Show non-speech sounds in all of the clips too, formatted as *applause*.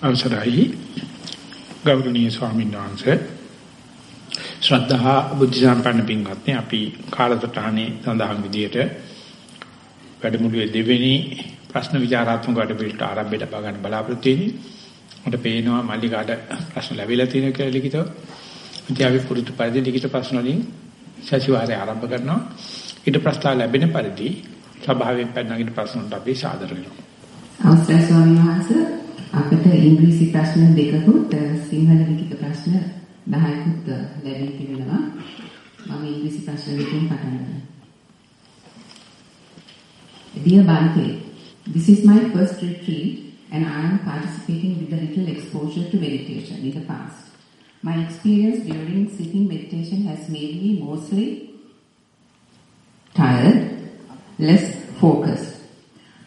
අවසරයි ගෞරවනීය ස්වාමීන් වහන්සේ ශ්‍රද්ධා බුද්ධ සම්පන්න පින්වත්නි අපි කාලසටහනේ සඳහන් විදියට වැඩමුළුවේ දෙවෙනි ප්‍රශ්න විචාරාත්මක වැඩපිළිවෙලට ආරම්භය ලබා ගන්න බලාපොරොත්තු වෙන්නේ. මට පේනවා මල්ලිකාට ප්‍රශ්න ලැබිලා තියෙන කියලා ලිඛිතව. ඉතින් අපි පුරුදු පරිදි ලිඛිත ප්‍රශ්න වලින් සතිವಾರය ආරම්භ කරනවා. ඊට ප්‍රස්තාව ලැබෙන පරිදි සභාවෙන් පැනනගින ප්‍රශ්න වලට අපි සාදර වෙනවා. අවසරයි ස්වාමීන් වහන්සේ අපිට ඉංග්‍රීසි ප්‍රශ්න දෙකකුත් සිංහල ලිඛිත ප්‍රශ්න 10කුත් ලැබී තිබෙනවා. මම ඉංග්‍රීසි ප්‍රශ්න දෙකෙන් පටන් ගන්නවා. Dear Bante, this is my first retreat and I am participating with a little exposure to meditation in the past. My experience during sitting meditation has made me mostly tired, less focused.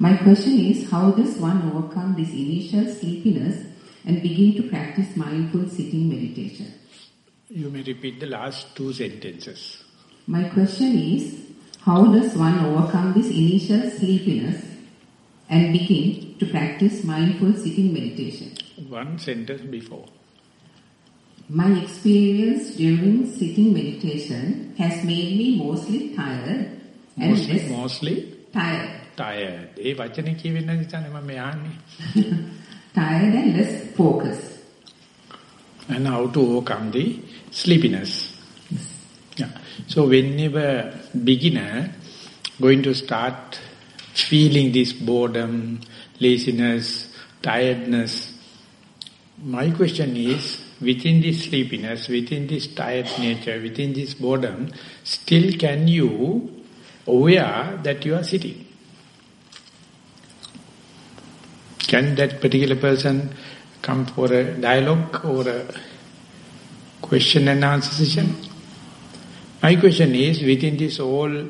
My question is, how does one overcome this initial sleepiness and begin to practice mindful sitting meditation? You may repeat the last two sentences. My question is, how does one overcome this initial sleepiness and begin to practice mindful sitting meditation? One sentence before. My experience during sitting meditation has made me mostly tired and Mostly, mostly tired, tired. ඒ වචනේ කියවෙන්නේ නැති තැන මම යන්නේ. *laughs* tired and less focused. And how to overcome the sleepiness. Yeah. So whenever beginner going to start feeling this boredom, laziness, tiredness, my question is, within this sleepiness, within this tired nature, within this boredom, still can you aware that you are sitting? Can that particular person come for a dialogue or a question and answer session? My question is, within this whole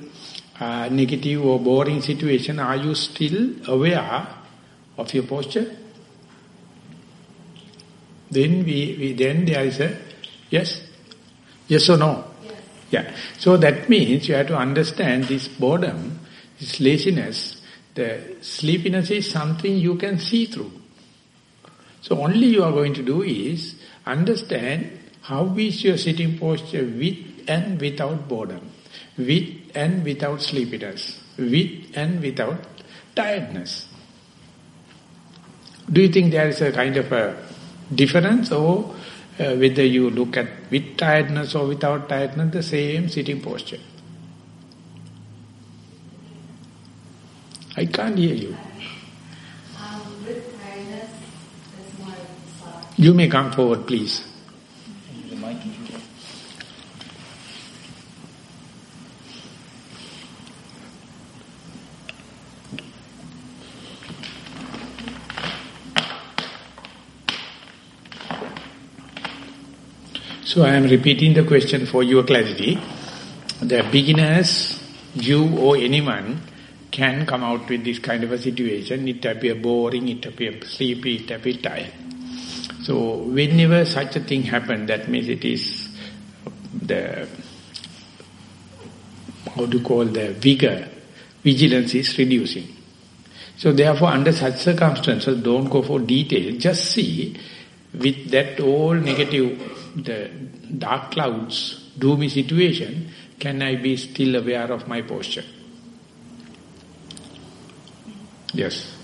uh, negative or boring situation, are you still aware of your posture? Then we, we then there is a yes, yes or no. Yeah. So that means you have to understand this boredom, this laziness, the sleepiness is something you can see through. So only you are going to do is understand how is your sitting posture with and without boredom, with and without sleepiness, with and without tiredness. Do you think there is a kind of a difference or uh, whether you look at with tiredness or without tiredness, the same sitting posture? I can't hear you. Um, with tiredness, it's more soft. You may come forward, please. So I am repeating the question for your clarity. The beginners, you or anyone, can come out with this kind of a situation. It appear boring, it appear sleepy, it appear tired. So whenever such a thing happens, that means it is the, how to call the vigor, vigilance is reducing. So therefore under such circumstances, don't go for detail, just see with that all negative, the dark clouds, doomy situation, can I be still aware of my posture? Yes.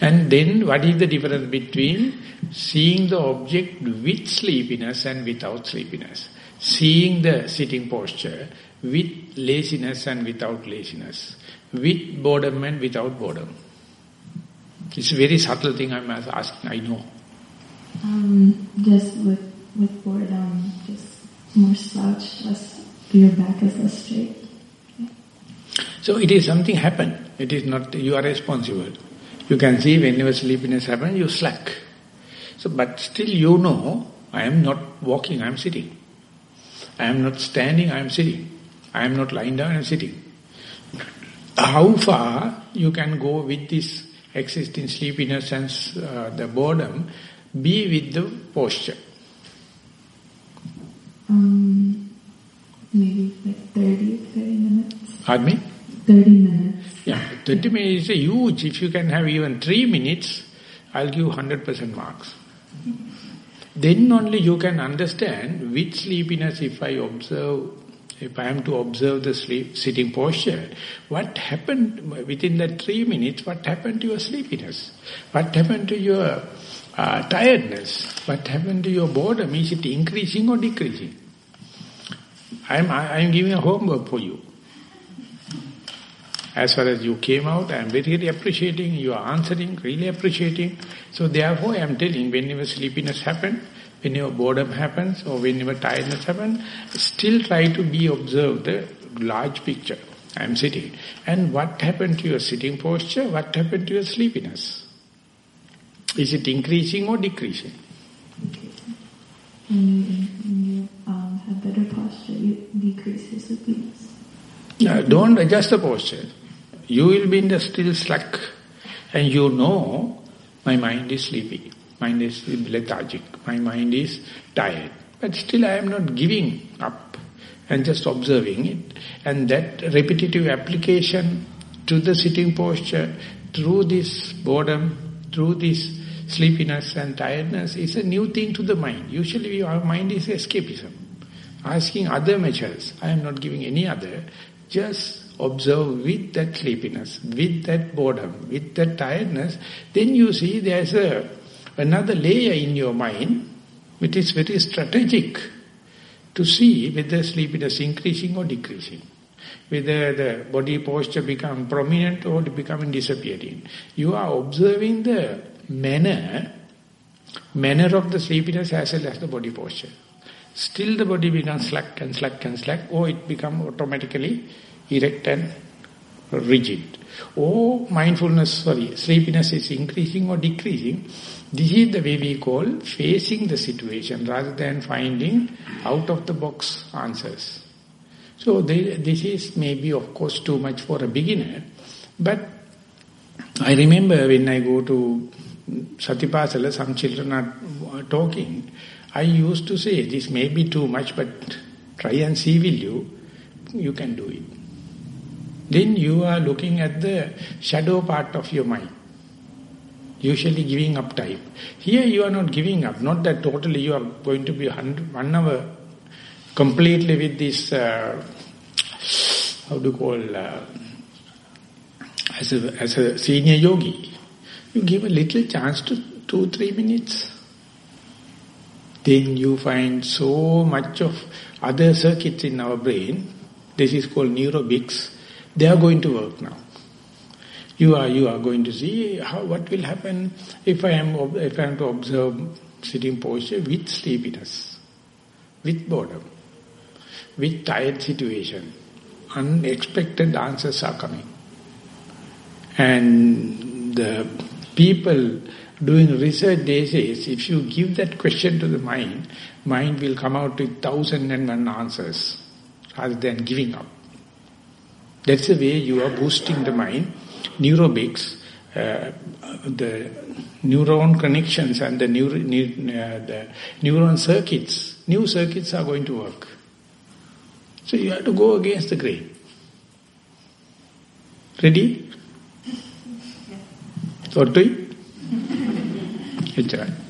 And then what is the difference between seeing the object with sleepiness and without sleepiness? Seeing the sitting posture with laziness and without laziness, with boredom and without boredom. It's a very subtle thing I'm asking, I know. Um, just with with boredom, just more slouched, less your back is less straight. So it is something happen. It is not you are responsible. You can see whenever sleepiness happens, you slack. So, but still you know, I am not walking, I am sitting. I am not standing, I am sitting. I am not lying down, I am sitting. How far you can go with this existing sleepiness and uh, the boredom, be with the posture. Um, maybe like 30, 30 minutes. Pardon me? 30 minutes. Yeah, 30 minutes is huge. If you can have even 3 minutes, I'll give 100% marks. Then only you can understand which sleepiness if I observe, if I am to observe the sleep, sitting posture, what happened within that three minutes, what happened to your sleepiness? What happened to your uh, tiredness? What happened to your boredom? Is it increasing or decreasing? I am, I am giving a homework for you. As far as you came out, I am very, very appreciating, you are answering, really appreciating. So therefore I am telling, whenever sleepiness happens, whenever boredom happens, or whenever tiredness happens, still try to be observe the large picture. I am sitting. And what happened to your sitting posture? What happened to your sleepiness? Is it increasing or decreasing? When you, when you um, have better posture, you decrease your sleepiness. Uh, don't adjust the posture. You will be in the still slack and you know my mind is sleepy, mind is lethargic, my mind is tired. But still I am not giving up and just observing it. And that repetitive application to the sitting posture through this boredom, through this sleepiness and tiredness is a new thing to the mind. Usually our mind is escapism. Asking other measures. I am not giving any other. Just observe with that sleepiness, with that boredom, with that tiredness, then you see there's a another layer in your mind which is very strategic to see whether sleepiness increasing or decreasing. Whether the body posture become prominent or becoming disappearing. You are observing the manner, manner of the sleepiness as well as the body posture. Still the body becomes slack and slack and slack or it become automatically erect and rigid. Or mindfulness, sorry, sleepiness is increasing or decreasing. This is the way we call facing the situation rather than finding out of the box answers. So they, this is maybe of course too much for a beginner. But I remember when I go to Satipasala, some children are talking. I used to say, this may be too much, but try and see will you, you can do it. Then you are looking at the shadow part of your mind. Usually giving up type. Here you are not giving up. Not that totally you are going to be one hour completely with this, uh, how do you call, uh, as, a, as a senior yogi. You give a little chance to two, three minutes. Then you find so much of other circuits in our brain. This is called neurobics they are going to work now. You are you are going to see how what will happen if I am if I am to observe sitting posture with sleepiness, with boredom, with tired situation. Unexpected answers are coming. And the people doing research they say if you give that question to the mind, mind will come out with thousand and one answers rather than giving up. That's the way you are boosting the mind. Neurobics, uh, the neuron connections and the, neur ne uh, the neuron circuits, new circuits are going to work. So you have to go against the grain. Ready? *laughs* Or do right.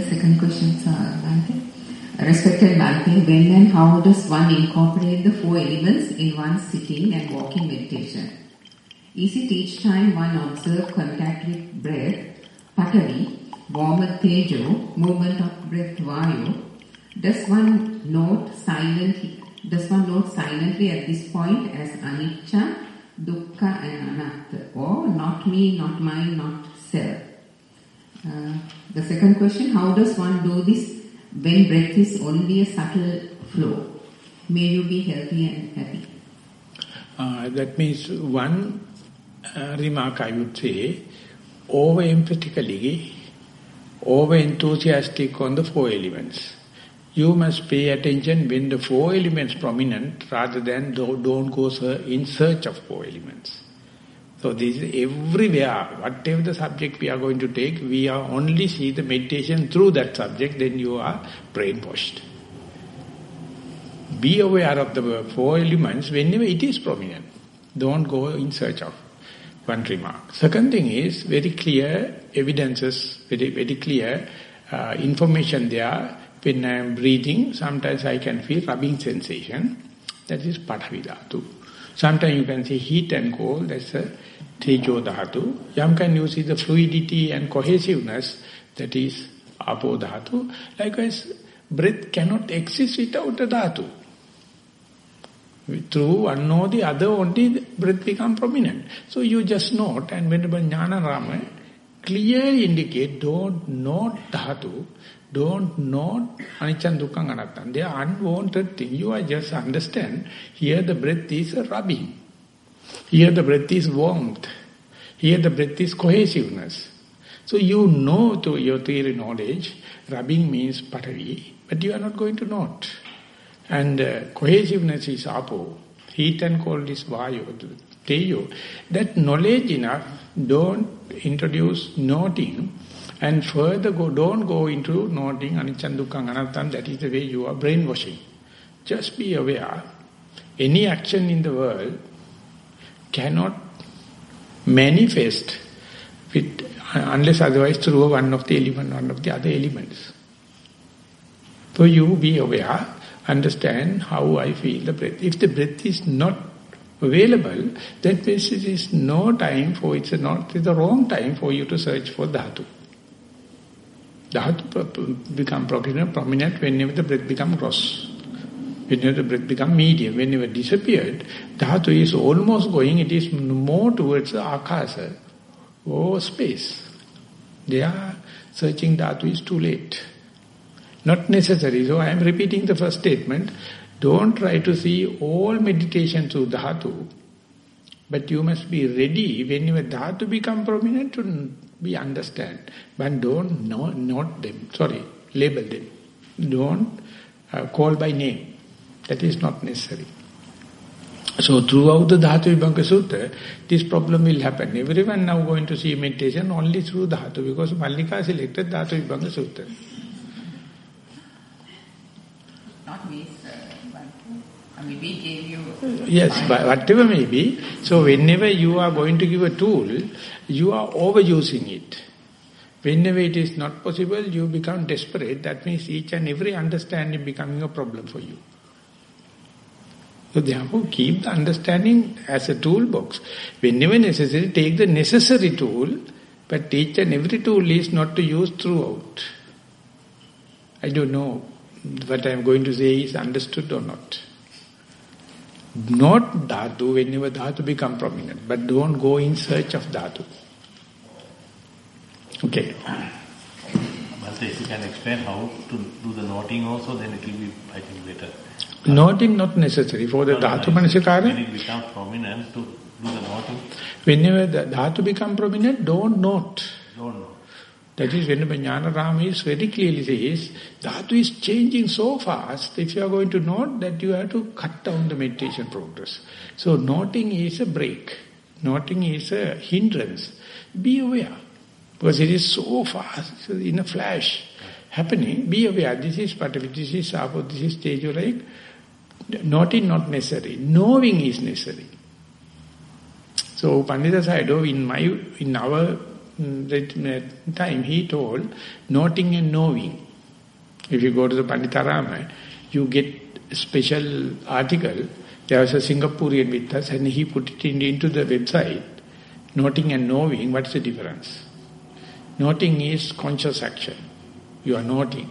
The second question, Bhante. Respected Bhante, when and how does one incorporate the four elements in one's sitting and walking meditation? Is it each time one observe contact with breath, patavi, warmth tejo, movement of breath vayu, does one note silently, does one note silently at this point as anicca, dukkha and anatta, or not me, not mine, not self? Uh, the second question, how does one do this when breath is only a subtle flow? May you be healthy and happy. Uh, that means one uh, remark I would say, over-emphatically, over-enthusiastic on the four elements. You must pay attention when the four elements prominent rather than don't go in search of four elements. So this is everywhere, whatever the subject we are going to take, we are only see the meditation through that subject, then you are brainwashed. Be aware of the four elements whenever it is prominent. Don't go in search of one remark. Second thing is very clear evidences, very, very clear uh, information there. When I am breathing, sometimes I can feel rubbing sensation. That is Pathavi Dhatu. Sometimes you can see heat and cold, that's a Tejo Dhatu. Yam can you see the fluidity and cohesiveness, that is Apo Dhatu. Likewise, breath cannot exist without a Dhatu. Through one or the other only breath become prominent. So you just note and when Jnana Rama clearly indicate don't note Dhatu, don't note Aniccan Dukkhan Anattam. They are unwanted thing. You are just understand here the breath is a rubbing. Here the breath is warmth. Here the breath is cohesiveness. So you know to your theory knowledge, rubbing means patavi, but you are not going to note. And uh, cohesiveness is apo, heat and cold is vayu, teyo. That knowledge enough, don't introduce noting, and further go, don't go into noting aniccan dukkhan anattam, that is the way you are brainwashing. Just be aware, any action in the world cannot manifest with, uh, unless otherwise through one of the element, one of the other elements. So you be aware, understand how I feel the breath. If the breath is not available, that means it is no time for, it's not it's the wrong time for you to search for dhatu. Dhatu become prominent, whenever the breath become gross. The breath become medium, whenever disappeared, dhatu is almost going, it is more towards akasa, or space. They are searching dhatu is too late. Not necessary. So I am repeating the first statement. Don't try to see all meditation through dhatu. But you must be ready when your dhatu become prominent to be understand. But don't know, note them. Sorry, label them. Don't uh, call by name. That is not necessary. So throughout the Dhatu Vibhanga Sutta, this problem will happen. Everyone now going to see meditation only through Dhatu because Mallika selected Dhatu Vibhanga Sutta. Not we, sir, I mean, we gave you... Yes, but whatever may be. So whenever you are going to give a tool, you are overusing it. Whenever it is not possible, you become desperate. That means each and every understanding becoming a problem for you. So therefore, keep the understanding as a toolbox. Whenever necessary, take the necessary tool, but each and every tool is not to use throughout. I don't know what I am going to say is understood or not. Not dhatu whenever dhatu become prominent, but don't go in search of dhatu. Okay. But if you can explain how to do the noting also, then it will be, I think, better. Noting not necessary. For the No, dhatu no, manasikara, When it becomes prominent, to do the noting, whenever the dhatu become prominent, don't note. don't. That is when Jnana Rama is very clearly says, Dhatu is changing so fast, if you are going to note that you have to cut down the meditation progress. So noting is a break. Noting is a hindrance. Be aware. Because it is so fast, in a flash happening. Be aware, this is this is Apo, this is Tejo, like, noting not necessary. Knowing is necessary. So Pandita Sayadaw, in my, in our mm, time, he told, noting and knowing. If you go to the Panditarama, you get a special article. There was a Singaporean with us and he put it in, into the website. Noting and knowing, what's the difference? Noting is conscious action. You are noting.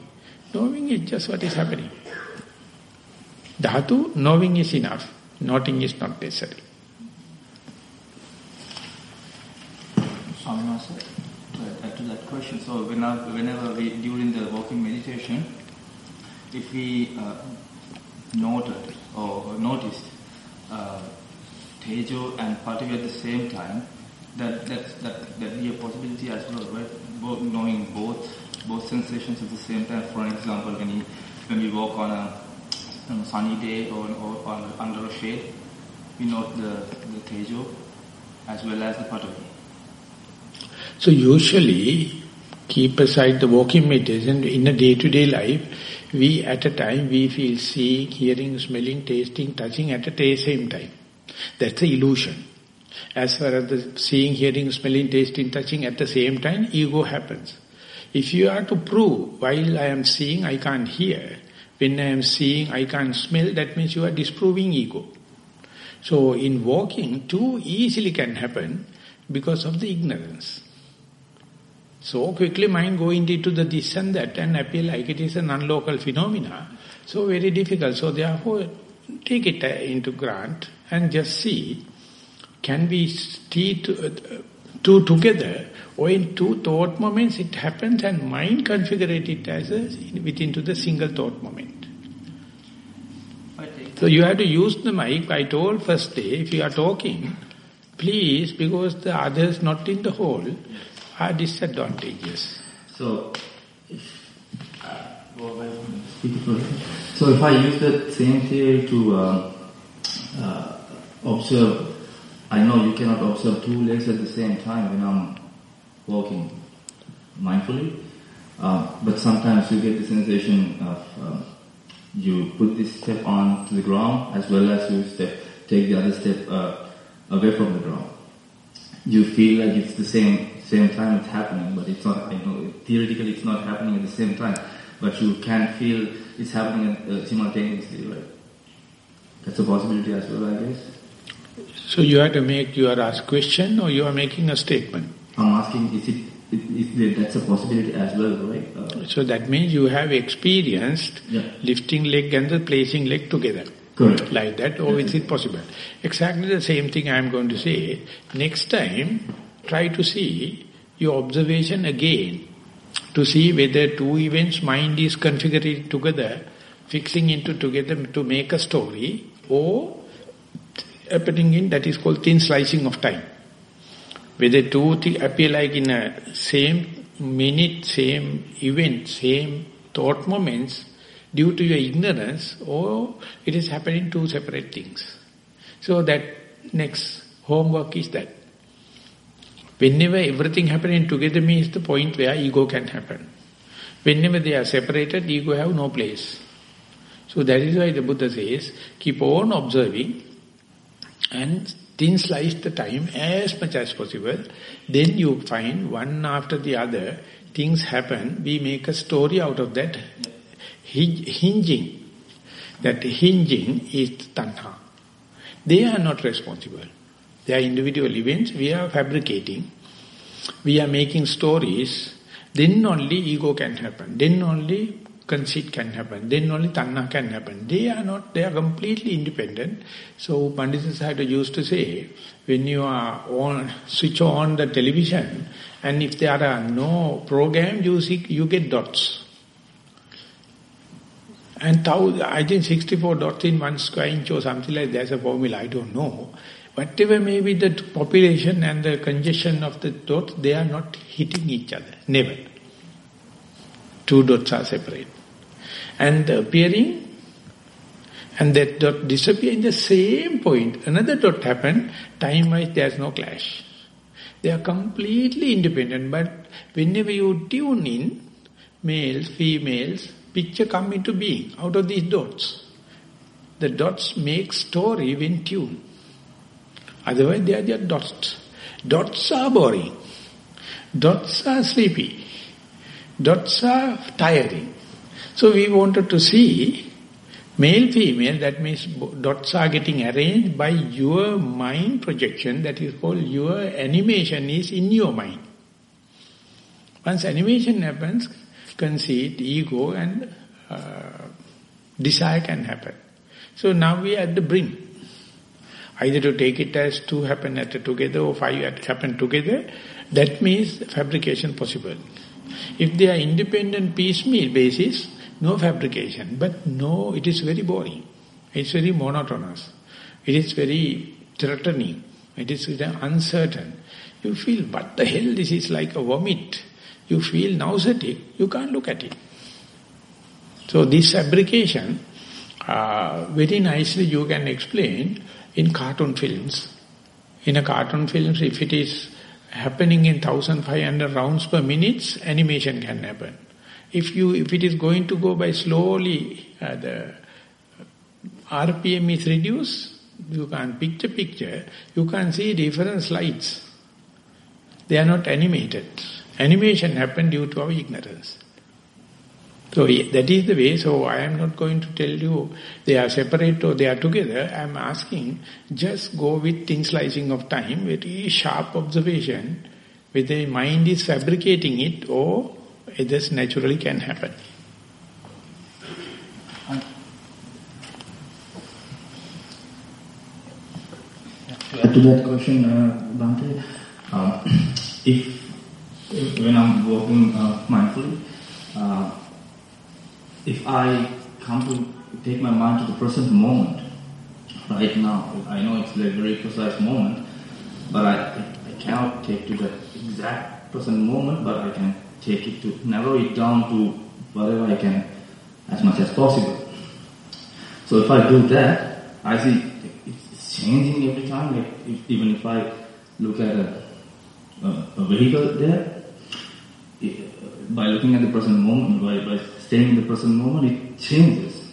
Knowing is just what is happening. Dhatu, knowing is enough. Noting is not necessary. Swaminasa, to to that question, so whenever, whenever we, during the walking meditation, if we uh, noted or noticed uh, Tejo and Patavi at the same time, that that that that be a possibility as well, right? Both knowing both both sensations at the same time. For example, when you when we walk on a, on a sunny day or, or on, under a shade, we note the the Tejo as well as the Patavi. So usually, keep aside the walking meditation, in a day-to-day life, we at a time, we feel seeing, hearing, smelling, tasting, touching at the same time. That's the illusion. As far as the seeing, hearing, smelling, tasting, touching, at the same time, ego happens. If you are to prove, while I am seeing, I can't hear, when I am seeing, I can't smell, that means you are disproving ego. So in walking, too easily can happen because of the ignorance. So quickly mind going into the this and that and appear like it is a non-local phenomena. So very difficult. So therefore, take it uh, into grant and just see, can we to, uh, two together or in two thought moments it happens and mind configure it as a, within to the single thought moment. So you have to use the mic. I told first day, if you are talking, please, because the others not in the hall are disadvantageous. So, if, uh, so if I use the same theory to uh, uh, observe, I know you cannot observe two legs at the same time when I'm walking mindfully, uh, but sometimes you get the sensation of uh, you put this step on to the ground as well as you step, take the other step uh, away from the ground. You feel like it's the same same time it's happening, but it's not. I know theoretically it's not happening at the same time, but you can feel it's happening uh, simultaneously, right? That's a possibility as well, I guess. So you have to make your ask question or you are making a statement? I'm asking, is it if that's a possibility as well, right? Uh, so that means you have experienced yeah. lifting leg and the placing leg together. Correct. Like that, or is it possible? Exactly the same thing I am going to say. Next time, try to see your observation again to see whether two events mind is configured together, fixing into together to make a story, or happening in that is called thin slicing of time. Whether two things appear like in a same minute, same event, same thought moments due to your ignorance or it is happening two separate things. So that next homework is that. Whenever everything happening together means the point where ego can happen. Whenever they are separated, ego have no place. So that is why the Buddha says, keep on observing and thin slice the time as much as possible. Then you find one after the other, things happen. We make a story out of that. Hinging. That hinging is tanha. They are not responsible. They are individual events. We are fabricating. We are making stories. Then only ego can happen. Then only conceit can happen. Then only tanna can happen. They are not, they are completely independent. So Pandita had used to say, when you are on, switch on the television, and if there are no program, you see, you get dots. And thousand, I think 64 dots in one square inch or something like that's a formula, I don't know. Whatever may be the population and the congestion of the dots, they are not hitting each other. Never. Two dots are separate and appearing and that dot disappear in the same point. Another dot happen, time-wise there is no clash. They are completely independent, but whenever you tune in, males, females, picture come into being out of these dots. The dots make story when tuned. Otherwise they are just dots. Dots are boring. Dots are sleepy. Dots are tiring. So we wanted to see male, female, that means dots are getting arranged by your mind projection, that is called your animation is in your mind. Once animation happens, conceit, ego and uh, desire can happen. So now we are at the brink. Either to take it as two happen at together or five happen together, that means fabrication possible. If they are independent piecemeal basis, no fabrication. But no, it is very boring. It's very monotonous. It is very threatening. It is uncertain. You feel, what the hell, this is like a vomit. You feel nauseatic, you can't look at it. So this fabrication, uh, very nicely you can explain in cartoon films. In a cartoon films, if it is happening in 1500 rounds per minute, animation can happen. If you, if it is going to go by slowly, uh, the RPM is reduced, you can't picture picture, you can see different slides. They are not animated. Animation happened due to our ignorance. So that is the way, so I am not going to tell you they are separate or they are together. I am asking, just go with thin slicing of time, very sharp observation, whether mind is fabricating it or it just naturally can happen. To add to that question, uh, uh, if, if when I'm walking uh, mindfully, uh, if I come to take my mind to the present moment, right now, I know it's a very precise moment, but I, I cannot take to the exact present moment, but I can take it to narrow it down to whatever I can as much as possible. So if I do that, I see it's changing every time. Like if, even if I look at a, a, a vehicle there, it, by looking at the present moment, by, by staying in the present moment, it changes.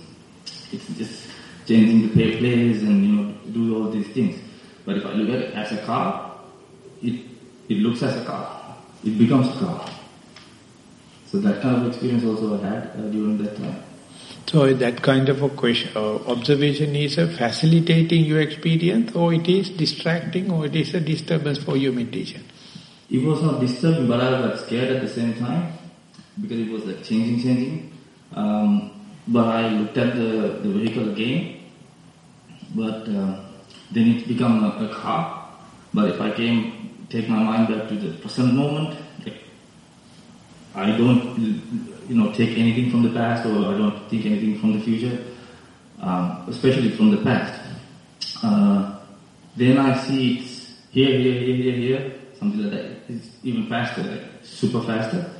It's just changing the place and you know do all these things. But if I look at it as a car, it it looks as a car. It becomes a car. So that kind of experience also I had uh, during that time. So that kind of a question, uh, observation is a facilitating your experience or it is distracting or it is a disturbance for your meditation? It was not disturbing but I was scared at the same time because it was like changing, changing. Um, but I looked at the, the vehicle again but uh, then it became a, a car. But if I came, take my mind back to the present moment, I don't, you know, take anything from the past or I don't take anything from the future, um, especially from the past. Uh, then I see it's here, here, here, here, here, something like that. It's even faster, like super faster.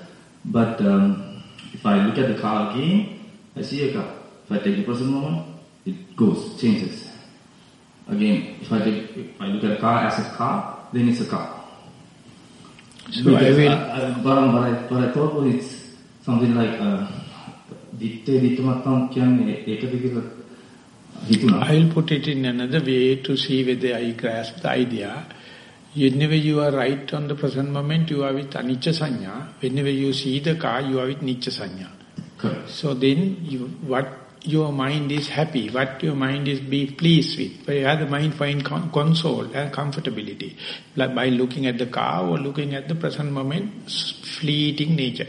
But um, if I look at the car again, I see a car. If I take the present moment, it goes, changes. Again, if I take, if I look at a car as a car, then it's a car. So I will... I, I, but, um, but, I, but I thought well, it's something like uh, දිත්තේ දිත්තමත්තම් කියන්නේ ඒකද කියලා හිතුණා. I'll put it in another way to see whether I grasp the idea. Whenever you are right on the present moment, you are with anicca sanya. Whenever you see the car, you are with nicca sanya. Correct. So then, you, what your mind is happy, what your mind is be pleased with, where the mind find con console and comfortability, like by looking at the car or looking at the present moment, fleeting nature.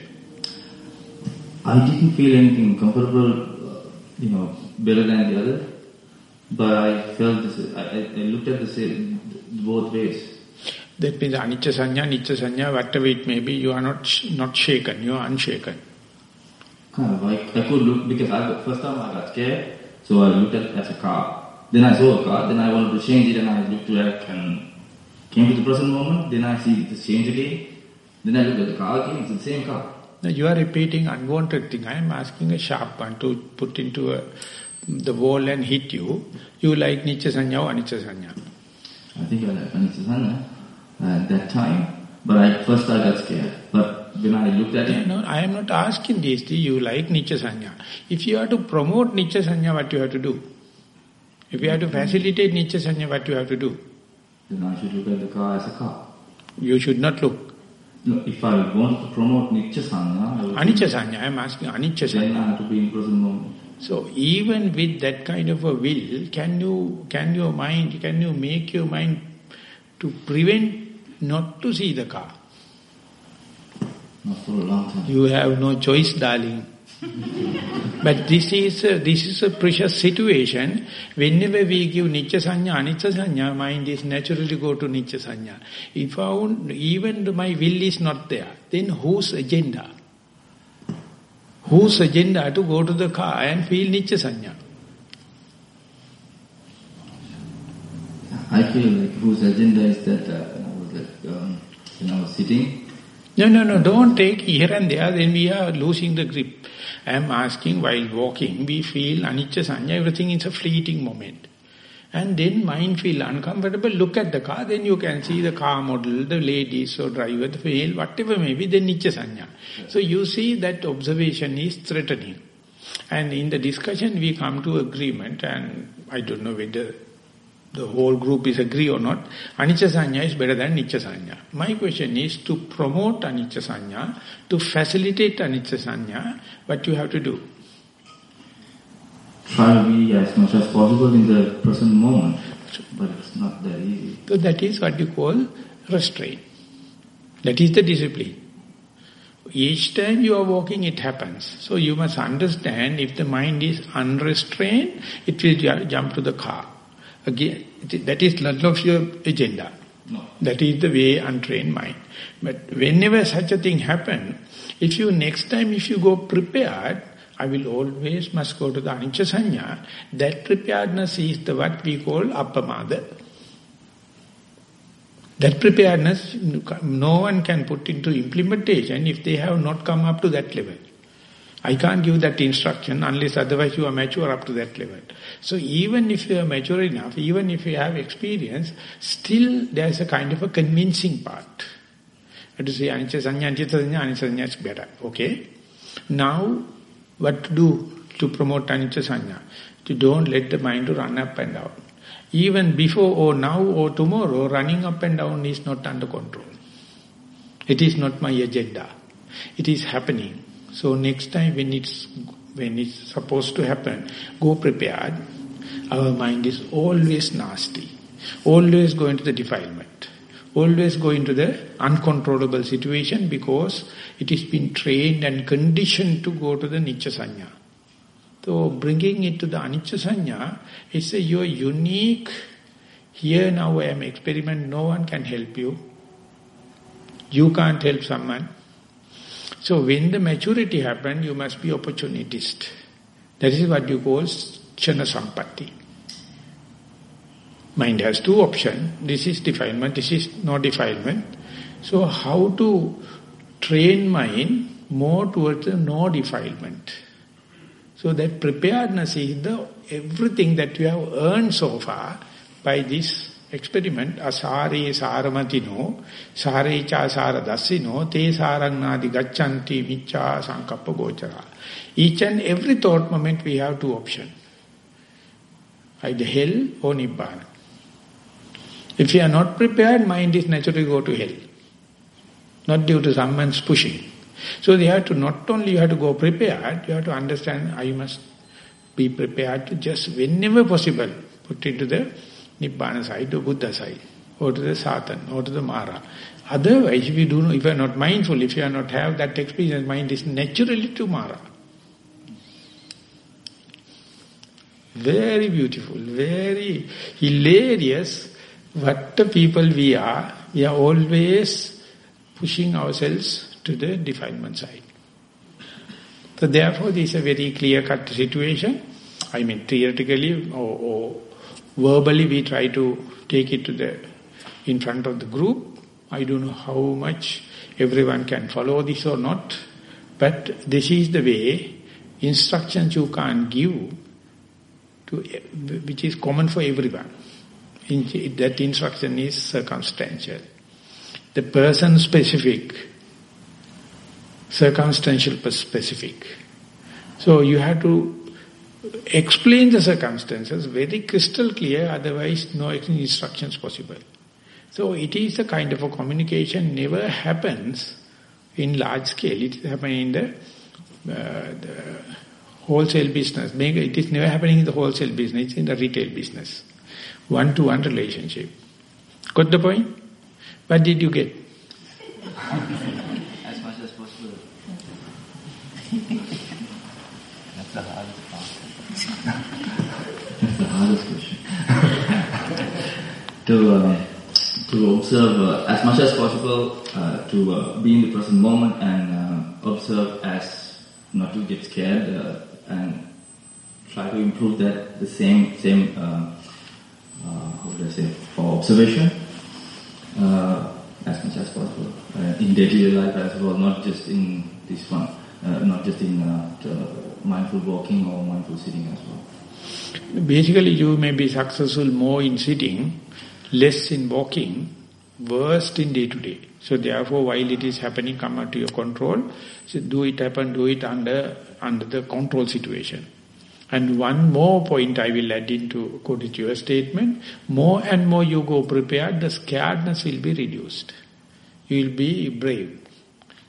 I didn't feel anything comfortable, uh, you know, better than the other, but I felt this, I, I looked at the same, both ways. That means anicca sanya, nicca sanya, whatever it may be, you are not not shaken, you are unshaken. Kind of like, I could look, because I, first time I got scared, so I looked at it as a car. Then I saw a car, then I wanted to change it and I looked back and came to the present moment, then I see this change again. Then I look at the car again, it's the same car. Now you are repeating unwanted thing. I am asking a sharp one to put into a, the wall and hit you. You like Sanya or Anicca Sanya? I think I like Anicca Sanya at that time, but I, first I got scared. But when I looked at it... No, I am not asking this. You like Nicha Sanya. If you are to promote Nicha Sanya, what you have to do? If you have to facilitate Nicha Sanya, what you have to do? Then I should look at the car as a car. You should not look. No, if I want to promote Nicha Sanya, Anicca Sanya, I am asking Anicca then Sanya. I have to be in present moment. So even with that kind of a will, can you, can your mind, can you make your mind to prevent not to see the car? Not for a long time. You have no choice, darling. but this is a, this is a precious situation. Whenever we give Nicha Sanya, Anicca Sanya, mind is naturally go to Nicha Sanya. If found, even my will is not there, then whose agenda? Whose agenda to go to the car and feel Nicha Sanya? I feel like whose agenda is that uh, when I was like, when I sitting, No, no, no, don't take here and there, then we are losing the grip. I am asking, while walking, we feel anicca sanya, everything is a fleeting moment. And then mind feel uncomfortable, look at the car, then you can see the car model, the ladies or driver, the male, whatever may be, then nicca sanya. So you see that observation is threatening. And in the discussion we come to agreement and I don't know whether the whole group is agree or not, anicca sanya is better than nicca sanya. My question is to promote anicca sanya, to facilitate anicca sanya, what you have to do? Try to be as much as possible in the present moment, but it's not that easy. So that is what you call restraint. That is the discipline. Each time you are walking, it happens. So you must understand if the mind is unrestrained, it will jump to the car. Again, that is not of your agenda. No. That is the way untrained mind. But whenever such a thing happen, if you next time if you go prepared, I will always must go to the anicca sanya. That preparedness is the what we call appamada. That preparedness, no one can put into implementation if they have not come up to that level. I can't give that instruction unless otherwise you are mature up to that level. So even if you are mature enough, even if you have experience, still there is a kind of a convincing part. To say anicca sanya, anicca sanya, anicca sanya is better. Okay? Now, what to do to promote anicca sanya? To don't let the mind to run up and down. Even before or now or tomorrow, running up and down is not under control. It is not my agenda. It is happening. So next time when it's when it's supposed to happen, go prepared. Our mind is always nasty. Always going to the defilement. Always going to the uncontrollable situation because it has been trained and conditioned to go to the Nicca Sanya. So bringing it to the anicca sanya is a your unique, here now I am experiment, no one can help you. You can't help someone. So when the maturity happen, you must be opportunist. That is what you call chana sampatti. Mind has two options. This is defilement, this is no defilement. So how to train mind more towards the no defilement. So that preparedness is the everything that you have earned so far by this experiment. Asare saramatino, sare cha saradasino, te sarangnadi gachanti vicha sankappa gochara. Each and every thought moment we have two options. Either hell or nibbana. If you are not prepared, mind is naturally go to hell. Not due to someone's pushing. So they have to not only you have to go prepared, you have to understand I must be prepared to just whenever possible put into the Nibbana side or Buddha side or to the Satan or to the Mara. Otherwise, if you do, if you are not mindful, if you are not have that experience, mind is naturally to Mara. Very beautiful, very hilarious. What the people we are, we are always pushing ourselves to the defilement side. So therefore, this is a very clear-cut situation. I mean, theoretically or, or verbally we try to take it to the in front of the group. I don't know how much everyone can follow this or not, but this is the way instructions you can't give to which is common for everyone. In, that instruction is circumstantial. The person specific circumstantial specific. So you have to explain the circumstances very crystal clear, otherwise no instructions possible. So it is a kind of a communication never happens in large scale. It is happening in the, uh, the wholesale business. It is never happening in the wholesale business, it's in the retail business. One-to-one -one relationship. Got the point? What did you get? That's *laughs* the hardest part. Hardest question. to uh, to observe uh, as much as possible, uh, to uh, be in the present moment and uh, observe as not to get scared uh, and try to improve that the same same how would I say for observation as much as possible in day-to-day life as well, not just in this one not just in mindful walking or mindful sitting as well. Basically, you may be successful more in sitting, less in walking, worst in day-to-day. -day. So therefore, while it is happening, come out to your control. So do it happen, do it under under the control situation. And one more point I will add into to your statement. More and more you go prepared, the scaredness will be reduced. You will be brave.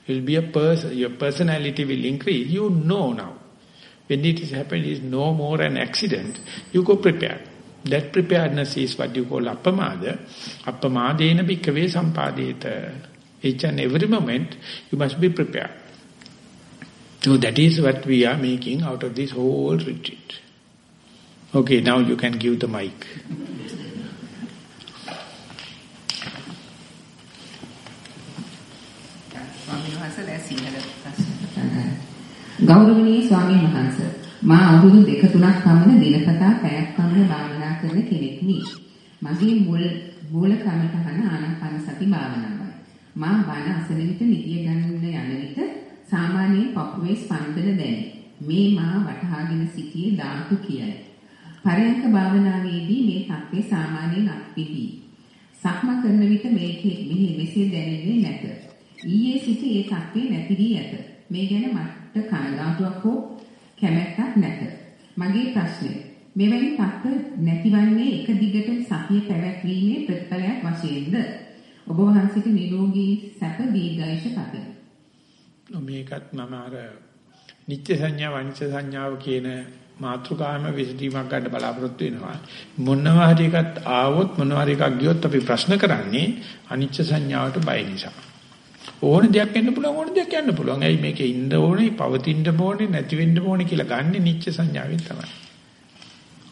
You will be a person, your personality will increase. You know now. When it is happened, it is no more an accident. You go prepared. That preparedness is what you call appamada. Appamadena bhikkave sampadeta. Each and every moment, you must be prepared. So that is what we are making out of this whole retreat. Okay, now you can give the mic. ස්වාමීන් වහන්සේ දැන් සිංහල ප්‍රශ්න. ගෞරවනීය ස්වාමීන් වහන්සේ මා අවුරුදු දෙක තුනක් පමණ දිනපතා පැයක් පමණ භාවනා කරන කෙනෙක්මි. මගේ මුල් මූල කමඨහන ආනාපාන සති භාවනාවයි. මා බණ අසන විට නිදිය ගන්න යන විට සාමාන්‍යයෙන් පපුවේ ස්පන්දන දැනේ. මේ මා වටහාගෙන සිටියේ ධාතු කියයි. පරයන්ක භාවනාවේදී මේ තත්ත්වය සාමාන්‍යයෙන් අත්විඳී. සක්ම කරන විට මේකේ මෙහි මෙසේ දැනෙන්නේ නැත. ඊයේ සිට ඒ තත්ත්වය නැති වී ඇත. මේ ගැන මට කනගාටුවක් හෝ කැමැත්තක් නැත. මගේ ප්‍රශ්නය මෙවැනි තත්ත්ව නැතිවන්නේ එක දිගට සතිය පැවැත්වීමේ ප්‍රතිඵලයක් වශයෙන්ද? ඔබ වහන්සේට නිරෝගී සැප දීර්ඝායුෂ පතමි. මේකත් මම අර නිත්‍ය සංඥා වනිච්ච සංඥාව කියන මාතෘකාවම විසඳීමක් ගන්න බලාපොරොත්තු වෙනවා මොනවා හරි එකක් ආවොත් මොනවා හරි එකක් ගියොත් අපි ප්‍රශ්න කරන්නේ අනිච්ච සංඥාවට බය නිසා ඕන දෙයක් වෙන්න පුළුවන් ඕන දෙයක් යන්න පුළුවන් ඇයි මේකේ ඉන්න ඕනේ පවතින්න ඕනේ නැති වෙන්න ඕනේ කියලා ගන්න නිච්ච සංඥාවෙන් තමයි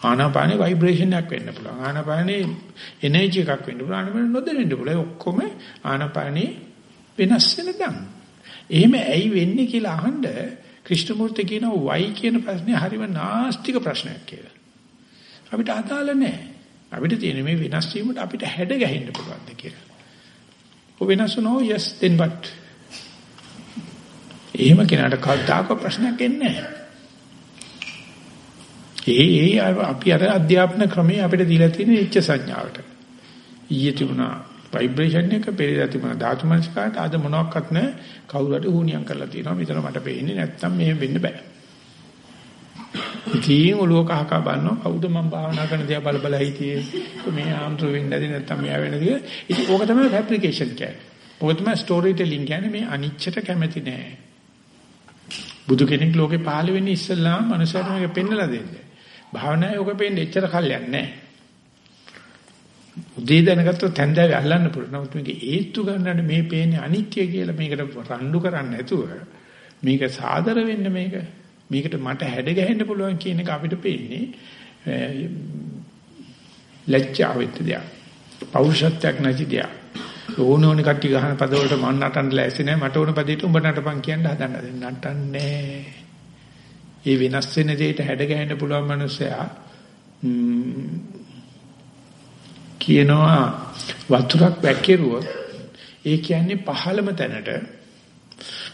ආනාපානේ ভাইබ්‍රේෂන් එකක් වෙන්න පුළුවන් ආනාපානේ එනර්ජි එකක් වෙන්න පුළුවන් ආනාපානේ නොදැනෙන්න පුළුවන් ඔක්කොම ආනාපානේ වෙනස් වෙන දන් එහෙම ඇයි වෙන්නේ කියලා අහන්න ක්‍රිෂ්ණමූර්ති කියනවා වයි කියන ප්‍රශ්නේ හරිම නාස්තික ප්‍රශ්නයක් කියලා. අපිට අදාළ නැහැ. අපිට තියෙන මේ වෙනස් වීමට අපිට හැඩ ගැහෙන්න පුළුවන්ද කියලා. ඔය වෙනස් වුණෝ yes then what? එහෙම කෙනාට කවදාක ප්‍රශ්නයක් එන්නේ නැහැ. ඒ ඒ අපි අර අධ්‍යාපන ක්‍රමයේ අපිට දීලා තියෙන ඉච්ඡ සංඥාවට. ඊයේ තිබුණා ভাইබ්‍රේෂන් එක පෙරේදා තිබුණා ධාතු මනස්කාරට අද මොනවත් නැහැ කවුරු හරි හුනියම් කරලා තියෙනවා මෙතන මට පේන්නේ නැත්තම් මෙහෙම වෙන්න බෑ ඉතින් ඔලුව කහ කහ බලනවා. කවුද මම භාවනා කරන දිහා බල බල හිටියේ? මේ ආම්තු වෙන්නේ නැති නැත්තම් මෙයා වෙන්නේ දිය ඉතින් ඕක තමයි ෆැබ්‍රිකේෂන් කියන්නේ. ඕක තමයි ස්ටෝරි ටෙලිං කියන්නේ. මේ අනිච්චට කැමති නෑ. බුදු කෙනෙක් ලෝකේ පහළ වෙන්නේ ඉස්සල්ලාම මනුස්සයට මේක පෙන්නලා දෙන්නේ. භාවනාවේ ඕක පෙන්නේ එච්චර කල්යන්නේ නෑ. උදේ දැනගත්තොත් හැන්දෑවේ අල්ලන්න පුළුවන්. නමුත් මේක ඒත්තු ගන්නට මේ පේන්නේ අනිත්‍ය කියලා මේකට රණ්ඩු කරන්නේ නැතුව මේක සාදර වෙන්න මේක මේකට මට හැඩ ගැහෙන්න පුළුවන් කියන එක අපිට පේන්නේ ලැජ්ජාවෙත් දෙයක්. පෞරුෂත්වයක් නැති දෙයක්. ඕන ඕන කට්ටි ගහන පද වලට මන් නටන්න ලෑස්ති නැහැ. මට ඕන පදේට උඹ නටපන් කියන්න හදන්න නටන්නේ. ඒ වෙනස් වෙන දෙයට හැඩ ගැහෙන්න පුළුවන් මනුස්සයා කියනවා වතුරක් වැක්කිරුවොත් ඒ කියන්නේ පහළම තැනට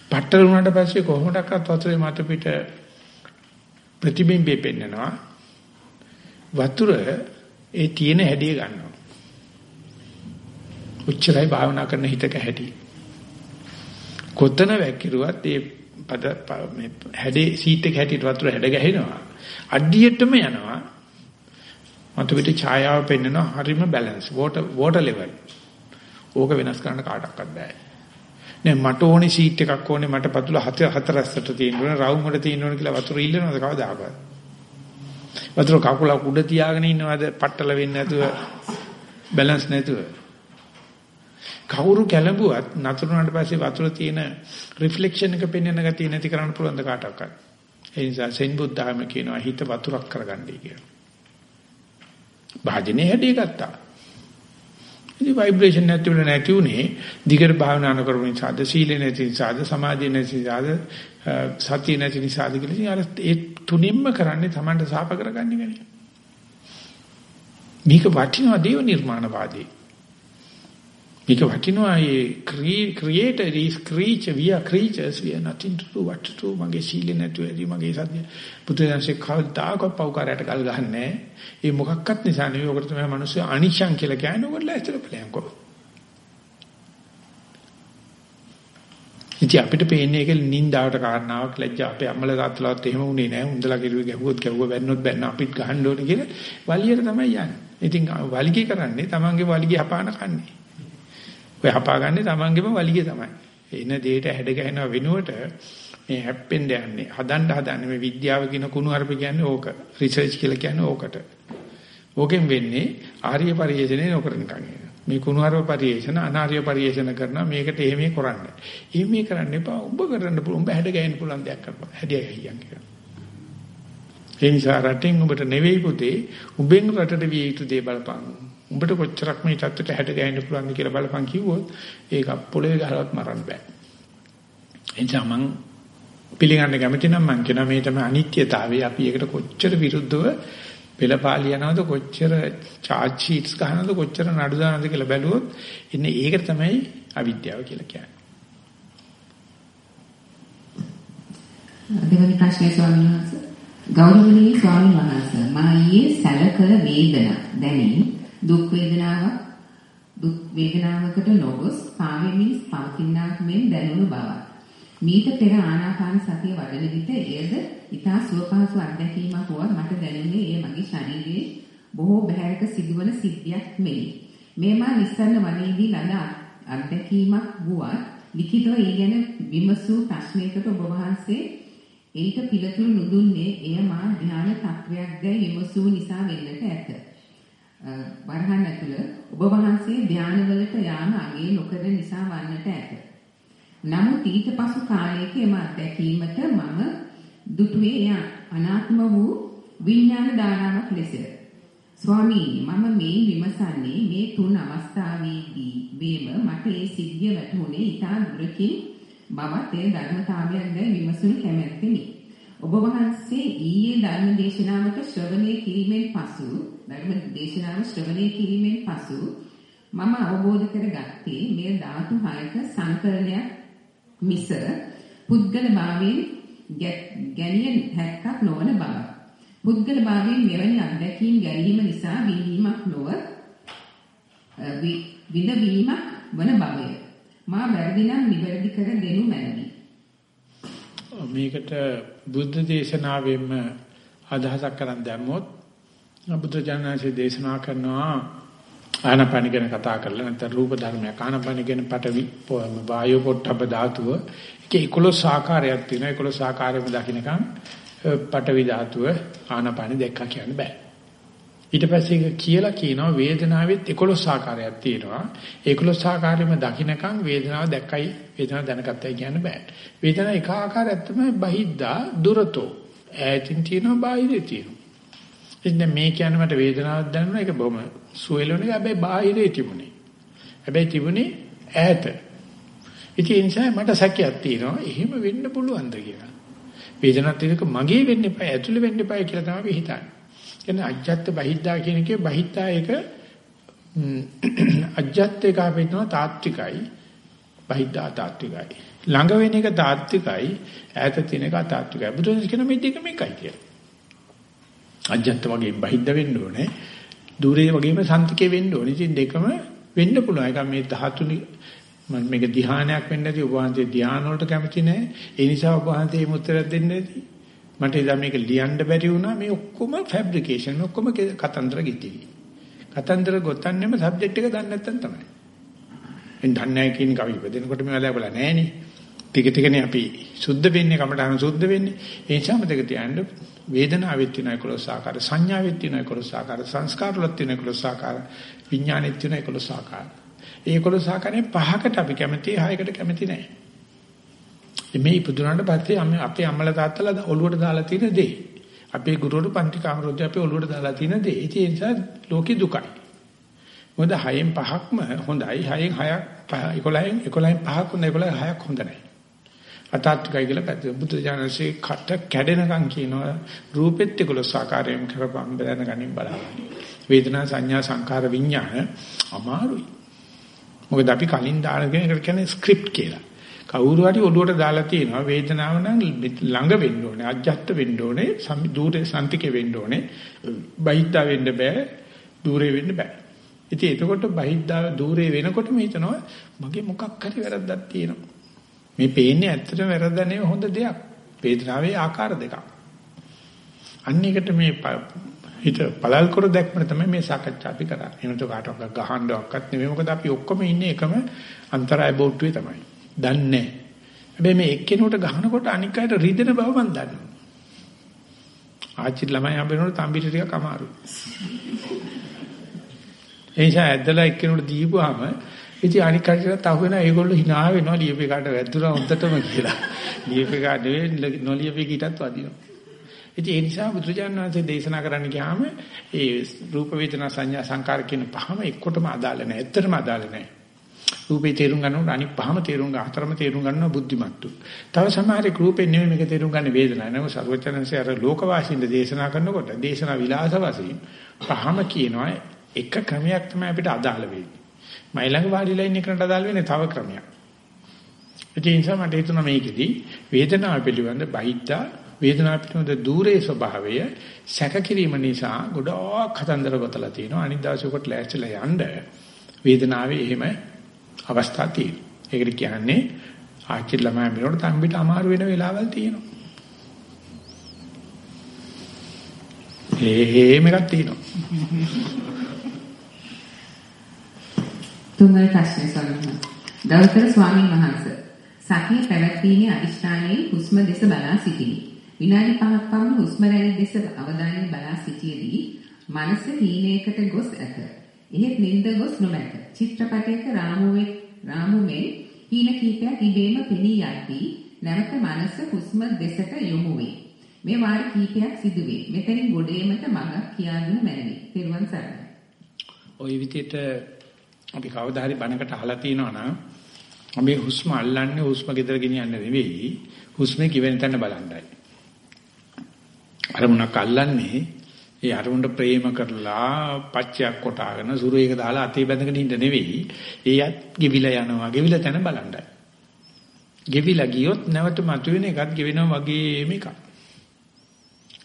පටල වුණාට පස්සේ කොහොමඩක්වත් වතුරේ මත පිට ප්‍රතිබිම්බේ පෙන්නනවා. වතුර ඒ තියෙන හැඩිය ගන්නවා. උච්චරයි භාවනා කරන හිතක හැටි. කොතන වැක්කිරුවත් ඒ පද මේ හැඩේ සීට් එක හැටියට වතුර හැඩ ගැහෙනවා. අඩියටම යනවා. මතු පිට ඡායාව පෙන්වනවා හරිම බැලන්ස් වෝටර් වෝටර් ලෙවල්. ඕක වෙනස් කරන්න කාටවත් බෑ. නෑ මට ඕනේ සීට් එකක් ඕනේ මට පතුල හතර හතරස්සට තියෙන්න ඕනේ රවුම් වල තියෙන්න ඕනේ කියලා වතුර ඉල්ලනවද කවදාකවත්. වතුර කකුල උඩ තියාගෙන ඉන්නවද පట్టල වෙන්නේ නැතුව බැලන්ස් නැතුව. කවුරු කැළඹුවත් නතරුනාට පස්සේ වතුර තියෙන රිෆ්ලෙක්ෂන් එක පෙන්වන ගතිය නැති කරන්න පුළුවන් ද කාටවත්. ඒ නිසා සෙන් බුද්ධාම කියනවා හිත වතුරක් කරගන්නයි කියලා. භාජනේ හැඩය ගත්තා. ඉතින් ভাইබ්‍රේෂන් නැති වෙන නැති උනේ දිගට භාවනා කරපු නිසාද සීලේ නැති නිසාද සමාධිය නැති නිසාද සතිය නැති නිසාද කියලා ඉතින් අර ඒ තුනින්ම කරන්නේ Tamanට සාප කරගන්න එකනේ. මේක වටිනවා දේව නිර්මාණවාදී. මේක වටිනවා. ඒ creator is creature we are creatures we are nothing to do what to do. මගේ සීලේ නැතුව ඇති මගේ සත්‍ය. පුදුරන්සේ කවදාකවත් පව්කාරයට ගල් ගහන්නේ ඒ මොකක්වත් නිසා නෙවෙයි. ඔකට තමයි මිනිස්සු අනිශං කියලා කියන්නේ. ඔකට ලැස්තිල බලයන්කෝ ඉතින් අපිට පේන්නේ ඒක නින්දාවට කාරණාවක්. ලැජ්ජා අපේ අම්මලා තාත්තලාත් එහෙම වුණේ නැහැ. උන්දලා කිරුවේ ගැහුවොත් ගැහුව බැන්නොත් බැන්න අපිත් ගහන්න ඕනේ කියලා. වලියට තමයි යන්නේ. ඉතින් වලිගේ කරන්නේ තමන්ගේ වලිගේ හපාන කන්නේ. ඔය හපාගන්නේ තමන්ගේම වලිගේ තමයි. එන දෙයට හැඩ ගැහෙනව වෙනුවට මේ හැප්පෙන්න යන්නේ. හදන්න හදන්නේ මේ විද්‍යාව කියන කුණු හරප කියන්නේ ඕක. රිසර්ච් කියලා කියන්නේ ඕකට. ඕකෙන් වෙන්නේ ආර්ය පරිශ්‍රණය නොකරන කන්නේ. මේ කුණුහරුව පරිේෂණ අනාර්ය පරිේෂණ කරනවා මේකට එහෙම කරන්න. එහෙම කරන්න එපා. උඹ කරන්න පුළුවන්. උඹ හැඩ ගැහෙන්න පුළුවන් දෙයක් කරපන්. හැඩය ගහියන් කියලා. ඒ නිසා රටෙන් උඹට නෙවෙයි පුතේ උඹෙන් රටට විය යුතු දේ බලපන්. උඹට කොච්චරක් මේ තත්ත්වයට හැඩ ගැහෙන්න පුළුවන්ද කියලා බලපන් කිව්වොත් ඒක පොළවේ ගහලවත් මරන්න බෑ. එනිසා මං පිළිගන්න කැමති නම් මං කියනවා මේ තමයි අනිත්‍යතාවය. අපි ඒකට කොච්චර විරුද්ධව පෙළපාලි යනවද කොච්චර charge sheets ගන්නවද කොච්චර නඩු දානවද කියලා බැලුවොත් ඉන්නේ ඒකට තමයි අවිද්‍යාව කියලා කියන්නේ. දෙවැනි ප්‍රශ්නේ ස්වාමීන් වහන්සේ ගෞරවනීය ස්වාමීන් වහන්සේ මා ඊයේ සැලකල වේදනා දැනි දුක් වේදනාවක් දුක් වේදනාවකට නොගොස් පාවෙමින් පවතිනාක් මෙන් දැනුණු බවක් මීට පෙර ආනාපාන සතිය වඩන විට එයද ඊතා සුවපහසු අත්දැකීමක් වුවත් මට දැනුනේ එය මගේ ශරීරයේ බොහෝ බහැරක සිදුවන සිද්ධියක් මෙනි. මේ මා නිස්සන්න වනයේදී ලද අත්දැකීමක් වුවත් ලිඛිතව ඒ ගැන විමසූ ප්‍රශ්නයකට ඔබ වහන්සේ ඊට පිළිතුරු නුදුන්නේ එය මා ධ්‍යාන තත්වයක් දැයි විමසූ නිසා වෙන්නට ඇත. වරහන් ඇතුළ ඔබ වහන්සේ ධ්‍යානවලට යාම අගේ නොකර නිසා වන්නට ඇත. නමුත් ඊට පසු කාලයක එම අත්දැකීමට මම දුටුවේ එය අනාත්ම වූ විඥාන ධාරාවක් ලෙස. ස්වාමීනි මම මේ විමසන්නේ මේ තුන් අවස්ථාවේදී වේම මට ඒ සිද්ධිය වැටහුනේ ඊටා දුරකින් බවත් ඒ ධර්මතාවයක් දැයි විමසුණු කැමැත්තෙමි. ඔබ වහන්සේ ඊයේ ධර්ම දේශනාවට ශ්‍රවණය කිරීමෙන් පසු ධර්ම දේශනාව ශ්‍රවණය කිරීමෙන් පසු මම අවබෝධ කරගත්තේ මේ ධාතු හයක සංකලනයක් මිස පුද්ගල භාවයෙන් ගැනිය හැක්කක් නොවන බව. පුද්ගල භාවයෙන් මෙවැනි අත්දැකීම් ගැනීම නිසා විඳීමක් නොව විඳවීමක් වන බවය. මා වැරදි නම් නිවැරදි කර දෙනු මැනවි. මේකට බුද්ධ දේශනාවෙම අදහසක් කරන් දැම්මොත් බුද්ධ ජානනාසේ දේශනා කරනවා ආනපන ගැන කතා කරලා නැත්නම් රූප ධර්මයක්. ආනපන ගැන පටවි වායෝ පොට්ටබ ධාතුව. ඒක 11 ආකාරයක් තියෙනවා. 11 ආකාරයෙම දකින්නකම් පටවි ධාතුව ආනපන දැක්කා කියන්න බෑ. ඊට පස්සේ ඒක කියලා කියනවා වේදනාවෙත් 11 ආකාරයක් තියෙනවා 11 ආකාරයෙම දකින්නකම් වේදනාව දැක්කයි වේදනාව දැනගත්තයි කියන්න බෑ වේදනාව එක ආකාරයක් තමයි බහිද්දා දුරතෝ ඈතින් තියෙනවා බාහිරේ තියෙනවා ඉතින් මේ කියන්නේ මට වේදනාවක් දැනෙනවා ඒක බොහොම සුවේලුනේ හැබැයි බාහිරේ තිබුණේ. හැබැයි තිබුණේ ඈත. ඉතින් ඒ නිසා මට සැකයක් තියෙනවා එහෙම වෙන්න පුළුවන්ද කියලා. වේදනාවක් තියෙනක මගේ වෙන්න එපා ඇතුළේ වෙන්න එපා කියලා තමයි අපි හිතන්නේ. කියන්නේ අජ්ජත් බහිද්දා කියන එකේ බහිද්දා එක අජ්ජත් එක අපි හිතනවා තාත්විකයි බහිද්දා තාත්විකයි. ළඟ වෙන එක තාත්විකයි ඈත තියෙන එක අතාත්විකයි. බුදුන් කියන මේ දෙකම එකයි කියලා. අජ්ජත් වගේ බහිද්ද වෙන්න ඕනේ. දුරේ වගේම සන්තිකේ වෙන්න ඕනේ. ඉතින් දෙකම වෙන්න පුළුවන්. ඒක මේ 13 මම මේක ධ්‍යානයක් වෙන්න ඇති. ඔබ වහන්සේ ධ්‍යාන වලට කැමති නැහැ. ඒ නිසා ඔබ වහන්සේ මේ උත්තරයක් දෙන්න ඇති. මට එදා මේක ලියන්න බැරි වුණා. මේ ඔක්කොම ෆැබ්‍රිකේෂන් ඔක්කොම කතන්දර ගිතිවි. කතන්දර ගොතන්නෙම සබ්ජෙක්ට් එක දන්නේ නැත්නම් තමයි. එන් දන්නේ නැහැ කියන කවි ඉපදෙනකොට මේවා දැකලා නැහනේ. ටික ටිකනේ අපි සුද්ධ වෙන්නේ කමටහන සුද්ධ වෙන්නේ. ඒ නිසා මතක තියාගන්න වේදනාවෙත් තියෙන 11 ආකාර සංඥාවෙත් තියෙන 11 ආකාර සංස්කාරවලත් තියෙන 11 ආකාර විඥානෙත් තියෙන 11 ආකාර. ඒ 11 ආකාරයෙන් පහකට අපි කැමති හයකට කැමති නැහැ. මේ ඉපදුනාට පස්සේ අපේ අම්මලා තාත්තලා ඔළුවට දාලා තියෙන දේ. අපේ ගුරුවරු පන්ති කාමරෝදී අපේ ඔළුවට දාලා තියෙන දේ. ඒ නිසා ලෝකේ දුකයි. මොකද හයෙන් පහක්ම හොඳයි. හයෙන් හයක් 11න් 11න් පහක් හොඳයි 11න් හයක් හොඳ නැහැ. අතාත්කයි කියලා පැත්ත බුදු දානසේ කට කැඩෙනකම් කියනවා රූපෙත් 11 ආකාරයෙන් කරපම් දැනගනින් බලන්න. වේදනා සංඥා සංකාර විඥාන අමාරුයි. මොකද අපි කලින් දාන කෙනෙක් කියන්නේ ස්ක්‍රිප්ට් කියලා. කවුරු හරි ඔළුවට දාලා තියෙනවා වේදනාව නම් ළඟ වෙන්න ඕනේ අජ්ජත් වෙන්න ඕනේ දූරේ සම්තිකේ වෙන්න ඕනේ බහිද්දා වෙන්න බෑ දූරේ වෙන්න බෑ ඉතින් එතකොට බහිද්දා දූරේ වෙනකොටම හිතනවා මගේ මොකක් හරි වැරද්දක් තියෙනවා මේ පේන්නේ ඇත්තටම වැරද්ද නෙවෙයි හොඳ දෙයක්. වේදනාවේ ආකාර දෙකක්. අන්න එකට මේ හිත පළල් කර දැක්මන තමයි මේ සාකච්ඡා අපි කරන්නේ. එහෙම તો කාටවත් ගහන්නවක්වත් නෙවෙයි. මොකද අපි ඔක්කොම ඉන්නේ එකම අන්තරාය බෝට්ටුවේ තමයි. දන්නේ හැබැයි මේ එක්කෙනෙකුට ගහනකොට අනික් අයට රිදෙන බව මම දන්නවා. ආච්චි ළමයි හම්බෙනකොට තම්බිට ටිකක් අමාරුයි. ඒ නිසා ඇද්දලා එක්කෙනෙකුට දීපුවාම ඉතින් අනික් කටට අහු වෙනවා ඒගොල්ලෝ hina වෙනවා ලියපේකට වැද්දුනා හොඳටම කියලා. *laughs* ලියපේක නෙවෙයි නොලියපේකටත් වදිනවා. ඉතින් ඒ නිසා බුදුරජාණන් වහන්සේ දේශනා කරන්න ගියාම ඒ රූප වේදනා සංඥා සංකාර කියන පහම එක්කොටම අදාළ නැහැ. ඇත්තටම අදාළ නැහැ. රූපේ තේරුම් ගන්නකොට අනිත් පහම තේරුම් ගන්න හතරම තේරුම් ගන්නවා බුද්ධිමත්තු. තව සමහරෙක් රූපේ නෙමෙයි මේක තේරුම් ගන්න වේදනාව. නේද? සර්වචනන්සේ අර ලෝකවාසීන්ට දේශනා කරනකොට දේශනා විලාස වශයෙන් පහම කියනවා එක ක්‍රමයක් තමයි අපිට අදාළ වෙන්නේ. මයි ළඟ වාඩිලා ඉන්න එකට අදාළ වෙන්නේ තව ක්‍රමයක්. ඒ නිසා මට හිතුණා මේකෙදි වේදනාව පිළිබඳ බහිද්දා වේදනාව පිළිබඳ দূරේ ස්වභාවය සැක කිරීම නිසා ගොඩාක් කතන්දර ගොතලා තියෙනවා. අනිත් දවසේ කොට ලෑස්තිලා යන්න වේදනාවේ එහෙම අවස්ථා තියෙනවා. ඒකට කියන්නේ ආච්චි ළමයා මිරොට තම්බිට අමාරු වෙන වෙලාවල් තියෙනවා. එහෙම එකක් තියෙනවා. තුන්වෙනි ප්‍රශ්නේ සමහර. ගෞතම ස්වාමීන් වහන්සේ සතිය පැවැත්වීමේ අදිෂ්ඨානයේ හුස්ම දෙස බලා සිටිනි. විනාඩි 5ක් පමණ හුස්ම රැලි දෙස අවධානයෙන් බලා සිටියේදී මනස හීනයකට ගොස් ඇත. එහෙත් නිින්ද ගොස් නොමැත. චිත්‍රපටයක රාමුවේ රාමුමේ හීන කීපයක් ඉබේම පෙනී යද්දී නැවත මනස හුස්ම දෙසට යොමු වේ. මේ වාර කීපයක් සිදුවේ. මෙතනින් ගොඩේමට මඟක් කියා දුන මැනවි. පෙරවන් සරණයි. ওই විදිහට අපි කවදා හරි බණකට අහලා තියෙනවා නම් අපි හුස්ම අල්ලන්නේ හුස්ම ගෙදර ගෙනියන්න නෙවෙයි හුස්මේ කිවෙන තැන බලන්නයි. අරමුණක් අල්ලන්නේ ඒ අරමුණට ප්‍රේම කරලා පච්චයක් කොටාගෙන සුරේක දාලා අතේ බැඳගෙන ඉන්න නෙවෙයි. ඒයත් ගෙවිලා යනවා. ගෙවිලා තැන බලන්නයි. ගෙවිලා ගියොත් නැවත මතුවෙන එකත් ගෙවෙනවා වගේම එකක්.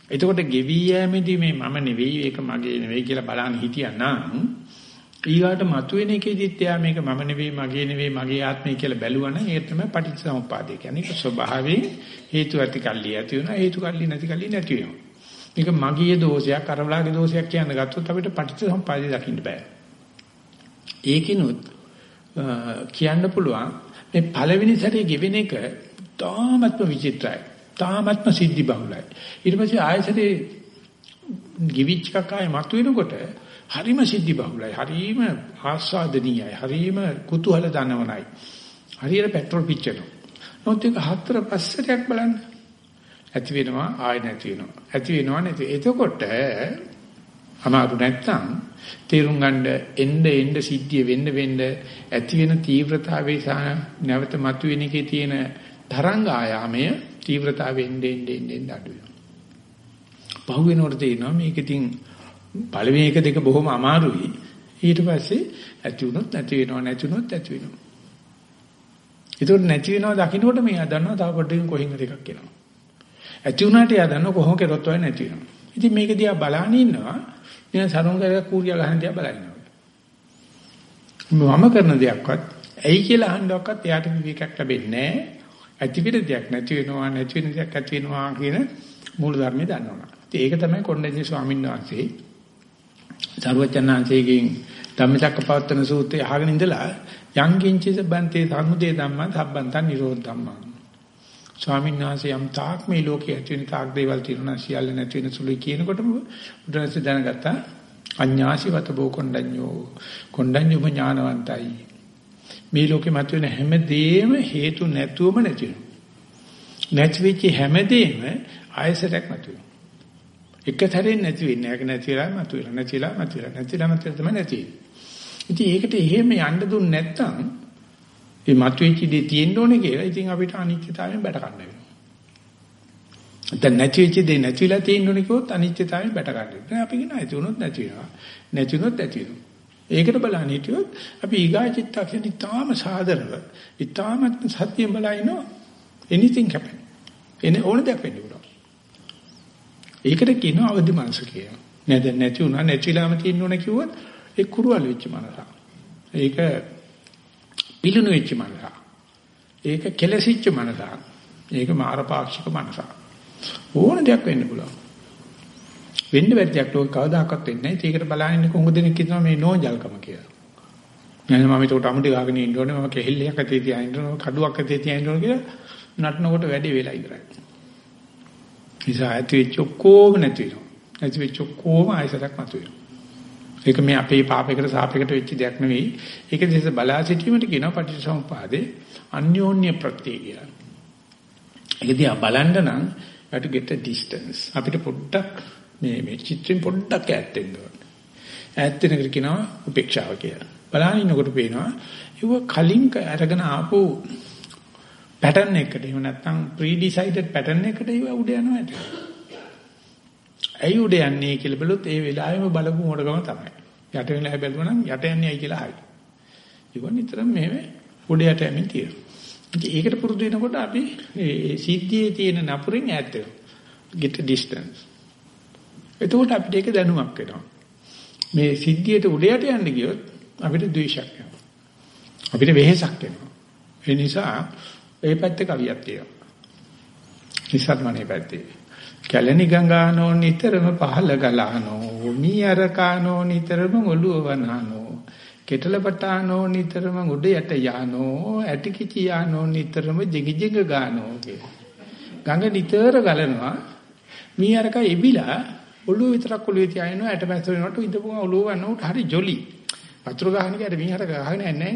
එතකොට ගෙවි යෑමේදී මේ මම නෙවෙයි ඒක මගේ නෙවෙයි කියලා බලන්න හිටියනම් ඊගාට මතුවෙන එකෙදිත් එයා මේක මම නෙවෙයි මගේ නෙවෙයි මගේ ආත්මය කියලා බැලුවනම් ඒක තමයි පටිච්චසමුප්පාදය කියන්නේ. ඒක ස්වභාවයෙන් හේතු ඇති කල්ලි ඇති වෙනවා හේතු කල්ලි නැති කල්ලි නැති වෙනවා. මේක මගේ දෝෂයක් අරවලාගේ දෝෂයක් කියන ගත්තොත් අපිට පටිච්චසමුප්පාදය දකින්න බෑ. ඒකිනුත් කියන්න පුළුවන් මේ පළවෙනි සැරේ ගෙවෙන එක තාමත්ම විචිත්‍රයි. තාමත්ම සිද්ධි බහුලයි. ඊට පස්සේ ආයසරේ ගිවිච් කකාය මතුවෙනකොට හරිම සිද්ධි බහුලයි. හරිම ආස්වාදනීයයි. හරිම කුතුහල දනවනයි. හරියට පෙට්‍රල් පිච්චෙනවා. නමුත් ඒක හතර පස්සටයක් බලන්න. ඇති වෙනවා ආය නැති වෙනවා. ඇති වෙනවා නැති. එතකොට අමාරු නැත්තම් තේරුම් ගන්න එන්න එන්න සිද්ධිය වෙන්න වෙන්න ඇති වෙන තීව්‍රතාවයේ සහ නැවත මතුවෙන එකේ තියෙන තරංග ආයාමය තීව්‍රතාවෙන් එන්න එන්න එන්න අඩු වෙනවා. පහු වෙනකොට තේරෙනවා මේක ඉතින් පළවෙනි එක දෙක බොහොම අමාරුයි. ඊට පස්සේ ඇති වුණොත් නැති වෙනවා නැති වුණොත් ඇති වෙනවා. ඒකට නැති වෙනවා දකින්නකොට මෙයා දන්නවා තව පොඩ්ඩකින් කොහින්ද දෙකක් එනවා. ඇති වුණාට එයා දන්නවා කොහොම කරොත් වයි නැති වෙනවා. ඉතින් මේක දිහා බලන ඉන්නවා. ඉතින් සරුංගරයක් කූරියා ගහන දිහා බලනවා. මම කරන දෙයක්වත් ඇයි කියලා අහන්නවක්වත් එයාට විවේකයක් ලැබෙන්නේ නැහැ. ඇති වෙන දෙයක් නැති වෙනවා නැති වෙන දෙයක් ඇති වෙනවා කියන මූල ධර්මය දන්නවනේ. ඉතින් ඒක තමයි කොණ්ඩඤ්ඤ ස්වාමීන් වහන්සේ සරුවචනාංශයෙන් ධම්මචක්කපවත්තන සූත්‍රය අහගෙන ඉඳලා යං කිංචිස බන්තේ සම්මුදේ ධම්මං සම්බන්තං නිරෝධ ධම්මං ස්වාමීන් වහන්සේ යම් තාක් මේ ලෝකයේ ඇති වෙන තාක් දේවල් තියෙනවා සියල්ල නැති වෙන සුළුයි කියනකොටම බුදුරජාණන් දැනගත්තා අඤ්ඤාසිවත බෝ කොණ්ඩඤ්ඤෝ කොණ්ඩඤ්ඤුම ඥානවන්තයි. මේ ලෝකෙ මතුවෙන හැමදේම හේතු නැතුවම නැති වෙනවා. නැති වෙච්ච හැමදේම ආයසරයක් නැති වෙනවා. එක සැරෙන් නැති වෙන්නේ. ඒක නැතිලා මතුවෙලා නැතිලා මතුවෙලා නැතිලා මතුවෙලා තමයි නැති ඉතින් ඒකට එහෙම යන්න දුන්නේ නැත්නම් මේ මතුවෙච්ච දේ තියෙන්න ඕනේ කියලා ඉතින් අපිට අනිත්‍යතාවයෙන් බැට ගන්න වෙනවා. දැන් නැති වෙච්ච දේ නැතිලා තියෙන්න ඕනේ කිව්වොත් අනිත්‍යතාවයෙන් බැට ගන්න වෙනවා. අපි කියන ඇති වුණොත් නැති වෙනවා. නැති වුණොත් නැති වෙනවා. ඒකට බලන්න හිටියොත් අපි ඊගා චිත්තක්ෂණ ඉතාම සාදරව ඉතාම සත්‍යයෙන් බලනවා anything happen. එනේ ඕන දෙයක් වෙන්න පුළුවන්. ඒකට කියනවා අවදි මනස කියලා. නැද නැති වුණා නැතිලාම තියෙන්න ඕන කිව්වොත් ඒ කුරුවල් වෙච්ච මනස. ඒක පිළුණු වෙච්ච මනස. ඒක කෙලසිච්ච මනසක්. ඒක මාරපාක්ෂික මනසක්. ඕන දෙයක් වෙන්න පුළුවන්. වෙන්න බැරි දෙයක් ලෝකේ කවදාකවත් වෙන්නේ නැහැ. ඒකට බලන්නේ කොහොමද දෙනෙක් කියනවා මේ නෝන්ජල්කම කියලා. නෑ මම ඒකට අමුටි ගාගෙන ඉන්න ඕනේ මම කෙහෙල්ලයක් ඇතේ තියා ඉන්න ඕනේ කඩුවක් ඇතේ තියා ඉන්න ඕනේ කියලා නටනකොට වැඩි වෙලා ඉවරයි. නිසා ඇති වෙච්ච ඔක්කොම නැති වෙනවා. නැති වෙච්ච ඔක්කොම ආයසරක් මතුවෙනවා. ඒක මේ අපේ පාපයකට සාපයකට වෙච්ච දෙයක් නෙවෙයි. ඒක දෙස බලා සිටීමට කියනවා පටිච්චසමුපාදේ අන්‍යෝන්‍ය ප්‍රත්‍ය කියලා. ඒක දිහා බලන්න නම් you have to get a distance. අපිට පොඩ්ඩක් මේ මේ චිත්‍රෙන් පොඩ්ඩක් ඈත් වෙන්න ඕනේ. ඈත් වෙනකට කියනවා උපේක්ෂාව කියලා. බලන ඉන්නකොට පේනවා ඒව කලින් අරගෙන ආපු පැටර්න් එකකට එහෙම නැත්නම් ප්‍රී ඩිසයිඩඩ් පැටර්න් එකකට ඒව උඩ යනවා ඇති. ඇයි උඩ යන්නේ කියලා බලුත් ඒ වෙලාවෙම බලපු මොඩකම තමයි. යට වෙලා බැලුවා නම් යට යන්නේ ඇයි කියලා හරි. ඒක නිතරම මෙහෙම උඩ යට යමින් තියෙනවා. ඉතින් ඒකට පුරුදු වෙනකොට අපි ඒ සිද්ධියේ තියෙන නපුරින් ඈත් වෙනවා. get a distance. එතකොට අපිට ඒක දැනුමක් වෙනවා. මේ සිද්ධියට උඩ යට යන්න ගියොත් අපිට ද්වේෂයක් එනවා. අපිට වෙහෙසක් එනවා. ඒ නිසා ඒ පැත්තේ කවියක් තියෙනවා. නිසර්මණේ පැත්තේ. කැලණි ගංගානෝ නිතරම පහල ගලානෝ මීයර කානෝ නිතරම ඔළුව වනානෝ කෙටලපටානෝ නිතරම උඩ යට යානෝ ඇටිකිචි යානෝ නිතරම ජිගි ජිග ගානෝ කිය. ගඟ නිතර ගලනවා මීයරක එබිලා ඔළුව විතරක් ඔළුවේ තියාගෙන ඇටමැස්ස වෙනකොට ඉඳපුවා ඔළුව වන්නකොට හරි ජොලි. වතුර ගහන එකට මීහර ගහගෙන යන්නේ නැහැ.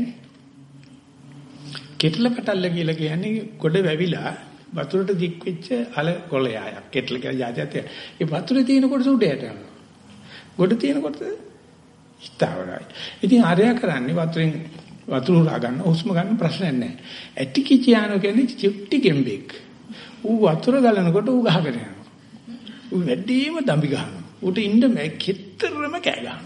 කෙටල පටල්ල කියලා කියන්නේ ගොඩ වැවිලා වතුරට දික් වෙච්ච අල කොළයායක්. කෙටල කියලා જાතියක්. ඒ වතුරේ තියෙනකොට උඩයට යනවා. ගොඩ තියෙනකොට ස්ථාවරයි. ඉතින් ආර්යය කරන්නේ වතුරෙන් වතුර උරා ගන්න හුස්ම ගන්න ප්‍රශ්නයක් නැහැ. ඇටි කිචියානෝ කියන්නේ චිප්ටි ගෙම්බෙක්. ඌ වතුර ගලනකොට ඌ ගහගෙන යනවා. ඌ වැඩිම දම්බි ගහනවා. ඌට ඉන්න මේ කෙතරම කෑ ගහනවා.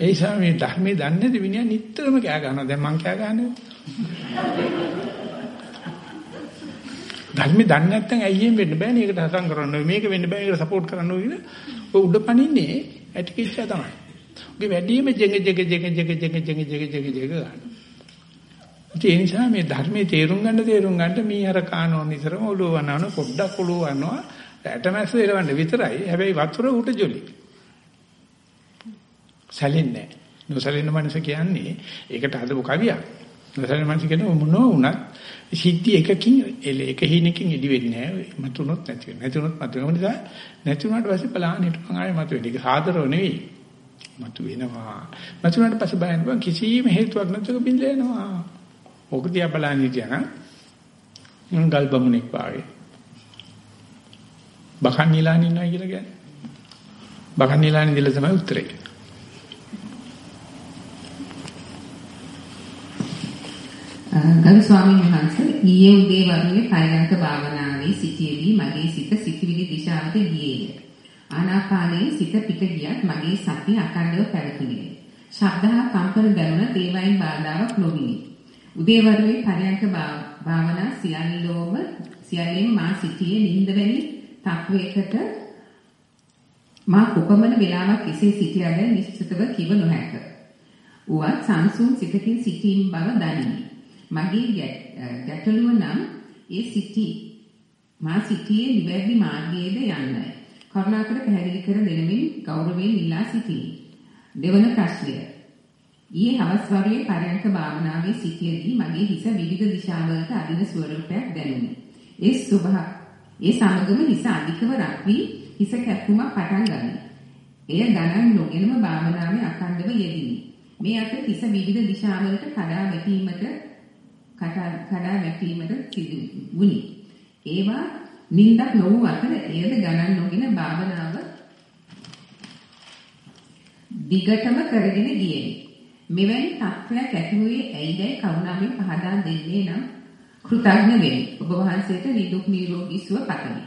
ඒ නිසා මේ ධර්මයේ දන්නේ නැති විනය නිටතරම කෑ ගන්නවා. දැන් මං කෑ ගන්නවා. ධර්මයේ දන්නේ නැත්නම් ඇයියෙන් වෙන්න බෑනේ. ඒකට හසම් කරන්න ඕනේ. මේක වෙන්න බෑ. ඒකට සපෝට් කරන්න ඕනේ කියලා. ඔය උඩ පනින්නේ ඇටි කිච්චා තමයි. ඔගේ වැඩිම ජෙග ජෙග ජෙග ජෙග ජෙග ජෙග ජෙග ජෙග ජෙග ගන්න. ඒ නිසා මේ ධර්මයේ තේරුම් ගන්න තේරුම් ගන්න මේ අර කානෝන් ඉතරම ඔළුව වනන පොඩ්ඩක් ඔළුව වනවා. ඇටමැස්ස එලවන්න විතරයි. හැබැයි වතුර උට ජොලි. සැලෙන්නේ නැහැ. නොසැලෙන මනස කියන්නේ ඒකට හදපු කවියක්. නොසැලෙන මනස කියන්නේ මොනෝ වුණත් සිද්ධි එකකින් එක හිණකින් ඉදි වෙන්නේ නැහැ. මතුනොත් නැති වෙනවා. නැතුනොත් මතු වෙනවා. නිසා නැති වුණාට පස්සේ බලන්න හිටපන් ආයෙ මතු වෙන්නේ. ඒක සාදරව නෙවෙයි. මතු වෙනවා. මතු වුණාට පස්සේ බලන්න කිසිම හේතුවක් නැතුව බින්ද යනවා. ඕක දිහා බලන්න හිටියා නම් ගල් බමුණෙක් වාගේ. බකන් නිලාන ඉන්නවා කියලා කියන්නේ. බකන් නිලාන ඉඳලා තමයි උත්තරේ. ගරු ස්වාමීන් වහන්සේ ඊයේ උදේ වරුවේ පරයන්ක භාවනාවේ සිටියේදී මගේ සිත සිතිවිලි දිශාවට ගියේය. ආනාපානයේ සිත පිට ගියත් මගේ සතිය අකණ්ඩව පැවතුණේ. ශබ්දහා කම්පන දැනුණ තේවයින් බාධාවක් නොවිනි. උදේ වරුවේ පරයන්ක භාවනා සියල්ලෝම සියල්ලෙන් මා සිටියේ නිින්ද වැනි තත්වයකට මා කොපමණ වේලාවක් එසේ සිටියද නිශ්චිතව කිව නොහැක. උවත් සංසුන් සිතකින් සිටීම බව දනිමි. මගේ ගැටලුව නම් ඒ සිටි මා සිටියේ නිවැරදි මාර්ගයේද යන්නයි. කරුණාකර පැහැදිලි කර දෙනමින් ගෞරවයෙන් ඉල්ලා සිටිමි. දෙවන ප්‍රශ්නය. ඊයේ හවස් වරුවේ පරයන්ක භාවනාවේ සිටියේදී මගේ හිස විවිධ දිශාවලට අදින ස්වරූපයක් දැනුනි. ඒ ස්වභාව ඒ සමගම හිස අධිකව රත් වී හිස කැපුමක් පටන් ගනී. එය ගණන් නොගෙනම භාවනාවේ අඛණ්ඩව යෙදිනි. මේ අතර හිස විවිධ දිශාවලට කඩා වැටීමට කඩා වැටීමට සිදු වුණි. ඒවා නින්දක් නොවු අතර එයද ගණන් නොගෙන භාවනාව දිගටම කරගෙන ගියේ. මෙවැනි තත්ත්වයක් ඇති වූයේ ඇයිදයි කරුණාවෙන් පහදා දෙන්නේ නම් කෘතඥ වෙමි. ඔබ වහන්සේට නිදුක් නිරෝගී සුව පතමි.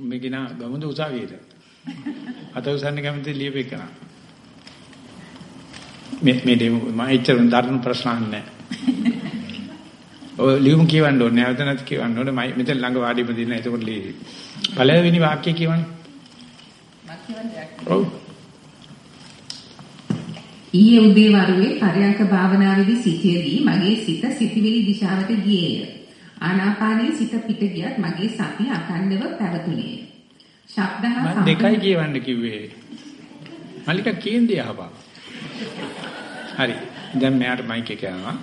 මේක නා ගමුද උසාවියට. අත උසන්න කැමති ලියපෙක කරා. මේ මේ දෙමු මම ඉච්චර දරුණු ප්‍රශ්න අහන්නේ ඔය ලියුම් කියවන්න ඕනේ නැවත නැත් කියවන්න ඕනේ මම මෙතන ළඟ වාඩිම දින එතකොට ලියවි. පළවෙනි වාක්‍යය කියවන්නේ. මම කියවන්නේ ඔව්. ඊයේ උදේ වරුවේ පරයන්ක භාවනාවේදී සිටියේදී මගේ සිත සිටිවිලි දිශාවට ගියේය. ආනාපානයේ සිත පිට ගියත් මගේ සතිය අඛණ්ඩව පැවතුණේය. ශබ්ද හා මම දෙකයි කියවන්න කිව්වේ. මල්ලික කේන්දේ අහපන්. හරි. දැන් මෙයාට මයික් එක යනවා.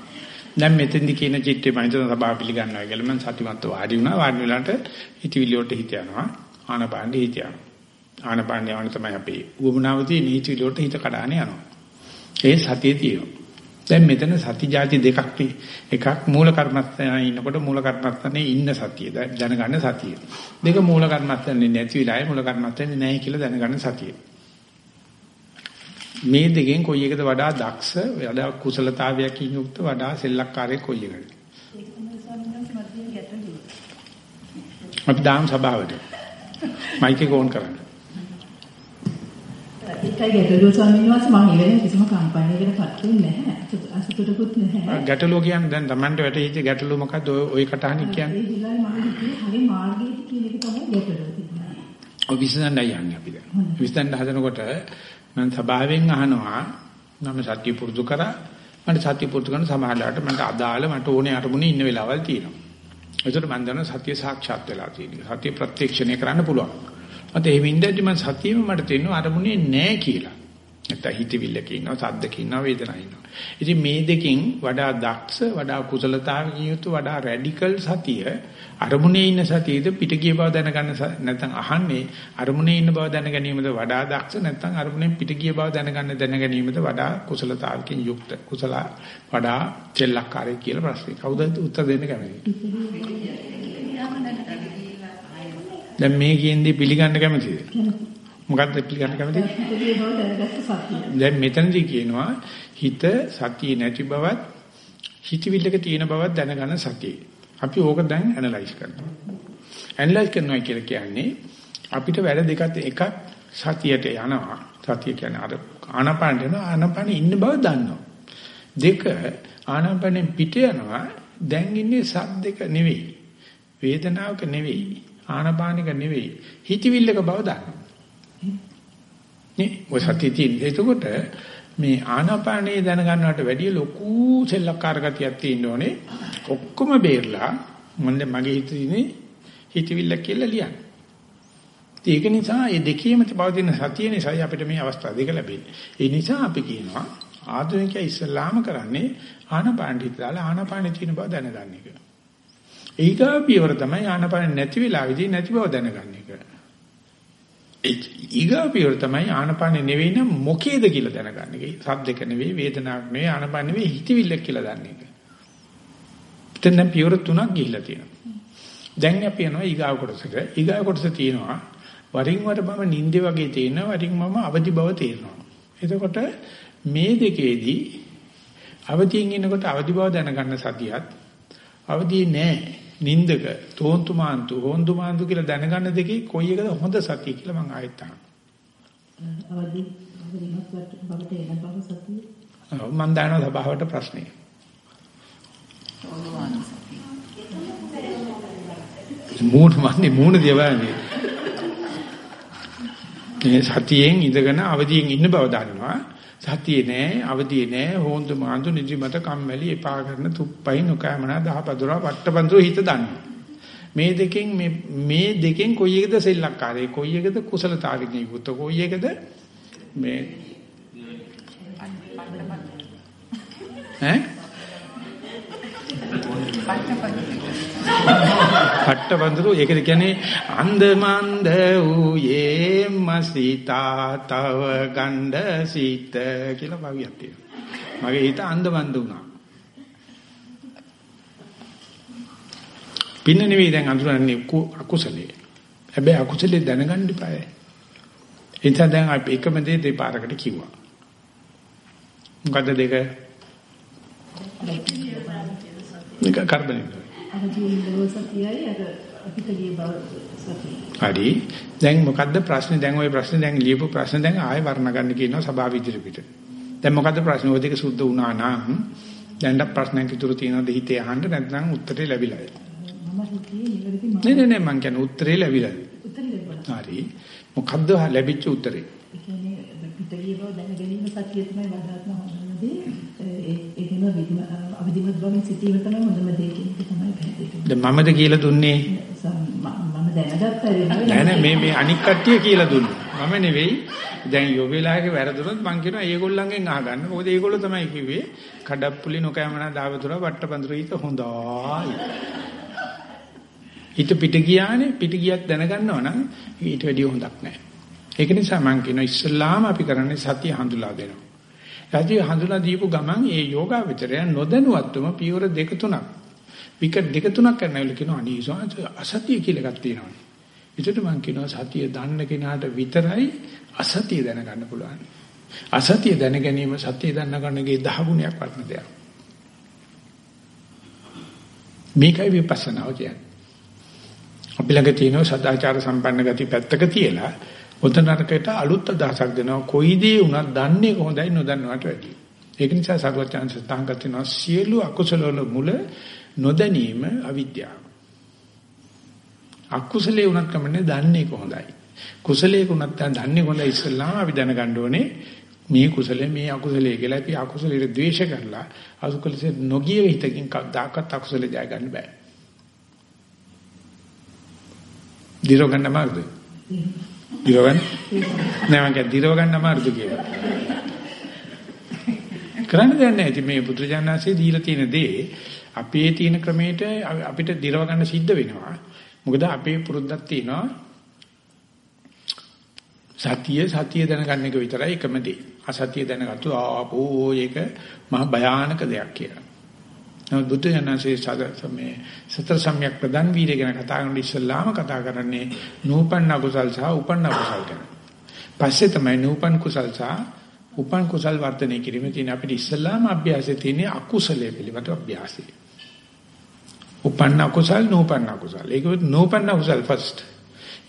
දැන් මෙතෙන්දි කියන චිත්තේ මම හිතන සභාව පිළිගන්නවා කියලා මම සතිමත්ව වාඩි වුණා. වාඩි වෙලාට හිතවිලි වලට හිත යනවා. ආනපානෙ හිත යනවා. ආනපානෙ යවන තමයි අපේ උවමනාව තියෙන හිතවිලි වලට හිත කඩානේ යනවා. ඒ සතියේ තියෙනවා. දැන් මෙතන සති જાති දෙකක් නේ. එකක් මූල කර්මස්ථානයේ ඉන්නකොට මූල කර්මස්ථානයේ ඉන්න සතිය දැනගන්න සතිය. දෙක මූල කර්මස්ථානයේ නැති වෙලාවේ මූල කර්මස්ථානයේ නැහැ කියලා දැනගන්න සතිය. මේ දෙකෙන් කොයි එකද වඩා දක්ෂ වඩා කුසලතාවයකින් යුක්ත වඩා සෙල්ලක්කාරයෙක් කොයි එකද? අපි දාම් සභාවට මයික් එක ඕන් කරන්න. ඒකයි ගැටලුව ස්වාමීන් වහන්සේ මම ඉවෙන කිසිම කම්පැනි එකකට පත් වෙන්නේ නැහැ. අසතුටකුත් නැහැ. ගැටලුව කියන්නේ දැන් Tamanට වැටහිච්ච ගැටලුව මොකද්ද ඔය කටහඬ කියන්නේ? හරි මාර්ගයේ කියන එක තමයි ගැටලුව. ඔය විසඳන්න යන්නේ අපි දැන්. විසඳන්න හදනකොට මම සභාවෙන් අහනවා මම සත්‍ය පුරුදු කරා මට සත්‍ය පුරුදු කරන සමාජලාට මට අදාළ මට ඕනේ අරමුණේ ඉන්න වෙලාවල් තියෙනවා. ඒකට මම දන්නවා සත්‍ය සාක්ෂාත් වෙලා තියෙනවා. සත්‍ය ප්‍රත්‍යක්ෂණය කරන්න පුළුවන්. මත ඒ වින්දේදී මම සතියෙම මට තේරෙනවා අරමුණේ නැහැ කියලා. නැත්නම් හිතවිල්ලක ඉන්නවා, සද්දක ඉන්නවා, වේදනාවක් ඉන්නවා. ඉතින් මේ දෙකෙන් වඩා දක්ෂ, වඩා කුසලතාවකින් යුතු, වඩා රැඩිකල් සතිය අරමුණේ ඉන්න සතියද පිට ගිය බව දැනගන්න නැත්නම් අහන්නේ අරමුණේ ඉන්න බව දැන ගැනීමද වඩා දක්ෂ නැත්නම් අරමුණෙන් පිට ගිය බව දැනගන්න දැන ගැනීමද වඩා කුසලතාවකින් යුක්ත කුසල වඩා දෙල්ලක්කාරයි කියලා ප්‍රශ්නේ. කවුද උත්තර දෙන්න කැමති? *laughs* දැන් මේ කියන්නේ පිළිගන්න කැමතිද? බව දැනගත්ත සතිය. දැන් මෙතනදී කියනවා හිත සතිය නැති බවත් හිතවිල්ලක තියෙන බවත් දැනගන්න සතිය. අපි ඕක දැන් ඇනලයිස් කරනවා. ඇනලයිස් කරනවා කියලා කියන්නේ අපිට වැඩ දෙකක් එකක් සතියට යනවා. සතිය කියන්නේ අර ආනාපානෙ යනවා ආනාපානෙ ඉන්න බව දන්නවා. දෙක ආනාපානෙ පිට යනවා දැන් ඉන්නේ සද්දක නෙවෙයි. වේදනාවක නෙවෙයි. ආනාපානික නෙවෙයි. හිතවිල්ලක බව දන්නවා. නේ ඔය සතිය තියෙන්නේ. එතකොට මේ ආනාපානේ දැනගන්නවට වැඩිය ලොකු සෙල්ලක්කාර ගතියක් තියෙන්න ඕනේ. ඔක්කොම බේරලා මන්ද මගේ හිතේ හිතවිල්ල කියලා ලියන්න. ඒක නිසා මේ දෙකේම පවතින සතිය නිසා අපිට මේ අවස්ථා දෙක ලැබෙන්නේ. ඒ නිසා අපි කියනවා ආධුනිකයා ඉස්සලාම කරන්නේ ආනාපාන හිතලා ආනාපානේ තියෙන බව දැනගන්න එක. ඊගා පියවර තමයි ආනාපාන නැති වෙලාවෙදී නැති බව දැනගන්න එක. ඊගා පියවර තමයි ආනාපානේ නෙවෙයි නම් මොකේද කියලා දැනගන්න එක. සද්දක නෙවෙයි වේදනාවක් නෙවෙයි ආනාපාන නෙවෙයි හිතවිල්ලක් කියලා දන්න එක. එතන දැන් පියවර තුනක් ගිහිල්ලා තියෙනවා. දැන් අපි යනවා ඊගාව කොටසට. ඊගාව කොටස තියෙනවා වරින් වර මම නිින්දේ වගේ තේනවා වරින් මම අවදි බව තේරෙනවා. එතකොට මේ දෙකේදී අවදියෙන් ඉන්නකොට අවදි බව දැනගන්න සතියත් අවදි නෑ නින්දක තෝන්තු මාන්තු හොන්දු මාන්තු කියලා දැනගන්න දෙකේ කොයි එකද හොඳ සතිය කියලා මම ආයෙත් අහනවා. අවදි අවදිමත් බවට එන බව සතිය. ඔව් මම දානවා සභාවට ප්‍රශ්නේ. මූණ මන්නේ මූණ දිවන්නේ. මේ සතියෙන් ඉඳගෙන අවදියෙන් ඉන්න බව දන්නවා. සතියේ නෑ අවදියේ නෑ හොඳ මාඳු නිදිමත කම්මැලි එපා කරන තුප්පයි නොකෑමනා දහපදුරා වට්ටපන්දෝ හිත දන්නවා. මේ දෙකෙන් මේ මේ දෙකෙන් කොයි එකද සෙල්ලක්කාරේ කොයි එකද කුසලතාවකින් යුක්ත කොයි එකද මේ ඈ පට්ටබඳුරු ඒකද කියන්නේ අන්ද මන්ද ඌයේ මසිතා තව ගණ්ඩ සීත කියලා භාවියක් තියෙනවා. මගේ හිත අන්ද මන්ද වුණා. පින්න නෙවෙයි දැන් අඳුරන්නේ අකුසලයේ. හැබැයි අකුසලයේ දැනගන්න ඉපාය. එතන දැන් අපි එකම දේ දෙපාරකට කිව්වා. මොකද්ද දෙක? මේක කාබනින්. අවදියෙන් බව සතියයි අර අපිට ගිය බව සතිය. හරි. දැන් මොකද්ද ප්‍රශ්නේ? දැන් ওই ප්‍රශ්නේ දැන් ලියපු ප්‍රශ්නේ දැන් ආයෙ වර්ණ ගන්න කියනවා සභාව ඉදිරිපිට. දැන් මොකද්ද ප්‍රශ්නේ? ඔය දෙක සුද්ධ වුණා නම් දැන් ප්‍රශ්නයක් ඉතුරු තියෙනවද හිතේ අහන්න නැත්නම් උත්තරේ මම නෑ නෑ නෑ මං කියන්නේ උත්තරේ ලැබිලාද? උත්තර ලැබුණා. හරි. මොකද්ද ලැබිච්ච උත්තරේ? ඒ කියන්නේ පිට ගිය බව දැන ගැනීම සතිය තමයි වඩාත්ම හොඳ. දේ ඒකම විදිම අවිදිමත් බවින් සිටීම තමයි හොඳම දේ කියන එක තමයි පැහැදිලි. මමද කියලා දුන්නේ මම දැනගත්තා නෑ මේ මේ අනික් කට්ටිය කියලා දුන්නා. මම නෙවෙයි. දැන් යෝග වෙලාවක වැරදුනොත් මං කියනවා ඒගොල්ලන්ගෙන් අහගන්න. මොකද ඒගොල්ලෝ තමයි කිව්වේ කඩප්පුලි නොකෑමනා දාවතුර වට්ටපඳුරීත හොඳයි. හිත පිට ගියානේ පිට ගියත් දැනගන්නවා නම් ඊට වැඩිය හොඳක් නෑ. ඒක නිසා මං කියනවා ඉස්සල්ලාම අපි කරන්නේ සතිය හඳුලා දෙනවා. සතිය හඳුලා දීපු ගමන් ඒ යෝගාවචරය නොදැනුවත්වම පියවර දෙක තුනක් විකට් දෙක තුනක් කරනවල කියනවා අනීසෝ අසතිය කියලා එකක් තියෙනවා. ඒකට මං කියනවා සතිය දන්න කෙනාට විතරයි අසතිය දැනගන්න පුළුවන්. අසතිය දැන ගැනීම සතිය දැන ගන්නගේ දහ ගුණයක් වටන දෙයක්. මේකයි විපස්සනාව කියන්නේ. අපි ළඟ තියෙන සදාචාර සම්පන්න ගති පැත්තක තියලා උතනරකට අලුත් අදහසක් දෙනවා කොයි දේ වුණත් දන්නේ කොහොඳයි නොදන්නවට වැඩියි. ඒක නිසා සර්වචාන්ස තහංග කරනවා සියලු අකුසල වල මුල නොදැනීම අවිද්‍යාව. අකුසලයේ වුණත් කමන්නේ දන්නේ කොහොඳයි. කුසලයේ වුණත් දන්නේ කොහොඳයි ඉස්සල්ලාම අපි දැනගන්න ඕනේ මේ කුසලයේ මේ අකුසලයේ කියලා අපි අකුසලයේ ද්වේෂ කරලා අකුසලයේ නොගිය හිතකින් කවදාකවත් අකුසලයේ ජය ගන්න බෑ. දිරව ගන්න අමාරුද? දිරව ගන්න? නෑ මං කියන්නේ දිරව ගන්න අමාරුද කියලා. කරන්න දෙයක් නැහැ. ඉතින් මේ පුත්‍රජානනාංශයේ දීලා තියෙන දේ අපේ තියෙන ක්‍රමයට අපිට දිරව ගන්න සිද්ධ වෙනවා. මොකද අපේ පුරුද්දක් තියෙනවා සතිය සතිය දැනගන්න එක විතරයි එකම දේ. අසතිය දැනගත්තු ආපෝ ඒක මහ භයානක දෙයක් කියලා. නමුත් බුද්ධ ජනසේ සාධර්මයේ සතර සම්‍යක් ප්‍රදන් වීර්ය ගැන කතා කරන ඉස්සල්ලාම කතා කරන්නේ නූපන්න කුසල් සහ උපන්න කුසල් ගැන. පස්සේ තමයි නූපන් කුසල් සහ උපන් කුසල් වර්ධනය කිරීමේ තියෙන අපිට ඉස්සල්ලාම අභ්‍යාසයේ තියෙන අකුසලයේ පිළිබඳ අභ්‍යාසය. උපන්න කුසල් නූපන්න කුසල්. ඒක නූපන්න කුසල් ෆස්ට්.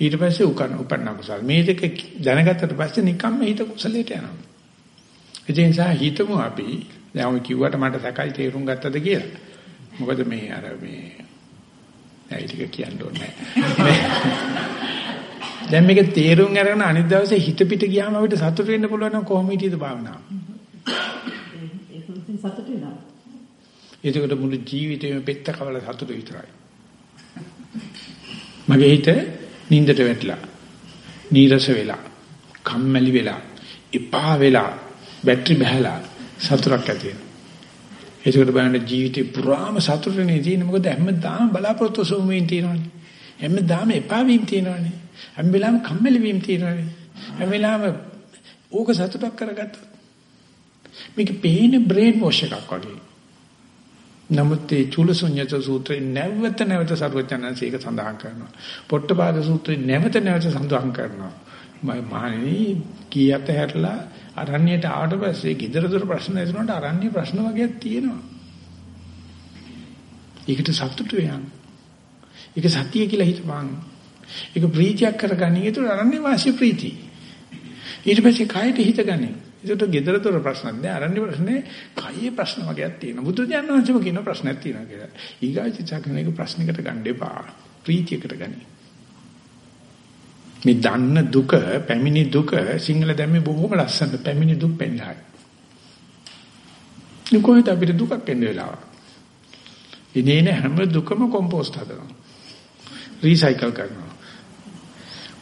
ඊට පස්සේ උකන් උපන්න කුසල්. මේ දෙක දැනගත්තට පස්සේ නිකම්ම හිත කුසලයට යනවා. ඒ නිසා හිතමු අපි දැන් ඔය කිව්වට මට සැකයි තේරුම් ගත්තද කියලා. මොකද මේ අර මේ ඇයි ටික කියන්න ඕනේ දැන් මේක තේරුම් අරගෙන අනිත් දවසේ හිත පිට ගියාම අපිට සතුට වෙන්න පුළුවන් නම් කොහොම හිටියද භාවනාව? ඒක සතුට වෙනවා. ඒකට මුළු ජීවිතේම පෙත්ත කවල සතුට විතරයි. මගේ හිත නින්දට වැටලා, නීරස වෙලා, කම්මැලි වෙලා, එපා වෙලා, බැටරි බහලා සතුටක් ඇති වෙනවා. ඒකට බලන්න ජීවිතේ පුරාම සතුටනේ තියෙන්නේ මොකද හැමදාම බලාපොරොත්තු සෝමයෙන් තියෙනවනේ. හැමදාම එපා වීම තියෙනවනේ. හැම වෙලාවෙම කම්මැලි වීම තියෙනවනේ. හැම වෙලාවෙම ඕක සතුටක් කරගත්තොත් මේක පේන බ්‍රේන් වොෂ් එකක් වගේ. නමුත් ඒ චූලසුඤ්ඤත සූත්‍රේ නැවත නැවත සර්වඥාන්සේ ඒක සඳහන් කරනවා. පොට්ටපාද සූත්‍රේ නැවත නැවත සඳහන් කරනවා. මම මහණෙනි කීයට හැරලා අරණ්‍යයට ආවට පස්සේ gedara dora ප්‍රශ්න ඇසුනට අරණ්‍ය ප්‍රශ්න වගේක් තියෙනවා. ඒකට සතුටු වෙනවා. ඒක සතිය කියලා හිතපන්. ඒක ප්‍රීතියක් කරගන්නේ ඒක අරණ්‍ය වාසී ප්‍රීති. ඊට පස්සේ කායට හිතගන්නේ. ඒකට gedara dora ප්‍රශ්නක් නෑ අරණ්‍ය ප්‍රශ්නේ කයේ ප්‍රශ්න වගේක් තියෙනවා. බුදු දඥාන්සම කියන ප්‍රශ්නයක් තියෙනවා කියලා. ඊගාචිතකනේක ප්‍රශ්නයකට ගන්න එපා. ප්‍රීතියකට ගන්නේ. මේ දන්න දුක පැමිණි දුක සිංහල දැම්මේ බොහොම ලස්සනට පැමිණි දුක් පෙන්නයි. නිකෝයිත අපිට දුකක් එන්න වෙලාව. ඉනේන හැම දුකම කොම්පෝස්ට් හදනවා. රීසයිකල් කරනවා.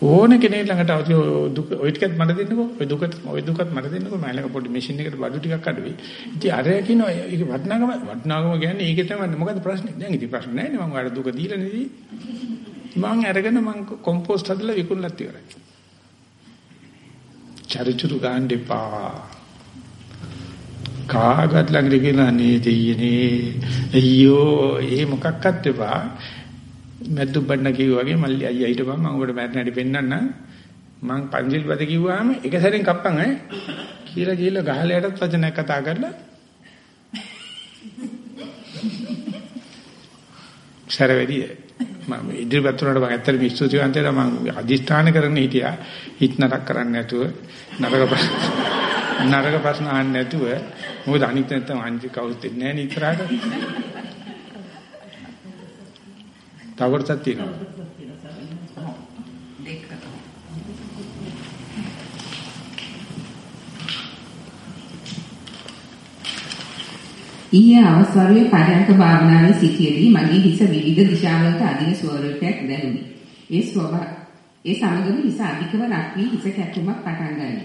ඕන කෙනෙක් ළඟට આવති දුක ඔය ටිකත් මට දෙන්නකෝ. ඔය දුකත් ඔය දුකත් මට දෙන්නකෝ. මම ළඟ පොඩි මැෂින් එකකට බඩු ටිකක් අඩුයි. ඉතින් අර කියනවා ඒක වටිනාකම වටිනාකම කියන්නේ ඒක තමයි මොකද ප්‍රශ්නේ. දැන් ඉතින් ප්‍රශ්න නැහැ නේ මම ඔයාලට දුක දීලා නෙදී. මං අරගෙන මං කොම්පෝස්ට් හදලා විකුණලත් ඉවරයි. චරිචුරු ගන්න එපා. කාගත් ළඟට කියලා නේ දෙයනේ. අයියෝ ඒ මොකක්වත් එපා. මැද්දු බන්න කිව්වා වගේ මල්ලි අයියා හිටපන් මම ඔබට මැරෙන හැටි පෙන්නන්න. මං පන්සිල් පද කිව්වාම එක සැරෙන් කප්පන් ඈ. කියලා කියලා ගහලයටත් වචනයක් කතා කරලා සැර වැඩිද? මම ඉදිරියට වුණාට මම ඇත්තටම ස්තුතිවන්ත වෙලා මම අදිස්ථාන කරගෙන හිටියා. හිත නරක කරන්නේ නැතුව නරක ප්‍රශ්න *laughs* නරක ප්‍රශ්න අහන්නේ නැතුව. මොකද අනිත් නැත්තම් අනිත් කවුරුත් ඉන්නේ නැහැ නේ ඉතරහට *laughs* තවරටත් තියෙනවා. ඊයේ අවස්වරුවේ පරයන්ක භාවනාවේ සිටියේදී මගේ හිස විවිධ දිශාවලට අදින ස්වරූපයක් දැනුනි. ඒ ස්වභාව ඒ සමගම හිස අධිකව රක් වී හිස කැක්කුමක් පටන් ගනී.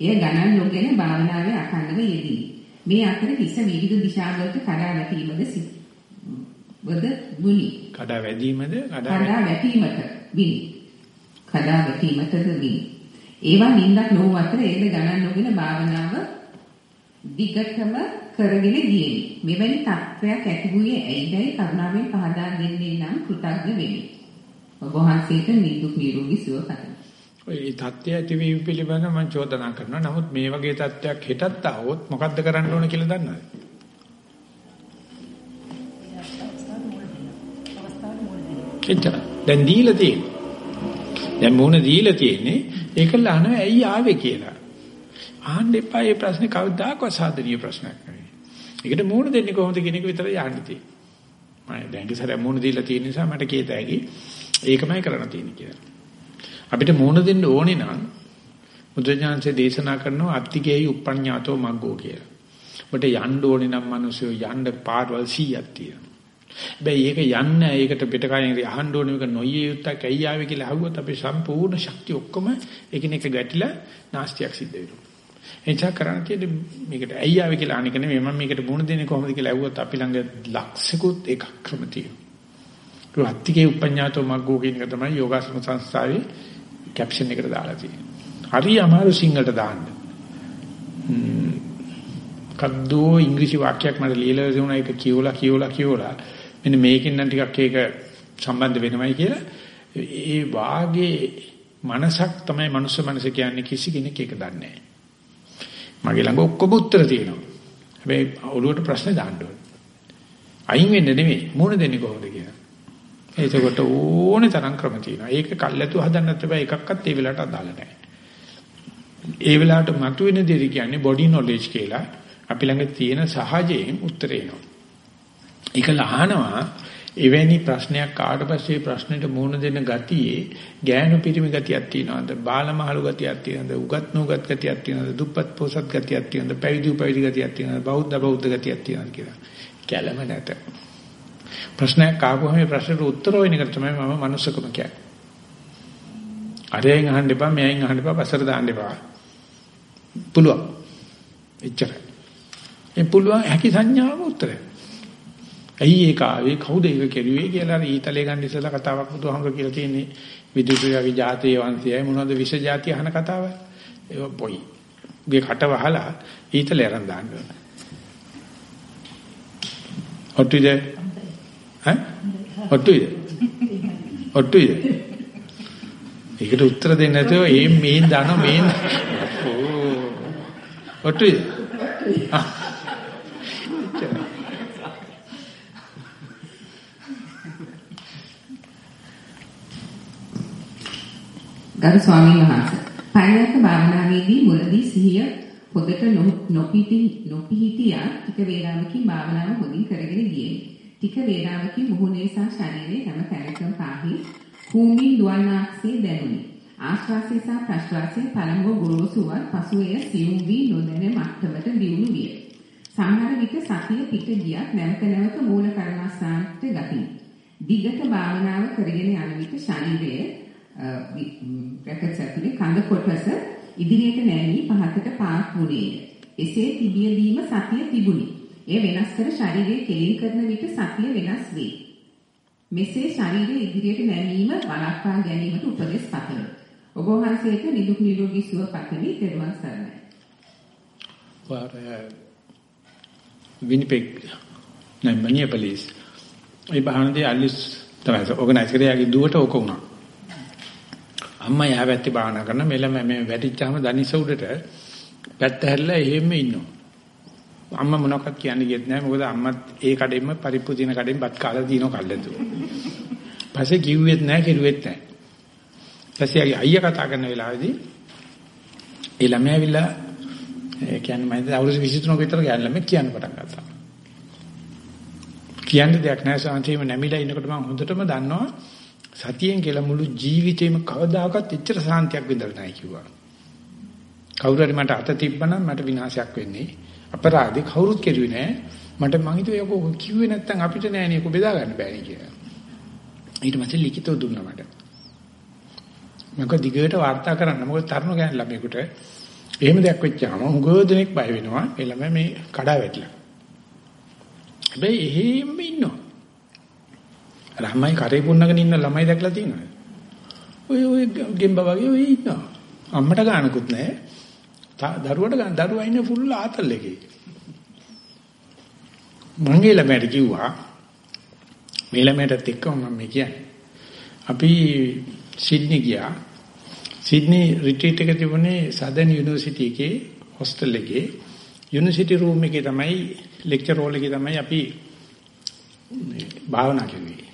එය ගණන් නොගෙන භාවනාවේ අඛණ්ඩව යෙදී. මේ අතර හිස විවිධ දිශාවලට කඩා වැටීමද වද වුනි. කඩා වැදීමද කඩා වැටීමට විනි. කඩා වැටීමටද විනි. ඒවා නින්දක් නොවු අතර ඒද ගණන් නොගෙන භාවනාව දිගටම කරගෙන ගියෙමි. මෙවැනි තත්ත්වයක් ඇති වූයේ ඇයිදයි කරුණාවෙන් පහදා දෙන්නේ නම් කෘතඥ වෙමි. ඔබ වහන්සේට නිදුක් නිරෝගී සුව පතමි. ඔය தත්ත්වය ඇතිවීම පිළිබඳව මම චෝදනා කරනවා. නමුත් මේ වගේ தත්ත්වයක් හෙටත් ආවොත් මොකද්ද කරන්න ඕන කියලා දන්නවද? එච්චර. දැන් දීලා තියෙන්නේ. දැන් මොන දීලා තියෙන්නේ? ඒකල අහනවා ඇයි ආවේ කියලා. අහන්න එපා මේ ප්‍රශ්නේ කවදාකවත් සාධනීය ප්‍රශ්නයක් නෙවෙයි. ඒකට මූණ දෙන්නේ කොහොමද කියන එක විතරයි යන්න තියෙන්නේ. මම දැන් ඉස්සර මූණ දීලා තියෙන නිසා මට කීත හැකි ඒකමයි කරන්න තියෙන්නේ කියලා. අපිට මූණ දෙන්න ඕනේ නම් බුදුජානකසේ දේශනා කරනවා අත්තිකේයි උප්පඤ්ඤාතෝ මග්ගෝ කියලා. ඔබට යන්න ඕනේ නම් මිනිස්සු යන්න පාරවල් 100ක් තියෙනවා. හැබැයි ඒක යන්නේ ඒකට පිටකයෙන් අහන්න ඕනේ මේක නොයිය යුත්තක් ඇයි ආවේ කියලා අහුවොත් අපේ සම්පූර්ණ ශක්තිය ඔක්කොම එකිනෙක ගැටිලා නාස්තියක් සිද්ධ වෙනවා. එනිසා කරන්න තියෙන්නේ මේකට ඇයි ආවේ කියලා අනික නෙමෙයි මම මේකට මුණ දෙන්නේ කොහොමද කියලා ඇහුවොත් අපි ළඟ ලක්ෂිකුත් එකක් ක්‍රම තියෙනවා. අත්තිකේ උපඤ්ඤාතෝ මග්ගෝ කියන එක තමයි යෝගාසන සංස්ථාවේ කැප්ෂන් එකට දාලා තියෙන්නේ. හරි අමාරු සිංහලට දාන්න. කද්දෝ ඉංග්‍රීසි වාක්‍යයක් මට ලියලා දෙනුනා ඒක කියවලා කියවලා කියවලා මෙන්න මේකෙන් නම් ටිකක් ඒක සම්බන්ධ වෙනවයි කියලා ඒ වාගේ මනසක් තමයි මනුස්ස මනස කියන්නේ කිසි කෙනෙක් ඒක දන්නේ නැහැ. මගේ ළඟ ඔක්කොම උත්තර තියෙනවා. හැබැයි ඔළුවට ප්‍රශ්න දාන්න ඕනේ. අයින් වෙන්න නෙමෙයි මුණ දෙන්නේ කොහොමද කියලා. එතකොට ඕනේ තරම් ක්‍රම තියෙනවා. ඒක කල්ැතු හදන්නත් බෑ එකක්වත් ඒ වෙලාවට අදාළ නැහැ. ඒ වෙලාවට මතුවෙන දේ කියන්නේ බොඩි නොලෙජ් කියලා. අපි ළඟ තියෙන සහජයෙන් උත්තර එනවා. ඒක ලහනවා එවැනි ප්‍රශ්නයක් ආවට පස්සේ ප්‍රශ්නෙට මුහුණ දෙන්න ගතියේ ගෑනු පිරිමි ගතියක් තියෙනවද? බාලමහලු ගතියක් තියෙනවද? උගත් නුගත් ගතියක් තියෙනවද? දුප්පත් පොසත් ගතියක් තියෙනවද? පැවිදි උපවිදි ගතියක් තියෙනවද? බෞද්ධ බෞද්ධ ගතියක් තියෙනවද කියලා. කැළම නැත. ප්‍රශ්නයක් ආවම මේ ප්‍රශ්නට උත්තර වෙන එක තමයි මම මනුස්සකම කියන්නේ. අරයෙන් අහන්න එපා මෙයෙන් අහන්න එපා පස්සට දාන්න එපා. පුළුවන්. එච්චරයි. ඒ පුළුවන් හැකි සංඥාව උත්තරය ඇයි ඒක ආවේ? කවුද ඒක කෙරුවේ කියලා ඊතලේ ගන්න ඉස්සලා කතාවක් බුදුහාමර කියලා තියෙන්නේ. විදුලියාගේ ජාතිය වංශයයි. මොනවද විෂ ජාතිය අහන කතාව ඒක පොයි උගේ කට වහලා ඊතලේ අරන් දාන්න ඕන. ඔට්ටුද ඈ? ඔට්ටුද ඔට්ටුද ඒකට උත්තර දෙන්න නැතුව ඒ මේන් දාන මේන් ඔට්ටුද ගරු ස්වාමීන් වහන්සේ පරයන්ක භාවනාවේදී මුලදී සිහිය පොදට නොපිටි නොපිහිටියා ටික වේලාවකින් භාවනාව හොඳින් කරගෙන ගියේ. ටික වේලාවකින් මුහුණේ සහ ශරීරයේ හැම තැනකම පාහි කුම්බින් දුවන්නාක්සේ දැනුනි. ආශ්වාසය සහ ප්‍රශ්වාසය පළමුව ගොරෝසුවත් පසුව එය සියුම් වී නොදැන මට්ටමට දියුණු විය. සමහර විට සතිය පිට ගියත් නැවත නැවත මූල කර්මස්ථානට ගතියි. දිගට භාවනාව කරගෙන යන විට ශරීරයේ බ්‍රැකට්ස් ඇතුලේ කඳ කොටස ඉදිරියට නැමී පහතට පාක් වුණේය. එසේ තිබියදීම සතිය තිබුණි. එය වෙනස් කර ශරීරයේ කෙලින් කරන විට සතිය වෙනස් වේ. මෙසේ ශරීරයේ ඉදිරියට නැමීම වළක්වා ගැනීමට උපදෙස් පතමි. ඔබ වහන්සේට නිදුක් නිරෝගී සුව පතමි. ත්වන් සරණයි. වාර විනිපෙක් නෑ මනියපලිස්. ඒ බහනදී අලිස් තමයි ඕගනයිස් කරයාගේ දුවට ඕක වුණා. අම්මා යා පැත්තේ භාවනා කරන මෙලම මේ වැටිච්චාම දනිස උඩට පැත්ත හැරිලා එහෙම ඉන්නවා. අම්මා මොනවක්වත් කියන්නේ කියෙත් නැහැ. මොකද අම්මත් ඒ කඩෙන්ම පරිප්පු දින කඩෙන් බත් කාලා දිනව කල්ලතු. පස්සේ කිව්වෙත් නැහැ, කෙරුවෙත් නැහැ. පස්සේ අයියා කතා කරන වෙලාවේදී ඒ ළමයා ඇවිල්ලා ඒ කියන්නේ මම අවුරුදු 23ක විතර ගෑන ළමෙක් කියන්න පටන් ගත්තා. කියන්න දෙයක් නැහැ සාන්තියම නැමිලා ඉන්නකොට මම හොඳටම දන්නවා සතියෙන් කියලා මුළු ජීවිතේම කවදාකවත් එච්චර සාන්තියක් විඳලා නැහැ කිව්වා. කවුරු හරි මට අත තිබ්බනම් මට විනාශයක් වෙන්නේ. අපරාධේ කවුරුත් කෙරුවේ නැහැ. මට මං හිතුවා යකෝ කිව්වේ නැත්තම් අපිට නෑනේ කො බෙදා ගන්න බෑනේ කියලා. ඊට පස්සේ ලිඛිතව දුන්නා මට. මම දිගට වාර්තා කරන්න මොකද තරුණ ගෑන ළමයෙකුට එහෙම දෙයක් වෙච්චාම හුඟ දෙනෙක් බය වෙනවා. ඒ ළමයා මේ කඩා වැටිලා. හැබැයි එහෙම ඉන්නවා. ළමයි කරේ පුන්නගෙන ඉන්න ළමයි දැකලා තියෙනවද? ඔය ඔය ගෙම්බ වගේ ඔය ඉන්නවා. අම්මට ගානකුත් නැහැ. දරුවට ගන්න දරුවා ඉන්නේ ෆුල් ආතල් එකේ. මංගේ ළමයට කිව්වා මේ ළමයටත් එක්ක මම මේ කියන්නේ. අපි සිඩ්නි ගියා. සිඩ්නි රිට්‍රීට් එක තිබුණේ සදර්න් යුනිවර්සිටි එකේ හොස්ටල් එකේ යුනිවර්සිටි රූම් එකේ තමයි ලෙක්චර් හෝල් එකේ තමයි අපි භාවනා කරුවේ.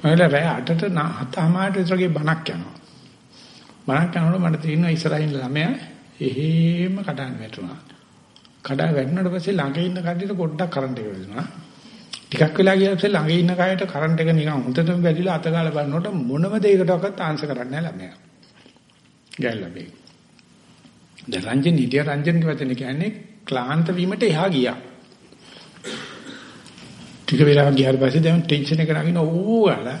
මම රෑ 8ට 7:00ට විතරගේ බණක් යනවා. බණක් යනකොට මට තේරෙනවා ඉස්සරහින් ළමයා එහෙම කඩන් වැටුණා. කඩා වැටුණාට පස්සේ ළඟ ඉන්න කඩේට පොඩ්ඩක් කරන්ට් එක වැදුනා. ටිකක් වෙලා ගියා පස්සේ ළඟ ඉන්න කයට කරන්ට් එක නිකන් හොඳටම වැදිලා අත ගාලා බලනකොට මොනම දෙයකටවත් ආන්සර් කරන්නේ නැහැ ළමයා. ගැල්ලා මේ. දැන් රංජන් හිටිය රංජන් වචන කියන්නේ ක්ලාන්ත වීමට එහා ගියා. ටික වෙලාවක් ගියාට පස්සේ දැන් ටෙන්ෂන් එක නගින ඕවාලා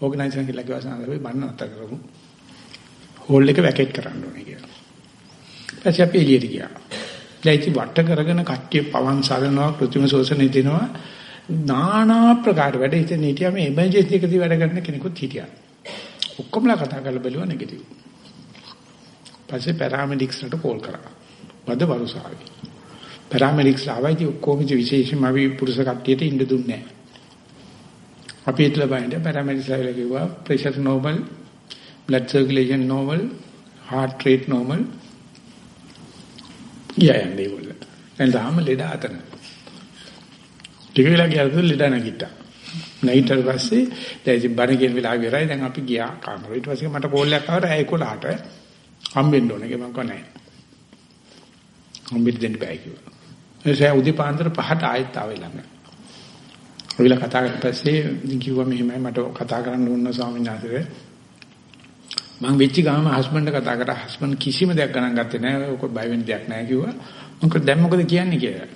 ඕගනයිසර් කියලා කිව්වා අපි බන්න අත කරමු. හෝල් එක වැකේට් කරන්න ඕනේ කියලා. ඊපස්සේ අපි එළියට ගියා. දැන් ඉති වට කරගෙන කට්ටිය පවන් සරනවා කෘත්‍රිම ශෝෂණය දෙනවා. নানা ප්‍රකාර වැඩ ඉතින් හිටියා මේ එමර්ජන්සි එකදී වැඩ කරන කෙනෙකුත් හිටියා. ඔක්කොමලා කතා කරලා බැලුවා නෙගටිව්. පස්සේ පැරාමෙඩික්ස්ලට කෝල් කරා. වද වරුසාවේ. පැරාමෙඩික්ස් ආවයි ඔක්කොම විශේෂයෙන්ම අපි පුරුෂ කට්ටියට ඉන්න දුන්නේ නැහැ. අපි හිටලා බලන්න පැරාමෙඩික්ස් ආවිලා කිව්වා pressure normal, blood circulation normal, heart rate normal. යන්නේ ඒගොල්ලෝ. දැන් තාම ලෙඩ අතන. ටික වෙලා ගියාද ලෙඩ නැගිට්ටා. නැගිට්ටට පස්සේ දැන් ඉතින් බණ කියන වෙලාව ඉවරයි. දැන් අපි ගියා කාමරේ. ඊට පස්සේ මට කෝල් එකක් ආවා ඇයි 11ට හම්බෙන්න ඕනේ කියලා මම කිව්වා නෑ. හම්බෙන්න දෙන්න බෑ කිව්වා. එසේ උදේ පාන්දර පහට ආයෙත් ආවෙලා නෑ. ඔයලා කතා කරලා පස්සේ ඉතින් කිව්වා මෙහෙමයි මට කතා කරන්න ඕන ස්වාමීන් වහන්සේ. මම වෙච්ච ගාම හස්බන්ඩ් කතා කරා හස්බන්ඩ් කිසිම දෙයක් ගණන් ගත්තේ නෑ. ඔක බය වෙන්න දෙයක් නෑ කිව්වා. මම කිව්වා දැන් මොකද කියන්නේ කියලා.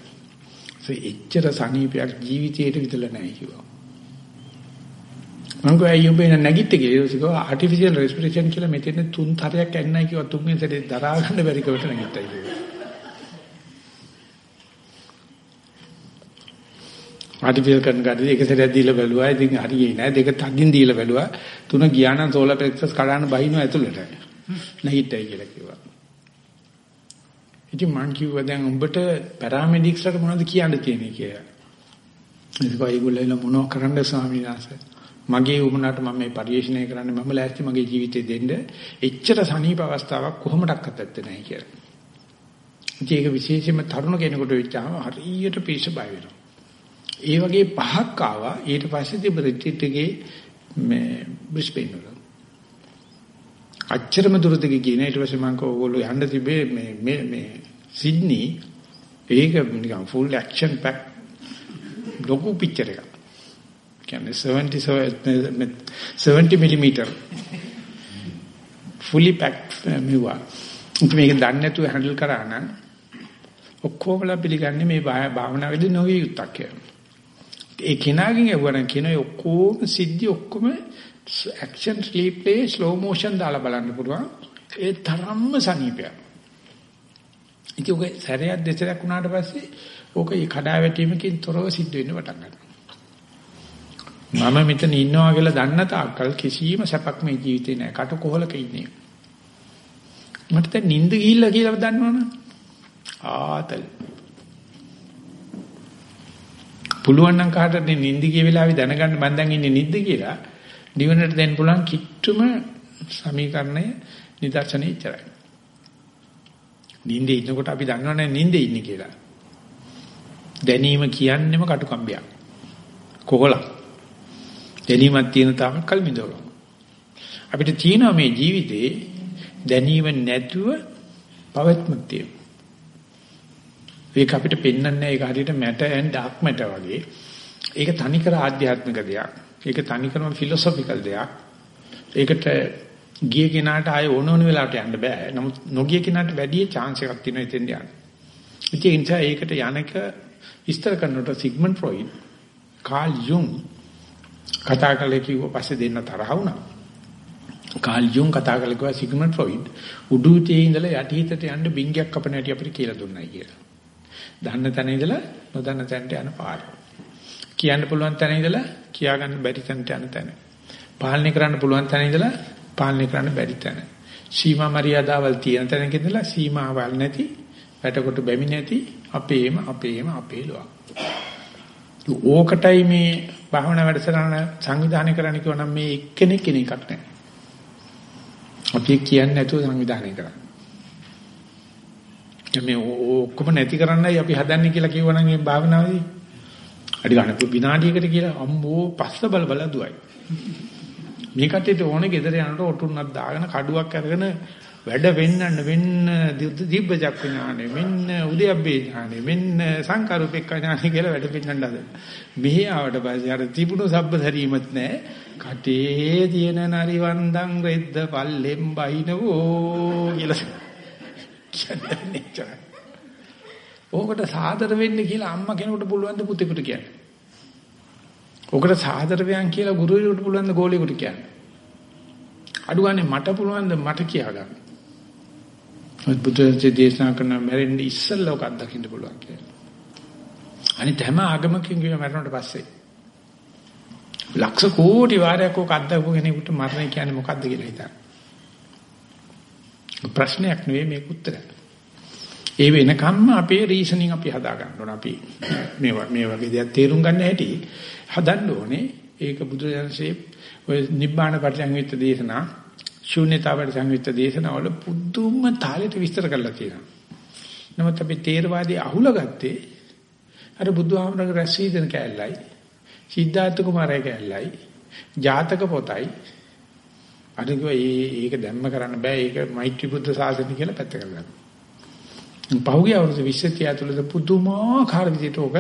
ඒ එච්චර සනීපයක් ජීවිතේට විතර නෑ කිව්වා. මම කිව්වා අයියෝ බේන නැගිට කියලා ඊට පස්සේ ආටිෆිෂියල් රෙස්පිරේෂන් කියලා මෙතන තුන් තරයක් ඇන්නයි කිව්වා තුන්වෙනි සැරේ දරා ගන්න බැරි කවට නැගිට්ටයි කිව්වා. ආටිෆිෂියල් කරන ගාඩි එක සැරයක් දීලා බැලුවා ඉතින් හරියේ නෑ දෙක තගින් දීලා බැලුවා තුන ගියා නම් සෝලර් ප්ලෙක්සස් කඩන්න බහිනවා ඇතුළට. නැගිට්ටයි කියලා කිව්වා. ඉතින් මං කිව්වා දැන් උඹට පැරාමෙඩික්ස්ලට මොනවද කියන්න තියෙන්නේ කියලා. ඒක ඒගොල්ලෝ මොනව කරන්න ස්වාමීන් වහන්සේ මගේ උමනාට මම මේ පරිශ්‍රණය කරන්න මම ලෑස්ති මගේ ජීවිතේ දෙන්න එච්චර සනීප අවස්ථාවක් කොහොමඩක්වත් ඇත්තේ නැහැ කියලා. ඉතින් ඒක විශේෂයෙන්ම තරුණ කෙනෙකුට වෙච්චාම හරියට පිස්ස බය වෙනවා. ඒ වගේ පහක් ආවා ඊට පස්සේ තිබ රිට්‍රීට් එකේ මේ බ්‍රිස්බේන් වල. අච්චරම දුරට ගියේ ඊට පස්සේ මම කෝ ඕගොල්ලෝ යන්න තිබේ මේ මේ මේ සිඩ්නි ඒක නිකන් ෆුල් ඇක්ෂන් පැක් ලොකු පික්චර් එකක්. කියන්නේ 70 70 මිලිමීටර් fully packed මෙවුවා. මේක දන්නේ නැතුව හැන්ඩල් කරා නම් ඔක්කොමලා පිළිගන්නේ මේ භාවනාවේදී නොවිය යුක්තක් කියලා. ඒ කෙනාගෙන් යවන කියන ඔක්කොම සිද්ධි ඔක්කොම ඇක්ෂන් රීප්ලේ ස්ලෝ මෝෂන් දාලා බලන්න පුළුවන්. ඒ තරම්ම සනීපයක්. ඉතින් ඔක සැරයක් දෙසරක් වුණාට පස්සේ ඕක කඩා වැටීමකින් තොරව සිද්ධ වෙන්න පටන් ගන්නවා. මම මෙතන ඉන්නවා කියලා දන්න තාක්කල් කිසිම සැපක් මේ ජීවිතේ නෑ. කට කොහලක ඉන්නේ. මට දැන් නිින්ද ගිහිල්ලා කියලා දන්නවනේ. ආතල්. පුළුවන් නම් කාටද නිින්ද ගිය වෙලාවේ දැනගන්න මම දැන් ඉන්නේ නිද්ද කියලා නිවනට දෙන්න පුළුවන් කිට්ටුම සමීකරණය නිදර්ශනේ ඉච්චරයි. නිින්දේ ඉන්නකොට අපි දන්නවනේ නිින්දේ ඉන්නේ කියලා. දැනීම කියන්නේම කටුකම්බියක්. කොහොලක්. දැනීමක් තියෙන තාක්කල් මිදවලා. අපිට තියෙනවා මේ ජීවිතේ දැනීම නැතුව පවත්මක් තියෙනවා. ඒක අපිට පෙන්වන්නේ ඒක හරියට matter and dark matter වගේ. ඒක තනිකර ආධ්‍යාත්මික දෙයක්. ඒක තනිකරම ෆිලොසොෆිකල් දෙයක්. ඒකට ගිය කෙනාට ආයේ ඕන ඕන වෙලාවට යන්න බෑ. නමුත් නොගිය කෙනාට වැඩි chance එකක් තියෙනවා එතෙන් යන්න. ඉතින් ඒ නිසා ඒකට යන්නක විස්තර කරනකොට සිග්මන්ඩ් ෆ්‍රොයිඩ් කාල් යුන් කතා කළේ කිව්ව පස්සේ දෙන්න තරහ වුණා. කාල් යුන් කතා කළේ කිව්වා සිග්මන්ඩ් ෆ්‍රොයිඩ් උඩුතියේ ඉඳලා යටිහිතට යන්න බින්ගයක් කපන හැටි අපිට කියලා දුන්නයි කියලා. දන්න තැන ඉඳලා නොදන්න තැනට යන පාර. කියන්න පුළුවන් තැන ඉඳලා කියාගන්න බැරි තැනට යන තැන. පාලනය කරන්න පුළුවන් තැන ඉඳලා පාලනය කරන්න බැරි තැන. සීමා මරියාදාවල් තියෙන තැනක ඉඳලා සීමාවල් නැති, වැටකොට බැමි නැති අපේම අපේම අපේ ලෝක. ඕකටයි මේ භාවනා වැඩසටහන සංවිධානය කරන්න කිව්වනම් මේ එක්කෙනෙක් කෙනෙක් නැහැ. අපි කියන්නේ නැතුව සංවිධානය කරන්නේ. මේ ඔක්කොම නැති කරන්නයි අපි හදන්නේ කියලා කිව්වනම් මේ භාවනාවේදී අඩි ගන්න විනාඩියකට කියලා අම්බෝ පස්ස බල බල දුවයි. මේ කටේට ඕනේ ගෙදර යනකොට ඔටුන්නක් දාගෙන කඩුවක් අරගෙන වැඩ වෙන්නන්න වෙන්න දීබ්බ චක්ක ඥානෙ මෙන්න උද්‍යප්පේ ඥානෙ මෙන්න සංකාරූපෙක්ක ඥානෙ කියලා වැඩ පින්නන්න හද. මෙහි ආවට පස්සේ අර තිබුණු සබ්බ සරීමත් නැහැ. කටේ තියෙන නරිවන්දන් රෙද්ද පල්ලෙම් බයිනවෝ කියලා කියන්නේ. ඕකට සාදර වෙන්න කියලා අම්මා කෙනෙකුට පුළුවන් ද පුතෙකුට කියන්නේ. ඕකට සාදර වෙයන් කියලා ගුරුවරයෙකුට පුළුවන් ද ගෝලියෙකුට කියන්නේ. අඩුවන්නේ මට පුළුවන් ද මට කියා ගන්න. ඔය බුදුරජාණන් දේශනා කරන මැරෙන්න ඉස්සෙල්ලා ඔක අත්දකින්න පුළුවන් කියලා. අනිත් හැම ආගමකින් කියන මැරුණට පස්සේ ලක්ෂ කෝටි වාරයක් ඔක අත්දකපු කෙනෙකුට මරණය කියන්නේ මොකද්ද කියලා හිතන්න. ප්‍රශ්නයක් නෙවෙයි මේක උත්තරය. ඒ වෙනකම්ම අපේ රීසනින් අපි හදා ගන්න ඕන. අපි මේ මේ වගේ දේවල් තේරුම් ගන්න හැටි හදන්න ඕනේ. ඒක බුදුරජාණන්සේ ඔය නිබ්බාන පරිසංවිත දේශනා ශූන්‍යතාවට සංවිත දේශනාවල පුදුම තාලෙට විස්තර කරලා තියෙනවා. නමුත් අපි තේරවාදී අහුල ගත්තේ අර බුදුහාමරගේ රැස්වීදෙන කැලලයි සිද්ධාර්ථ කුමාරයා කැලලයි ජාතක පොතයි අර කිව්වා ඒක දැම්ම කරන්න බෑ ඒක මෛත්‍රී බුද්ධ සාසනය කියලා පැත්ත කරගන්න. පහුගිය අවුරුදු 20 ඇතුළත පුදුමාකාර විදිහට ඕක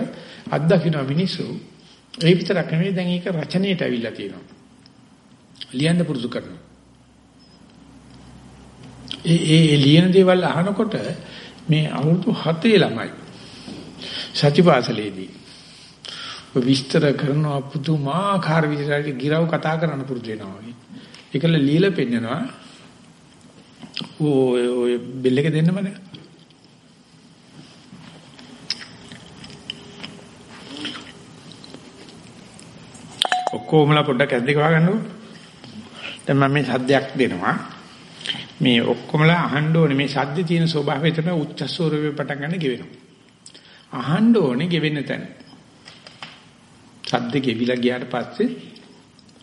අත්දකින්න මිනිස්සු ඒ විතරක් නෙවෙයි දැන් ඒක රචනයේට අවිල්ලා තියෙනවා. ලියන්න පුරුදු කරනවා. ඒ ඒ ලියන දේවල් අහනකොට මේ අවුරුදු 7 ළමයි සතිපාසලේදී විස්තර කරනවා පුදුමාකාර විදිහට ගිරව් කතා කරන්න පුරුදු වෙනවා වගේ. ඒකල লীලා පෙන්නනවා. ඔය ඔය බෙල් එක දෙන්න මම. ඔක්කොමලා පොඩ්ඩක් ඇද්දක වහගන්නකො. දැන් මම මේ සද්දයක් දෙනවා. මේ ඔක්කොමලා අහන්න ඕනේ මේ සද්දේ තියෙන ස්වභාවය තමයි උච්චස්වරූපේ පටන් ගන්න ගෙවෙනවා. අහන්න ඕනේ ගෙවෙන්න තැන. සද්ද ගෙවිලා ගියාට පස්සේ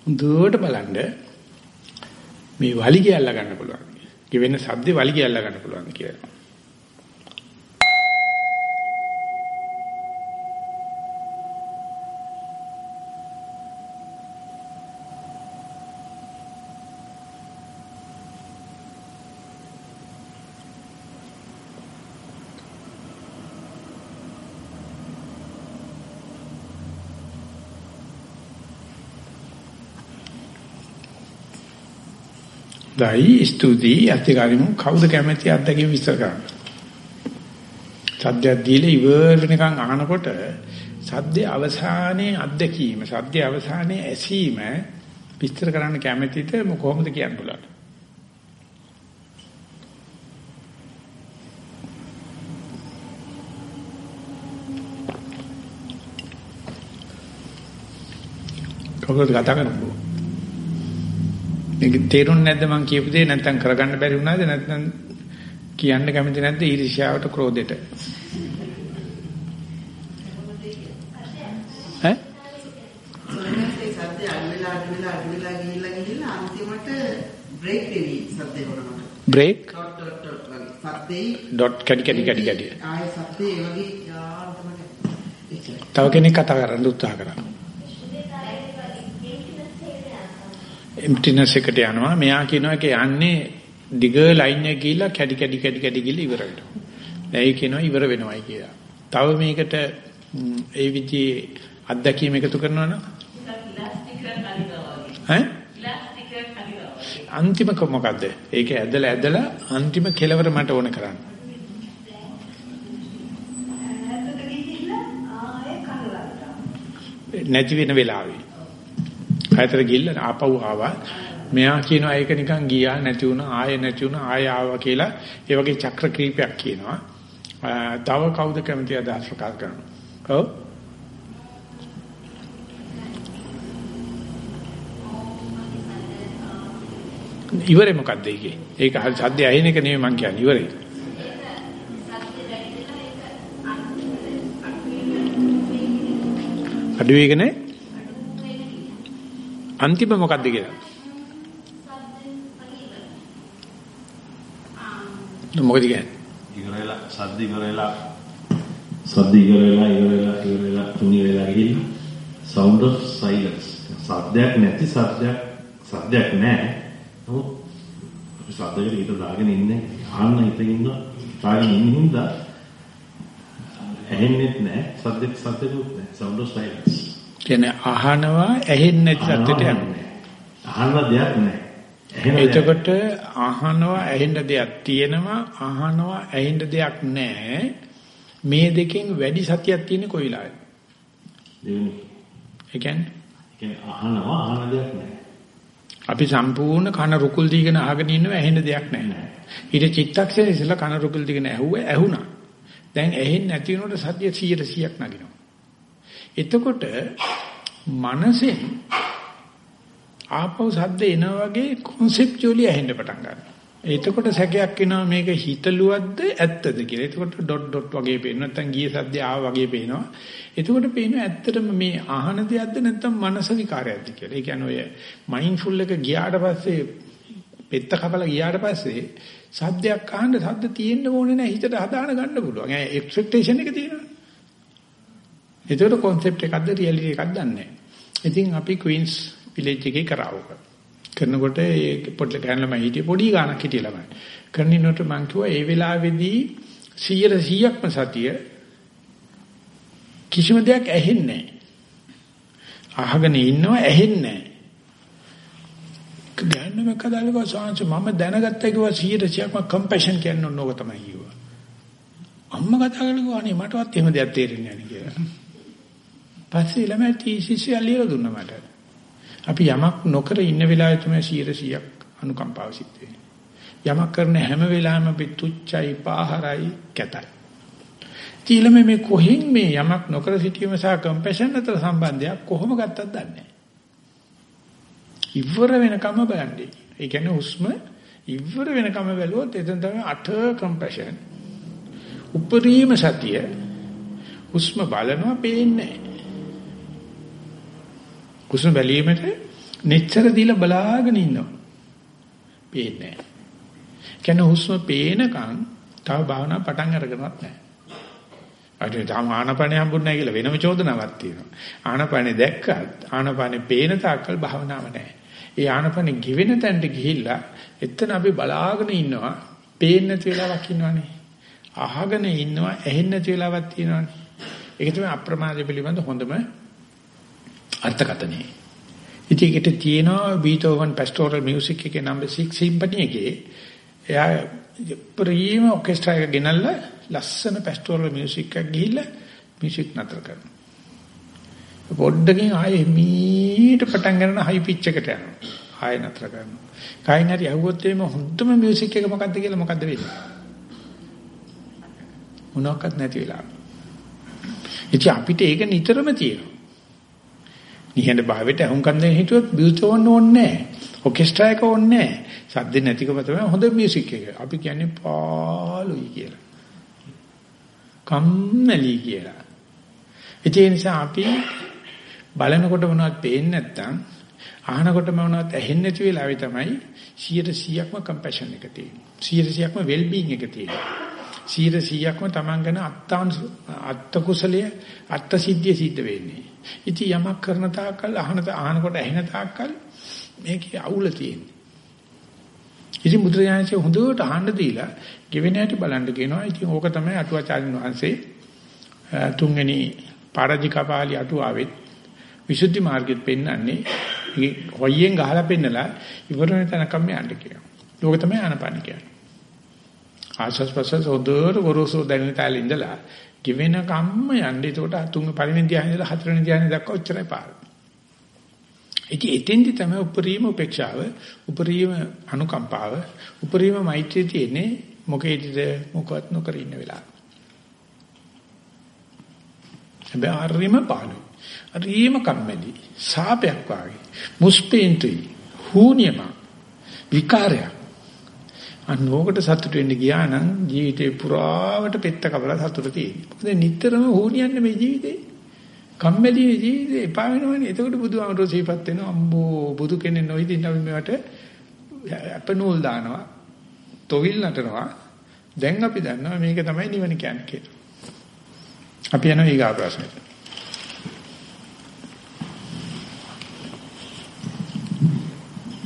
හොඳට බලන්න මේ වලිගය අල්ල ගන්න පුළුවන්. ගෙවෙන සද්දේ වලිගය අල්ල ගන්න පුළුවන් කියලා. දයි ස්තුතියි අධිකාරිමු කවුද කැමති අත්දැකීම් විස්තර කරන්න. සද්දයක් දීලා ඉවර වෙනකන් අහනකොට සද්දේ අවසානයේ අත්දැකීම සද්දේ අවසානයේ ඇසීම විස්තර කරන්න කැමතිද කොහොමද කියන්න බලන්න. කවුරුද කතා කරන්නේ? මේක තේරුන්නේ නැද්ද මං කියපු දේ නැත්තම් කරගන්න බැරි වුණාද නැත්නම් කියන්න කැමති නැද්ද ඊර්ෂ්‍යාවට ක්‍රෝධයට ඈ බ්‍රේක් ඩොට් කඩි කඩි කඩි කඩි ආයේ සද්දේ ඒ වගේ තව කෙනෙක් කතා කරන්න උත්සාහ කරා එම්ප්ටිනස් එකට යනවා. මෙයා කියනවා ඒක යන්නේ දිග ලයින් එක ගිහිල්ලා කැඩි කැඩි කැඩි කැඩි ගිහිල්ලා ඉවර වෙනවා. දැන් ඒ කියනවා ඉවර වෙනවයි කියලා. තව මේකට ඒ විදිහේ අත්දැකීම් එකතු කරනවා නම් ඈ අන්තිම මොකද්ද? ඒක ඇදලා ඇදලා අන්තිම කෙලවර මට ඕන කරන්න. නැති වෙන වෙලාවේ. ආයතර ගිල්ල ආපහු ආවා. මෙයා කියනවා ඒක නිකන් ගියා නැති වුණා ආයෙ නැති වුණා ආයෙ ආවා කියලා ඒ වගේ චක්‍ර කීපයක් කියනවා. තව කවුද කැමති අදහස් ප්‍රකාශ කරනවා? ඔව්. ඉවරේ මොකද්ද ඒකේ? ඒක හරි සද්ද ඇහෙන එක නෙමෙයි මං කියන්නේ ඉවරේ. අඩු වේගනේ අන්තිම මොකද්ද කියලා? මොකද කියන්නේ? ඉවරලා සද්ද ඉවරලා සද්ද ඉවරලා ඉවරලා ඉවරලා තුනි වෙලා ගිහින් sound of silence. සද්දයක් නැති සද්දයක් සද්දයක් නැහැ. නමුත් අපි සද්දයකට හිත දාගෙන ඉන්නේ. ආන්න හිත ඉන්න තාගෙන ඉන්න හින්දා ඇහෙන්නෙත් නැහැ. සද්දෙත් සද්දෙකුත් නැහැ. sound of silence කියන්නේ අහනවා ඇහෙන්නේ නැති සද්දෙට යනවා. අහන්න දෙයක් නැහැ. එතකොට අහනවා ඇහෙන්න දෙයක් තියෙනවා අහනවා ඇහෙන්න දෙයක් නැහැ. මේ දෙකෙන් වැඩි සතියක් තියෙන්නේ කොයි වෙලාවෙද දෙවෙනි. ඒ කියන්නේ? අහනවා අහන දෙයක් නැහැ. අපි සම්පූර්ණ කන රුකුල් දීගෙන අහගෙන ඉන්නවා ඇහෙන්න දෙයක් නැහැ. ඊට චිත්තක්ෂණ ඉස්සලා කන රුකුල් දීගෙන ඇහුවා ඇහුණා. දැන් ඇහෙන්නේ නැති වෙනකොට සතිය 100%ක් නගිනවා එතකොට මනසෙන් ආපහු සද්ද එනා වගේ conceptually ඇහෙන්න පටන් ගන්නවා. එතකොට සැකයක් එනවා මේක හිතලුවද්ද ඇත්තද කියලා. එතකොට ඩොට් ඩොට් වගේ පේනවා. නැත්නම් ගියේ සද්ද ආවා වගේ පේනවා. එතකොට පේනවා ඇත්තටම මේ ආහන දෙයක්ද නැත්නම් මනස විකාරයක්ද කියලා. ඒ කියන්නේ ඔය මයින්ඩ්ෆුල් එක ගියාට පස්සේ පෙත්ත කපලා ගියාට පස්සේ සද්දයක් අහන්න සද්ද තියෙන්න ඕනේ නැහැ හිතට හදාන ගන්න පුළුවන්. ඒ එක්ස්පෙක්ටේෂන් එක තියෙනවා. එතකොට concept එකක්ද reality එකක්ද දන්නේ නැහැ. ඉතින් අපි queens විලේජ් එකේ කරාවක. කරනකොට ඒ පොඩි ගෑනු ළමයි හිටියේ පොඩි ගානක් හිටිය ළමයි. කරනිනොට මං කිව්වා ඒ වෙලාවේදී 100%ක්ම සතිය කිසිම දෙයක් ඇහෙන්නේ නැහැ. අහගෙන ඉන්නව ඇහෙන්නේ නැහැ. ගෑනු මම කදාලුවා සාංශ මම දැනගත්තා කිව්වා 100%ක්ම කම්පැෂන් කියන්නේ ඕනෝක තමයි කිව්වා. අම්මා කතා කරලා අනේ මටවත් එහෙම දෙයක් තේරෙන්නේ නැහැ කියලා. පස්සේ ළමයි තීසිස් ඇලියලා දුන්නා මට. අපි යමක් නොකර ඉන්න වෙලාවේ තමයි 100%ක් අනුකම්පාව සිද්ධ වෙන්නේ. යමක් කරන හැම වෙලාවෙම අපි තුච්චයි, පාහරයි, කැතයි. ඊළම මේ කොහෙන් මේ යමක් නොකර සිටීම සහ කම්පැෂන් අතර සම්බන්ධයක් කොහොම ගත්තත් දන්නේ නැහැ. ඉවර වෙනකම බලන්නේ. ඒ කියන්නේ හුස්ම ඉවර වෙනකම බැලුවොත් එතන තමයි අට කම්පැෂන්. උපරිම සතිය හුස්ම බලනවා පේන්නේ නැහැ. හුස්ම බැලීමට netතර දීලා බලාගෙන ඉන්නවා. පේන්නේ නැහැ. කියන්නේ හුස්ම පේනකන් තව භාවනා පටන් අරගෙනවත් නැහැ. අද තාම ආනපනේ හම්බුන්නේ නැහැ කියලා වෙනම චෝදනාවක් තියෙනවා. ආනපනේ දැක්කත් ආනපනේ පේන තාක්කල් භාවනාව නැහැ. ඒ ආනපනේ ගිවෙන තැනට ගිහිල්ලා එතන අපි බලාගෙන ඉන්නවා. පේන්නේ නැති වෙලාවක් ඉන්නවනේ. අහගෙන ඉන්නවා, ඇහෙන්නේ නැති වෙලාවක් තියෙනවනේ. ඒක තමයි අප්‍රමාද පිළිබඳ හොඳම අර්ථකථනය. ඉතින් ඒකට තියෙනවා බීතෝවන් පැස්ටෝරල් මියුසික් එකේ නම්බර් 6 සිම්පනි එකේ එයා ප්‍රීම ඔකෙස්ට්‍රා එක ගෙනල්ලා ලස්සන පැස්ටෝරල් මියුසික් එකක් ගිහිල්ලා මියුසික් නතර කරනවා. පොඩ්ඩකින් ආයේ මීට පටන් ගන්න හයි පිච් එකට යනවා. ආයෙ නතර කරනවා. කයින් හරි අහුවොත් එimhe හොඳම මියුසික් එක මොකද්ද කියලා මොකද්ද වෙන්නේ? මොනවාක්වත් නැති වෙලා. ඉතින් අපිට ඒක නිතරම තියෙනවා. නිහඬ භාවයට අහුම්කම් දෙන්න හිතුවොත් බියුතෝන්න ඕනේ නැහැ. ඔකෙස්ට්‍රා එක ඕනේ නැහැ. සද්ද නැතිකම තමයි හොඳ මියුසික් එක. අපි කියන්නේ පාළුයි කියලා. කම්මැලි කියලා. ඒ නිසා අපි බලනකොට මොනවද පේන්නේ නැත්නම් අහනකොට මොනවද ඇහෙන්නේ නැති වෙලාවේ තමයි 100%ක්ම කම්පැෂන් එක තියෙන්නේ. 100%ක්ම වෙල් බීయింగ్ එක තියෙන්නේ. 100%ක්ම Taman ගැන අත්තාන් අත්ත කුසලයේ අත්ත සිද්ධිය සිද්ධ වෙන්නේ. ඉතින් යමක් කරන තාක්කල් අහන අහනකොට ඇහෙන තාක්කල් මේකේ අවුල තියෙන්නේ. ඉතින් බුදුරජාණන්සේ හොඳට අහන්න දීලා ගෙවෙන හැටි බලන්න කියනවා. ඉතින් ඕක තමයි අටුවාචාර්යන් වහන්සේ තුන්වෙනි පාරජිකාපාලි අටුවාවෙත් විසුද්ධි මාර්ගෙත් පෙන්වන්නේ හොයියෙන් ගහලා පෙන්නලා ඉවර වෙන තැනකම යන්න කියනවා. ඕක තමයි ආනපාන කියන්නේ. ආශ්වාස ප්‍රශ්වාස හොඳට ගොරෝසු දැනෙන තාලේ ඉඳලා ගෙවෙන කම්ම යන්නේ එතකොට තුන්වෙනි පළවෙනි ධ්‍යානෙ ඉඳලා හතරවෙනි ධ්‍යානෙ දක්වා ඔච්චරයි පාර. ඉතින් එතෙන්දි තමයි උපරිම උපේක්ෂාව, උපරිම අනුකම්පාව, උපරිම මෛත්‍රිය තියෙන්නේ මොකේදද මොකවත් නොකර ඉන්න වෙලාව. හැබැයි හරිම පාළුයි. හරිම කම්මැලි. සාපයක් වාගේ. මුස්පේන්තුයි. හූනියම. විකාරයක්. අනෝකට සතුට වෙන්න ගියා නම් ජීවිතේ පුරාවට පෙත්ත කපලා සතුට තියෙනවා. මොකද නිතරම හූනියන්නේ මේ ජීවිතේ. කම්මැලි ජීවිතේ එපා වෙනවනේ. එතකොට බුදුහාමරෝ සිහිපත් වෙනවා. අම්බෝ බුදු කෙනෙක් නොහිටින්න අපි මේවට අපනෝල් දානවා. තොවිල් නටනවා. දැන් අපි දන්නවා මේක තමයි නිවන කියන්නේ කියලා. අපි යනවා ඊගා ප්‍රශ්නෙට.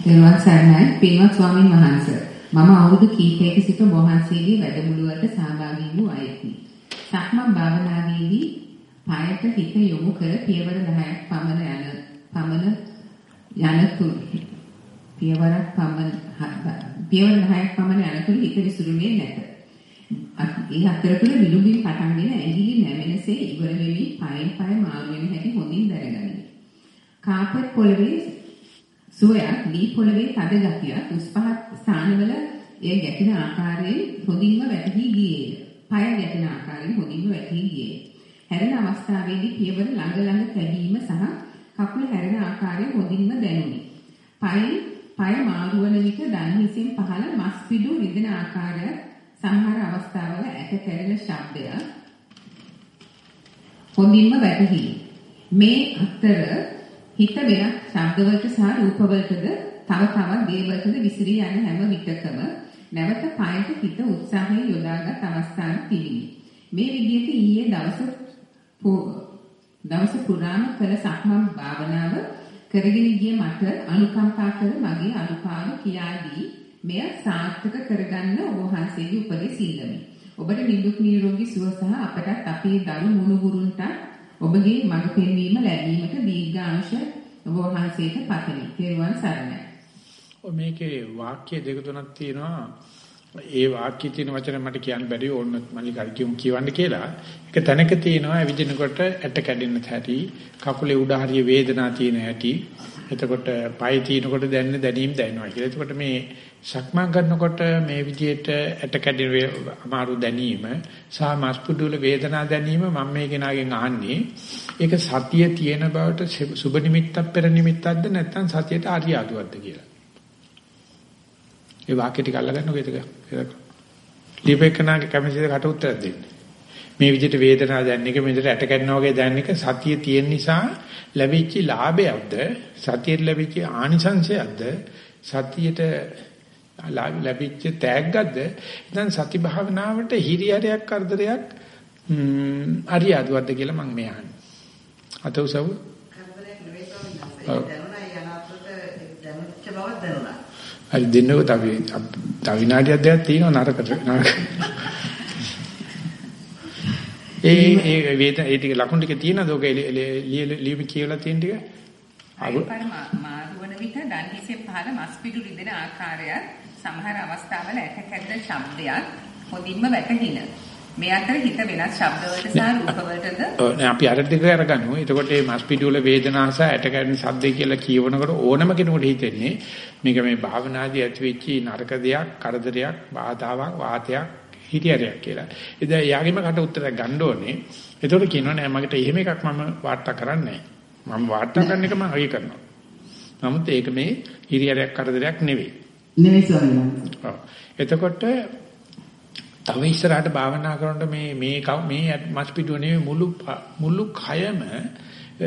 දෙවන් සර්ණයි පින්වත් ස්වාමින් වහන්සේ මම අවුරුදු කිහිපයක සිට වහන්සේගේ වැඩමුළුවලට සහභාගී වූ අයෙක්මි. සක්මන් භාවනාවේදී පායට හිත යොමු කර පියවර 10ක් පමණ යන පමණ යන තුරු පියවරක් පමණ පියවර 10ක් පමණ යන තුරු හිත විසිරුනේ නැත. ඒ අතරතුර විලුඹින් පටන්ගෙන ඇඟිලි නැමෙනසේ ඉවර වෙවි පයෙන් පය මාරු වෙන හැටි හොඳින් දැනගනිමි. කාපට් පොළවේ සුවයක් දී පොළවේ තද ගතියක් උස් පහත් ස්ථානවල එය ගැටෙන ආකාරයෙන් හොඳින්ම වැටහි ගියේය. පය ගැටෙන ආකාරයෙන් හොඳින්ම වැටහි ගියේය. හැරෙන අවස්ථාවේදී පියවර ළඟ ළඟ තැබීම සහ කකුල හැරෙන ආකාරය හොඳින්ම දැනුනි. පයෙන් පය මාරු වන විට දන් හිසෙන් පහළ මස් පිඩු රිදෙන ආකාරය සමහර අවස්ථාවල ඇට කැරෙන ශබ්දය හොඳින්ම වැටහි. මේ අතර හිත වෙන ශබ්දවලට සහ රූපවලටද තව තවත් දේවල්ටද විසිරී යන හැම විටකම නැවත පයට හිත උත්සාහයෙන් යොදාගත් අවස්ථාවක් තිබිනි. මේ විදිහට ඊයේ දවස දවස පුරාම කළ සක්මන් භාවනාව කරගෙන ගිය මට අනුකම්පා කර මගේ අනුපාන කියා දී මෙය සාර්ථක කරගන්න ඔබ වහන්සේගේ උපදෙස් ඉල්ලමි. ඔබට නිදුක් නිරෝගී සුව සහ අපටත් අපේ දරු මුණුබුරුන්ට ඔබගේ මඟ පෙන්වීම ලැබීමට දීර්ඝායුෂ ඔබ වහන්සේට පතමි. තෙරුවන් සරණයි. ඔය මේකේ වාක්‍ය දෙක තුනක් තියෙනවා. ඒ වාක්‍යයේ තියෙන වචන මට කියන්න බැරි ඕන මල්ලිකාර කියමු කියවන්න කියලා. ඒක තැනක තියෙනවා ඇවිදිනකොට ඇට කැඩෙන හැටි, කකුලේ උඩ හරිය වේදනාවක් තියෙන හැටි, එතකොට පය තිනකොට දැනෙන දැනීම් දැනෙනවා කියලා. එතකොට මේ සක්මන් කරනකොට මේ විදිහට ඇට කැඩෙන අමාරු දැනීම සහ මස්පුඩු වල වේදනා දැනීම මම මේ කෙනාගෙන් අහන්නේ ඒක සතිය තියෙන බවට සුබ නිමිත්තක් පෙර නිමිත්තක්ද නැත්නම් සතියට ආරියාදුවක්ද කියලා. ඒ වාක්‍ය ටික අල්ලගන්නකො ඒක. ඒක. ලිපේකනාගේ කැමැතිද කට උත්තර දෙන්න. මේ විදිහට වේදනාව දැනෙන එක මෙතන ඇට කැඩනවා වගේ දැනෙන එක සතිය තියෙන නිසා ලැබිච්ච ලාභයක්ද සතියට ලැබිච්ච ආනිසංශයක්ද සතියට ලැබිච්ච තෑග්ගක්ද දැන් සති භාවනාවට හිරියරයක් කරදරයක් අරියාදුවක්ද කියලා මම මේ අහන්නේ. අත උසව. හරි දෙන්නකො තව තව විනාඩියක් දෙකක් තියෙනවා නරකට. නරක ඒ ඒ වේද ඒ ටික ලකුණු ටික තියෙනවද ඔක ලියවි කියලා තියෙන ටික අර මාරුවන විට දන් හිසේ පහළ මස් පිටු රිදෙන ආකාරය සමහර අවස්ථාවල ඇට කැඩෙන ශබ්දයක් හොඳින්ම වැටහින. මේ අතර හිත වෙනස් ශබ්දවලට සහ රූපවලටද ඔව් අපි අර දෙක අරගමු. එතකොට මේ මස් පිටු වල වේදනාව සහ ඇට කැඩෙන ශබ්දය කියලා කියවනකොට ඕනම කෙනෙකුට හිතෙන්නේ මේක මේ භාවනාදී ඇතිවෙච්ච නරක දෙයක්, කරදරයක්, බාධාවක්, වාතයක්, හිතියරයක් කියලා. ඉතින් යාගෙම කට උත්තරයක් ගන්න ඕනේ. එතකොට කියනවා නෑ මකට එහෙම එකක් මම වාර්තා කරන්නේ නෑ. මම වාර්තා කරන එක මම අගය කරනවා. නමුත් ඒක මේ හිරියරයක් කරදරයක් නෙවෙයි. නෙවෙයි. ඔව්. එතකොට තව ඉස්සරහට භාවනා කරනකොට මේ මේ මේ මස් පිටුව නෙවෙයි මුළු මුළු කයම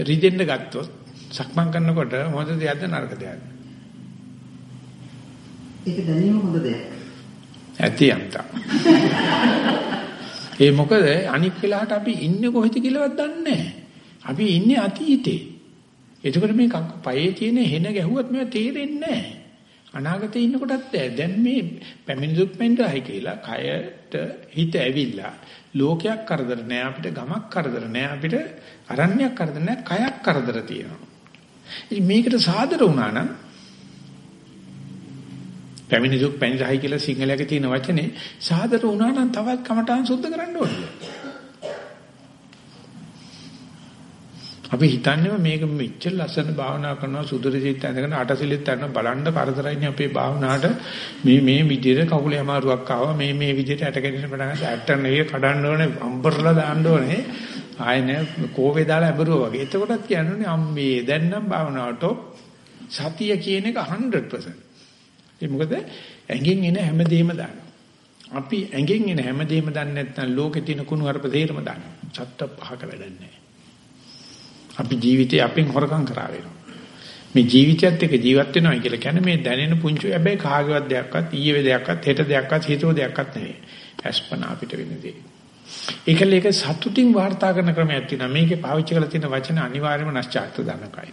රිදෙන්න ගත්තොත් සක්මන් කරනකොට හොඳ දෙයක්ද නරක දෙයක්ද? ඒක දැනීම හොඳ දෙයක්. ඇති යන්තා. ඒ මොකද අනික් වෙලාවට අපි ඉන්නේ කොහෙද කියලාවත් දන්නේ නැහැ. අපි ඉන්නේ අතීතේ. එතකොට මේ පයේ තියෙන හෙන ගැහුවත් මේවා තේරෙන්නේ නැහැ. අනාගතේ ඉන්නකොටත් දැන් මේ පැමිණි දුක් මෙන්ඩයි කියලා කයට හිත ඇවිල්ලා ලෝකයක් කරදර නෑ අපිට ගමක් කරදර නෑ අපිට අරණ්‍යයක් කරදර නෑ කයක් කරදර තියෙනවා. ඉතින් මේකට සාදර වුණා නම් පැමිණි දුක් පැනිරහයි කියලා සිංහලයේ තියෙන වචනේ සාදර වුණා නම් තවත් කමඨාන් සුද්ධ කරන්න ඕනේ. අපි හිතන්නේ මේක මෙච්චර ලස්සන භාවනා කරනවා සුදුරිසිත ඇඳගෙන අටසිලෙත් යන බලන්න කරදරයිනේ අපේ භාවනාවට. මේ මේ විදිහට කකුලේ අමාරුවක් ආවා මේ මේ විදිහට ඇට ගැටෙන පටන් ගත්තා. ඇට නෙවෙයි කඩන්න ඕනේ අම්බරලා දාන්න ඕනේ. ආයේ නෑ කෝවේ දාලා ඇඹරුවා වගේ. එතකොටත් කියන්නේ අම්මේ දැන් නම් භාවනාවට සතිය කියන එක 100% ඒ මොකද ඇඟෙන් එන හැමදේම දානවා අපි ඇඟෙන් එන හැමදේම දන්නේ නැත්නම් ලෝකේ තියෙන කුණු හරප තේරම දානවා සත්‍ය පහක වැඩක් නැහැ අපි ජීවිතේ අපෙන් හොරකම් කරා වෙනවා. මේ ජීවිතයත් එක්ක ජීවත් වෙනවා කියලා කියන්නේ මේ දැනෙන පුංචි හැබැයි කාගේවත් දෙයක්වත් ඊයේ දෙයක්වත් හෙට දෙයක්වත් හිතුව දෙයක්වත් නෙවෙයි. අස්පනා අපිට වෙන දේ. ඒකල ඒක සතුටින් වාර්තා කරන ක්‍රමයක් තියෙනවා. මේකේ පාවිච්චි කරලා තියෙන වචන අනිවාර්යයෙන්ම නැස්චාර්ත දනකයි.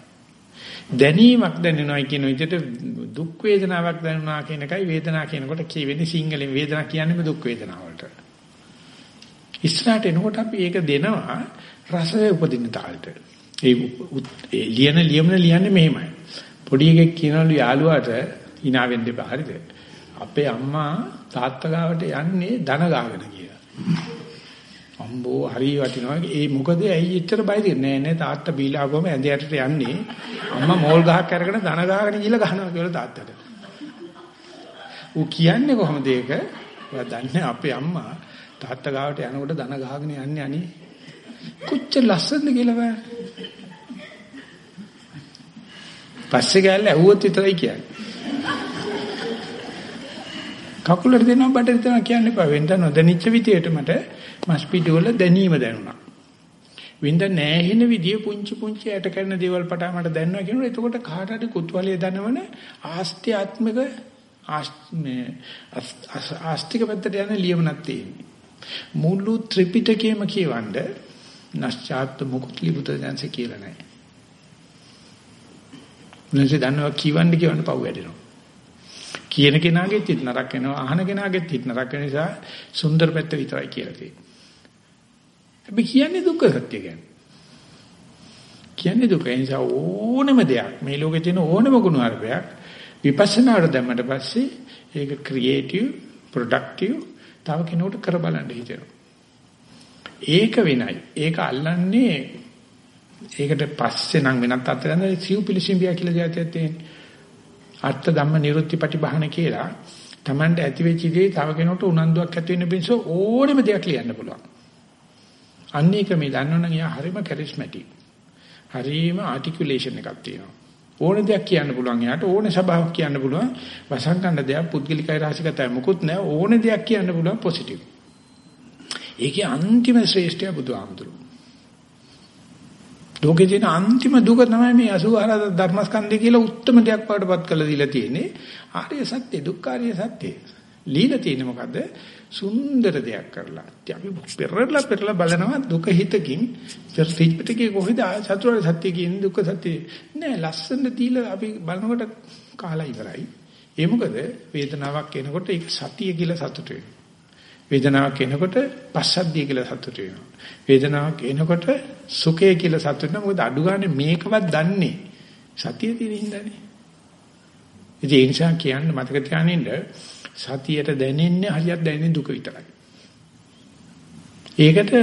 දැනීමක් දැනෙනවා කියන විදිහට දුක් වේදනාවක් දැනුණා කියන එකයි වේදනාව කියනකොට කියවෙන්නේ සිංහලෙන් වේදනාව කියන්නේ දුක් වේදනාව වලට. ඉස්සරහට එනකොට අපි ඒක දෙනවා රසය උපදින්න තාලෙට. ඒ ලියන ලියමන ලියන්නේ මෙහෙමයි. පොඩි එකෙක් කියනලු යාළුවාට hina වෙන්න එපා හරිද? අපේ අම්මා තාත්තා ගාවට යන්නේ ධන ගාගෙන කියලා. අම්බෝ හරි වටිනවා. ඒ මොකද ඇයි එච්චර බයද? නෑ නෑ තාත්තා බීලා ආවම ඇඳ යටට යන්නේ. අම්මා මෝල් ගහක් අරගෙන ධන ගාගෙන ගිහලා ගහනවා කියලා තාත්තට. ඌ කියන්නේ කොහොමද ඒක? ඔයා දන්නේ අපේ අම්මා තාත්තා ගාවට යනකොට ධන ගහගෙන යන්නේ අනේ කොච්චර ලස්සනද කියලා බලන්න. පස්සේ ගෑල්ල ඇහුවොත් විතරයි කියන්නේ. කකුලට දෙනවා බඩට දෙනවා කියන්න එපා. වෙනද නොදැනිච්ච විදියට මට මස් පිටු වල දැනීම දැනුණා. වින්ද නැහෙන විදිය පුංචි පුංචි ඇට කරන දේවල් පටා මට දැනනවා කියනකොට එතකොට කාට හරි කුතුහලයේ දනවන ආස්ත්‍යාත්මික මේ ආස්තික පැත්තට යන ලියවණක් තියෙන්නේ. මුළු ත්‍රිපිටකයම කියවන්නේ නැස්චාත් මොකුත් ලිබුත දැන්සේ කියලා නැහැ. උන්වහන්සේ දන්නවා කියවන්න කියවන්න පව් වැඩෙනවා. කියන කෙනාගෙත් හිත නරක වෙනවා අහන කෙනාගෙත් හිත නරක වෙන නිසා සුන්දර පැත්ත විතරයි කියලා තියෙන්නේ. හැබැයි කියන්නේ දුක්ඛ සත්‍ය කියන්නේ. කියන්නේ දුක නිසා ඕනම දෙයක් මේ ලෝකේ තියෙන ඕනම ගුණ අර්පයක් විපස්සනාවට දැම්මට පස්සේ ඒක ක්‍රියේටිව් ප්‍රොඩක්ටිව් තව කෙනෙකුට කර බලන්න හිතෙනවා. ඒක වෙනයි. ඒක අල්ලන්නේ ඒකට පස්සේ නම් වෙනත් අත්දැකීම් සිව් පිළිසිම්බියා කියලා જાතියක් තියෙනවා. අර්ථ ධම්ම නිරුත්ති පටිභාන කියලා Tamande ඇති වෙච්ච දේ තව කෙනෙකුට උනන්දුවක් ඇති වෙන්න බින්ස ඕනෙම දෙයක් ලියන්න පුළුවන්. අන්නේ ක්‍රමේ දන්නවනම් එයා හරිම කැරිස්මැටික්. හරිම ආටිකියුලේෂන් එකක් තියෙනවා. ඕන දෙයක් කියන්න පුළුවන් එයාට ඕන ස්වභාවයක් කියන්න පුළුවන්. වසංගන්න දෙයක් පුද්ගලිකයි රාශිගතයි මොකුත් නැහැ. ඕන දෙයක් කියන්න පුළුවන් පොසිටිව්. ඒකේ අන්තිම ශ්‍රේෂ්ඨය බුදුහාමුදුරුවෝ. ලෝකේ තියෙන අන්තිම දුක තමයි මේ 84 ධර්මස්කන්ධය කියලා උත්තරම දෙයක් වඩපත් කරලා දීලා තියෙන්නේ. ආර්ය සත්‍ය දුක්ඛාරිය සත්‍ය. ලීලා තියෙන්නේ මොකද්ද? සුන්දර දෙයක් කරලා. අපි පෙරලා පෙරලා බලනවා දුක හිතකින් ත්‍රිපිටකේ කොහෙද චතුරාර්ය සත්‍ය කියන්නේ දුක්ඛ සත්‍ය නෑ ලස්සන දීලා අපි බලනකොට කාලා ඉවරයි. ඒ මොකද වේදනාවක් එනකොට ඒක සතිය කියලා සතුට වෙනවා. වේදනාවක් එනකොට පස්සද්ධිය කියලා සතුට වෙනවා. වේදනාවක් එනකොට සුඛය කියලා සතුට වෙනවා. මොකද අඩු ගන්න මේකවත් දන්නේ සතිය තියෙන හින්දානේ. ඉතින් ඒ නිසා කියන්න මතක තියාගන්න සතියට දැනෙන්නේ හරියට දැනෙන්නේ දුක විතරයි. ඒකට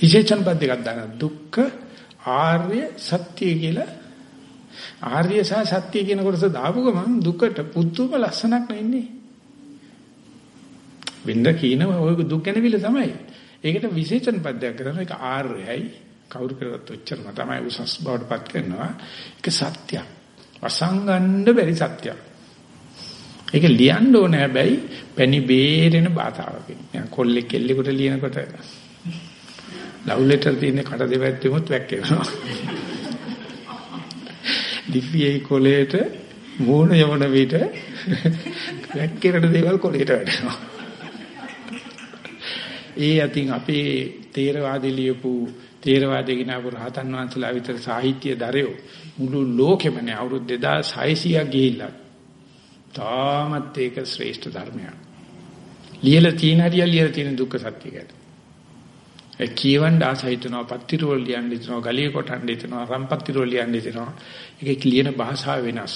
විශේෂණ පද දෙකක් දානවා. දුක්ඛ ආර්ය සත්‍ය කියලා ආර්ය සහ සත්‍ය කියන කොටස දාපු ගමන් දුකට පුදුම ලස්සනක් නෙන්නේ. වෙන්න කියන ඔය දුක් ගැනවිල තමයි. ඒකට විශේෂණ පදයක් කරනවා. ඒක ආර්යයි. කවුරු කරවත් ඔච්චරම තමයි උසස් බවටපත් කරනවා. ඒක සත්‍යයක්. වසංගන්න බැරි සත්‍යයක්. ඒක ලියන්න ඕනේ හැබැයි පැණි බේරෙන භාෂාවකින්. නිකන් කොල්ලෙක් කෙල්ලෙකුට ලියනකොට ලව් ලෙටර් තියෙන කට දෙපැත්තෙමුත් වැක්කෙනවා. දිව්‍යයි කොලේට මූණ යවන විට වැක්කිරට දේවල් කොලේට වැටෙනවා. ඒ අතින් අපේ තේරවාදී ලියපු තේරවාදී ගినాපු රහතන් වහන්සේලා විතර සාහිත්‍ය දරයෝ මුළු ලෝකෙම නේ අවුරුදු 2600ක් ගිහිල්ලා තාමත් ඒක ශ්‍රේෂ්ඨ ධර්මයක්. ලියලා තියෙන හරිය ලියලා තියෙන දුක්ඛ සත්‍ය ගැන. ඒ කියවන්න ආසහිතනවා පත්තිරෝල් ලියන්න හිතනවා ගලිය කොටන්න හිතනවා සම්පත්තිරෝල් ලියන්න හිතනවා. ඒකේ ලියන භාෂාව වෙනස්.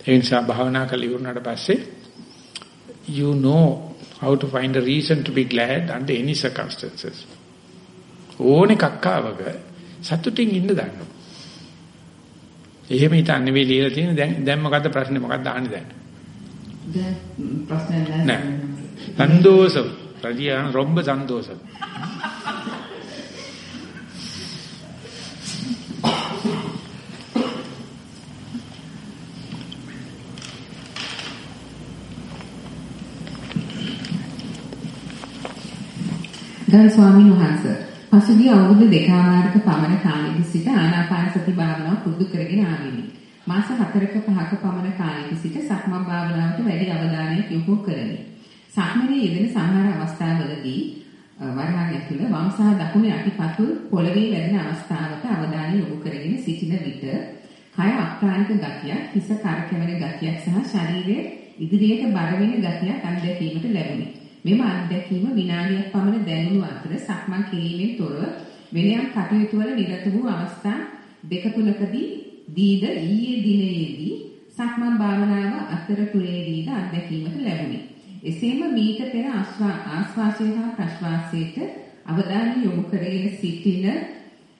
ඒ නිසා භාවනා කළ ඉවරනට පස්සේ you know how to find a reason to be glad under any circumstances. ඕන එකක් ආවක සතුටින් ඉන්න දන්නවා. එහෙම හිතන්නේ මේ ලියලා තියෙන දැන් දැන් මොකද්ද ප්‍රශ්නේ මොකද්ද ආන්නේ දැන්? දැන් ප්‍රශ්නේ නැහැ. සන්තෝෂම්. රජියන් රොම්බ සන්තෝෂම්. ගරු ස්වාමීන් වහන්සේ පසුගිය අවුරුදු දෙකමාරක පමණ කාලයක සිට ආනාපාන සති භාවනාව පුරුදු කරගෙන ආවෙමි. මාස 4ක 5ක පමණ කාලයක සිට සක්මන් භාවනාවට වැඩි අවධානයක් යොමු කරමි. සක්මනේ යෙදෙන සමහර අවස්ථාවලදී වරහන් ඇතුළ වම් සහ දකුණේ අටිපතුල් පොළවේ වැදෙන අවස්ථාවට අවධානය යොමු කරගෙන සිටින විට කය අක්ලාන්ත ගතියක්, හිස කරකැවෙන ගතියක් සහ ශරීරයේ ඉදිරියට බර වෙන ගතියක් අත්දැකීමට ලැබුණි. මෙම අත්දැකීම විනාඩියක් පමණ දැනුණු අතර සක්මන් කිරීමෙන් තොරව වෙන යම් කටයුතු වල නිරත වූ අවස්ථා දෙක තුනකදී දීද ඊයේ දිනයේදී සක්මන් භාවනාව අතරතුරේදීද අත්දැකීමට ලැබුණි. එසේම මීට පෙර ආස්වාසය හා ප්‍රශ්වාසයට අවධානය යොමු කරගෙන සිටින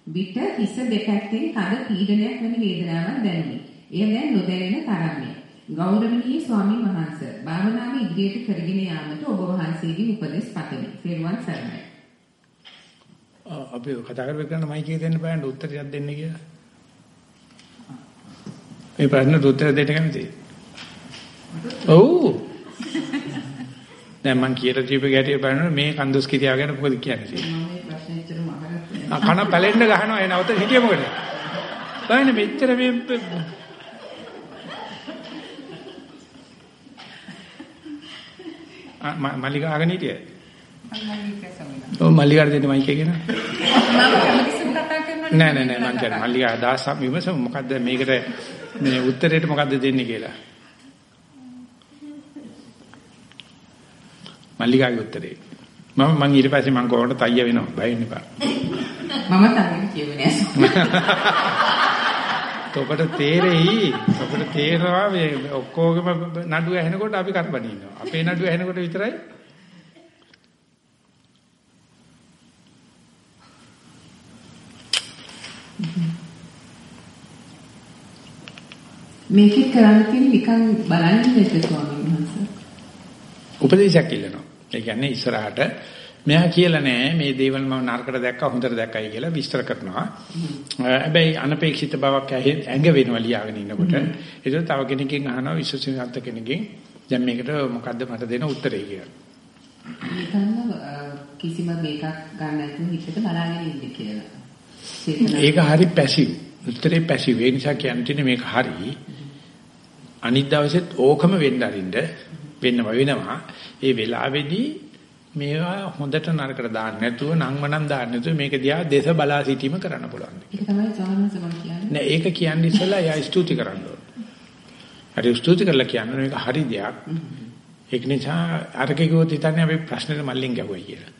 විට හිස දෙපැත්තෙන් තද පීඩනයක් වැනි වේදනාවක් දැනුනි. එය දැන් නොදැනෙන තරම්ය. ගෞරවනීය ස්වාමීන් වහන්සේ භාවනාව ඉදිරියට කරගෙන යාමට ඔබ වහන්සේගේ උපදෙස් පතමි. ෆෙරුවන් සරණයි. අපි කතා කරගෙන කරන මයික් දෙන්න බෑනේ උත්තරයක් දෙන්න කියලා. මේ ප්‍රශ්නට උත්තර දෙන්න කැමතියි. ඔව්. දැන් මං කියලා දීප ගැටිය බලනකොට මේ කන්දොස් කිරියා ගැන මොකද කියන්නේ? මම මේ ප්‍රශ්නේ ඇත්තටම අහගත්තා. කන පැලෙන්න ගහනවා ඒ නවත හිටිය මොකද? බලන්න මෙච්චර මේ මල්ලිකා අහගෙන හිටියේ. ඔව් මල්ලිකාට දෙන්න මයික් එක ගෙන. නෑ නෑ නෑ මං කියන්නේ මල්ලිකා අදහස් විමසමු මොකද්ද මේකට මේ උත්තරේට මොකද්ද දෙන්නේ කියලා. මල්ලිකාගේ උත්තරේ. මම මං ඊට පස්සේ මං කොහොමද තයිය වෙනවා බය වෙන්න එපා. මම තමයි කියුවේ නෑ. ඔබට තේරෙයි ඔබට තේරෙනවා මේ ඔක්කොගම නඩුව ඇහෙනකොට අපි කරබන ඉන්නවා. අපේ නඩුව ඇහෙනකොට විතරයි මේකේ කරන්න තියෙන නිකන් බලන්න දෙන්න ස්වාමීන් වහන්සේ. උපදේශයක් ඉල්ලනවා. ඒ කියන්නේ ඉස්සරහට මෙයා කියලා නෑ මේ දේවල් මම නරකට දැක්කා හොඳට දැක්කයි කියලා විස්තර කරනවා. හැබැයි අනපේක්ෂිත බවක් ඇඟ වෙනවා ලියාගෙන ඉන්නකොට. ඒක තව කෙනකින් අහනවා විශ්වසනීයත් කෙනකින් දැන් මේකට මොකද්ද මට දෙන උත්තරේ කියලා. නිකන්ම කිසිම මේකක් ගන්න නැතුව හිතට බලාගෙන ඉන්න කියලා. ඒක හරි පැසිව්. උත්තරේ පැසිව්. ඒ නිසා කියන්නේ මේක හරි. අනිත් දවසෙත් ඕකම වෙන්න අරින්න වෙන්නම වෙනවා. ඒ වෙලාවේදී මේවා හොඳට නරකට දාන්න නැතුව නංවනම් දාන්න නැතුව මේක දිහා දේශ බලා සිටීම කරන්න පුළුවන්. ඒක තමයි සාමාන්‍ය මම කියන්නේ. නෑ ඒක කියන්නේ ඉස්සෙල්ලා එයා ස්තුති කරන්න ඕන. හරි ස්තුති කරලා කියන්නේ මේක හරි දෙයක්. ඒක නිසා අරකේ කිව්වොත් හිතන්නේ අපි ප්‍රශ්නෙට මල්ලෙන් ගැහුවයි කියලා.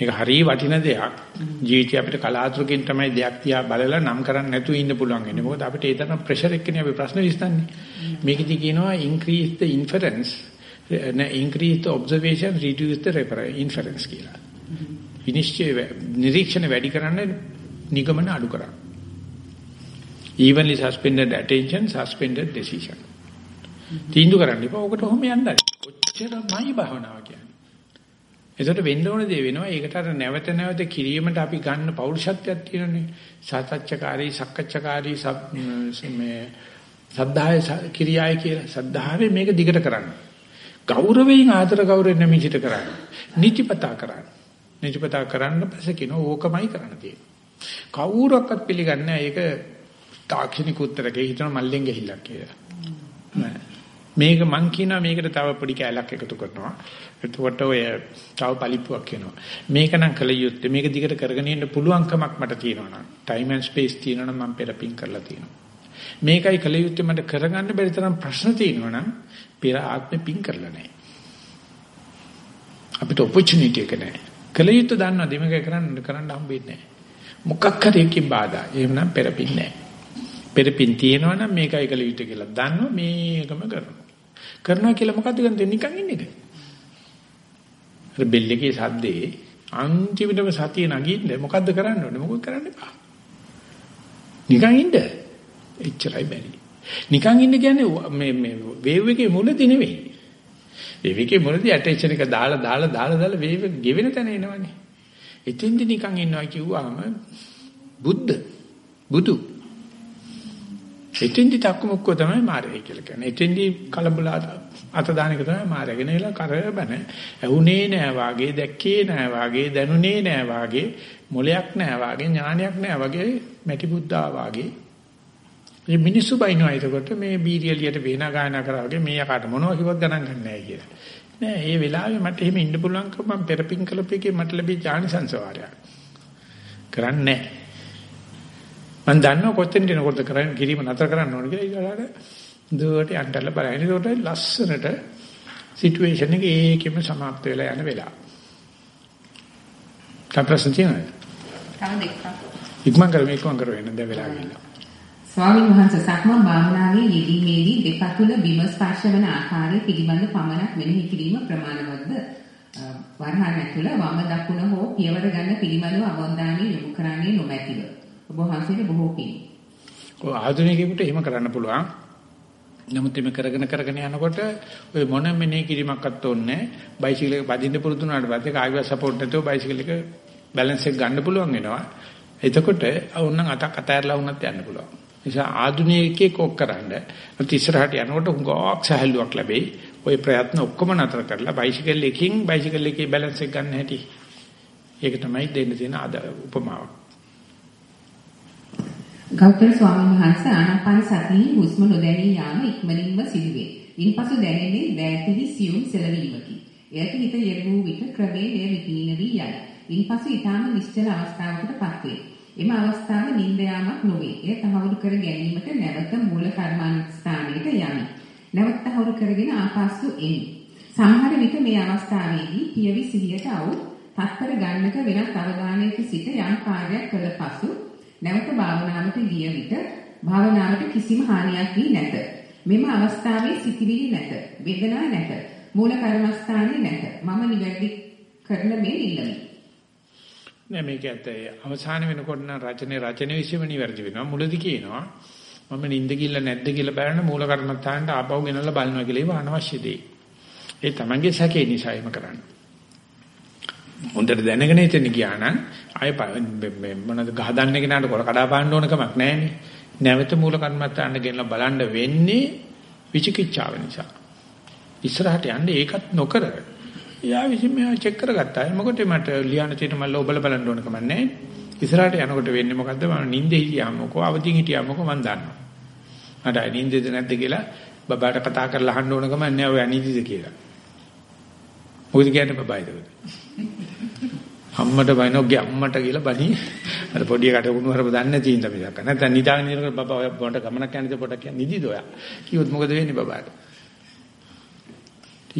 මේක හරි වටින දෙයක්. ජීවිතේ අපිට කලාතුරකින් තමයි දෙයක් තියා බලලා නම් කරන්න නැතුව ඉන්න පුළුවන් වෙන්නේ. මොකද අපිට ඒ තරම් ප්‍රෙෂර් එකනේ අපි ප්‍රශ්න විසඳන්නේ. මේකදී කියනවා increase the inference increase the observation reduce the inference කියලා. විනිශ්චය නිරීක්ෂණ වැඩි කරන්න නිගමන අඩු කරන්න. evenly suspended attention suspended decision. තීන්දුව කරන්න එපා. ඔකට ඔහොම යන්නයි. ඔච්චරමයි භවනාව කියන්නේ. එතකොට වෙන්න ඕන දේ වෙනවා. ඒකට අර නැවත නැවත කිරීමට අපි ගන්න පෞරුෂත්වයක් තියෙනනේ. සත්‍යච්ඡකාරී, සක්කච්ඡකාරී මේ සද්ධාය කිරියාය කියලා. සද්ධාවේ මේක දිගට කරන්න. ගෞරවයෙන් ආදර ගෞරවයෙන් නැමිචිත කරන්නේ. නිතිපතා කරන්නේ. නිතිපතා කරන්න පස්සේ කියන ඕකමයි කරන්න තියෙන්නේ. කවුරක්වත් පිළිගන්නේ ඒක තාක්ෂණික උත්තරකේ හිතන මල්ලෙන් ගිහිල්ලක් කියලා. මේක මං කියනවා මේකට තව පොඩි කැලක් එකතු කරනවා. එතකොට ඔය තව පලිප්පුවක් වෙනවා. මේක නම් කල යුත්තේ මේක දිගට කරගෙන යන්න පුළුවන්කමක් මට තියෙනවා නම් ටයිම් ඇන්ඩ් ස්පේස් තියෙනවා නම් මම පෙරපින් කරලා තියෙනවා. මේකයි කල යුත්තේ මට කරගන්න බැරි තරම් ප්‍රශ්න තියෙනවා නම් පෙර ආත්මෙ පින් කරලා නැහැ. අපිට opportunity එක නැහැ. කල යුත්තේ දන්නවා දෙමක කරන්න කරන්න හම්බෙන්නේ නැහැ. මොකක් හරි එකකින් බාධා. එහෙමනම් පෙරපින් නැහැ. පෙරපින් තියෙනවා නම් මේකයි කල යුත්තේ කියලා දන්නවා මේකම කරනවා. කරනවා කියලා මොකද්ද කරන්නේ නිකන් ඉන්න එක. අර බෙල් එකේ සද්දේ අන්තිමටම සතිය නගින්න මොකද්ද කරන්න ඕනේ මොකද කරන්න එපා. නිකන් ඉන්න. එච්චරයි බැරි. නිකන් ඉන්න කියන්නේ මේ මේ වේව් එකේ මුලදී නෙවෙයි. වේව් එකේ මුලදී ඇටෙන්ෂන් එක දාලා දාලා දාලා දාලා වේව් එක ගෙවෙන තැන එනවනේ. එතෙන්දි නිකන් ඉන්නවා කිව්වම බුද්ධ බුදු එතෙන්දි තක්කමුක්කෝ තමයි මාරේ කියලා කියන්නේ. එතෙන්දි කලබල අත දාන එක තමයි මාරගෙන වෙලා කරබන. ඇහුනේ නෑ වාගේ, දැක්කේ නෑ වාගේ, දැනුනේ නෑ වාගේ, මොලයක් නෑ වාගේ, ඥානයක් නෑ වාගේ, මැටි බුද්ධා වාගේ. මේ මිනිස්සු බයිනවා එතකොට මේ බීරියලියට වේනා ගායනා කරා වගේ මේ යකාට මොනවා කිව්වත් ගණන් ගන්න නෑ කියලා. නෑ මේ වෙලාවේ මට එහෙම ඉන්න පුළුවන්කම මම පෙරපින් කළපෙකේ මට ලැබී ඥානසංස වාරයක්. කරන්නේ නෑ. මම දන්නවා කොතෙන්ද එනකොට කරන්නේ කිරීම නතර කරන්න ඕන කියලා ඊළඟට දුවට යන්නටලා බලන්න. ඒකට ලස්සනට සිටුේෂන් එක ඒකෙම සමාප්ත වෙලා යන වෙලාව. තප්‍රසන් තියෙනවද? තව දෙකක්. ඉක්මන් කරමු ඉක්මන් කරවෙන්න දැන් වෙලා ගිහිල්ලා. ස්වාමීන් වහන්සේ සක්මන් භාවනාවේ යෙදීමේදී දෙපතුල බිම ස්පර්ශ වන ආකාරය පිළිබඳ පමණක් මෙනෙහි කිරීම ප්‍රමාණවත්ද? වරහන් ඇතුළ වම දකුණ හෝ පියවර ගන්න පිළිබඳව අවධානය යොමු කරන්නේ නොමැතිව. ඔබ වහන්සේට බොහෝ පිං. ඔය ආධුනිකයෙකුට එහෙම කරන්න පුළුවන්. නමුත් මේ කරගෙන කරගෙන යනකොට ඔය මොන මෙනේ කිරීමක්වත් ඕනේ නැහැ. බයිසිකල් එක පදින්න පුරුදු වුණාට පස්සේ කායික සපෝට් නැතුව බයිසිකල් එක බැලන්ස් එක ගන්න පුළුවන් වෙනවා. එතකොට ඕනනම් අතක් අතහැරලා වුණත් යන්න පුළුවන්. නිසා ආධුනිකයෙක් ඔක් කරන්න. අත් ඉස්සරහට යනකොට හුඟක් සහැල්ලුවක් ලැබෙයි. ওই ප්‍රයත්න ඔක්කොම නතර කරලා බයිසිකල් එකකින් බයිසිකල් එකේ බැලන්ස් එක ගන්න හැටි. ඒක තමයි දෙන්න තියෙන උපමාව. ගෞතම ස්වාමීන් වහන්සේ ආනාපාන සතියේ හුස්ම නොදැනී යාම ඉක්මනින්ම සිදුවේ. ඉන්පසු දැනෙන්නේ දැතිහි සියුම් සෙලවීමකි. එයට හිත යෙරවූ විට ක්‍රමයෙන් එය විදීන වී යයි. ඉන්පසු ඊටාම නිශ්චල අවස්ථාවකට පත්වේ. එම අවස්ථාව නිින්ද යාමක් නොවේ. එය තහවුරු කර ගැනීමට නැවත මූල කර්මාන්තස්ථානයට යමි. නැවත තහවුරු කරගෙන ආපසු එමි. සමහර විට මේ අවස්ථාවේදී පියවි සිහියට આવු තත්තර ගන්නක වෙනත් අවධානයක සිට යම් කාර්යයක් කළ පසු නැවත භාවනාවට ගිය විට භාවනාවට කිසිම හානියක් වී නැත. මෙම අවස්ථාවේ සිතිවිලි නැත. වේදනා නැත. මූල කර්මස්ථානයේ නැත. මම නිවැරදි කරන මේ ඉල්ලමි. නෑ මේක ඇත්තයි. අවසාන වෙනකොට නම් රචනයේ රචන විශ්ෙම නිවැරදි වෙනවා. මුලදි කියනවා මම නිින්ද කිල්ල නැද්ද කියලා බලන මූල කර්මස්ථානට ආපහු ගෙනල්ලා බලනවා කියලා ඒව අනවශ්‍ය දෙයි. ඒ තමන්ගේ සැකේ නිසා එහෙම කරන්නේ. හොඳට දැනගෙන ඉතින් ගියා නම් ආය මොනවද ගහ දන්න කෙනාට කොල කඩා පාන්න ඕන කමක් නැහැනේ. නැවත මූල කර්මත්තාන්න ගෙනලා බලන්න වෙන්නේ විචිකිච්ඡාව නිසා. ඉස්සරහට යන්නේ ඒකත් නොකර. යා විසින් මෙයා චෙක් කරගත්තා. මොකද මට ලියන්න තියෙන මල්ල ඔබල බලන්න ඕන කමක් නැහැ. ඉස්සරහට යනකොට වෙන්නේ මොකද්ද? මම නිින්දේ හිටියාමකෝ අවදිින් හිටියාමකෝ මම දන්නවා. මට නිින්දේද නැද්ද කියලා බබාට කතා කරලා අහන්න ඕන කමක් නැහැ ඔය අනිදිද කියලා. මොකද කියන්නේ බබායිද? අම්මට බයිනෝගේ අම්මට කියලා බණි අර පොඩි එකට උණු හරප දන්නේ නැති ඉඳ මිසක් නැත්නම් නිදාගෙන ඉන්නකොට බබා ඔය පොඩ ගමනක් යන්නේ පොඩක් කියන්නේ නිදිද ඔයා කිව්වොත් මොකද වෙන්නේ බබාට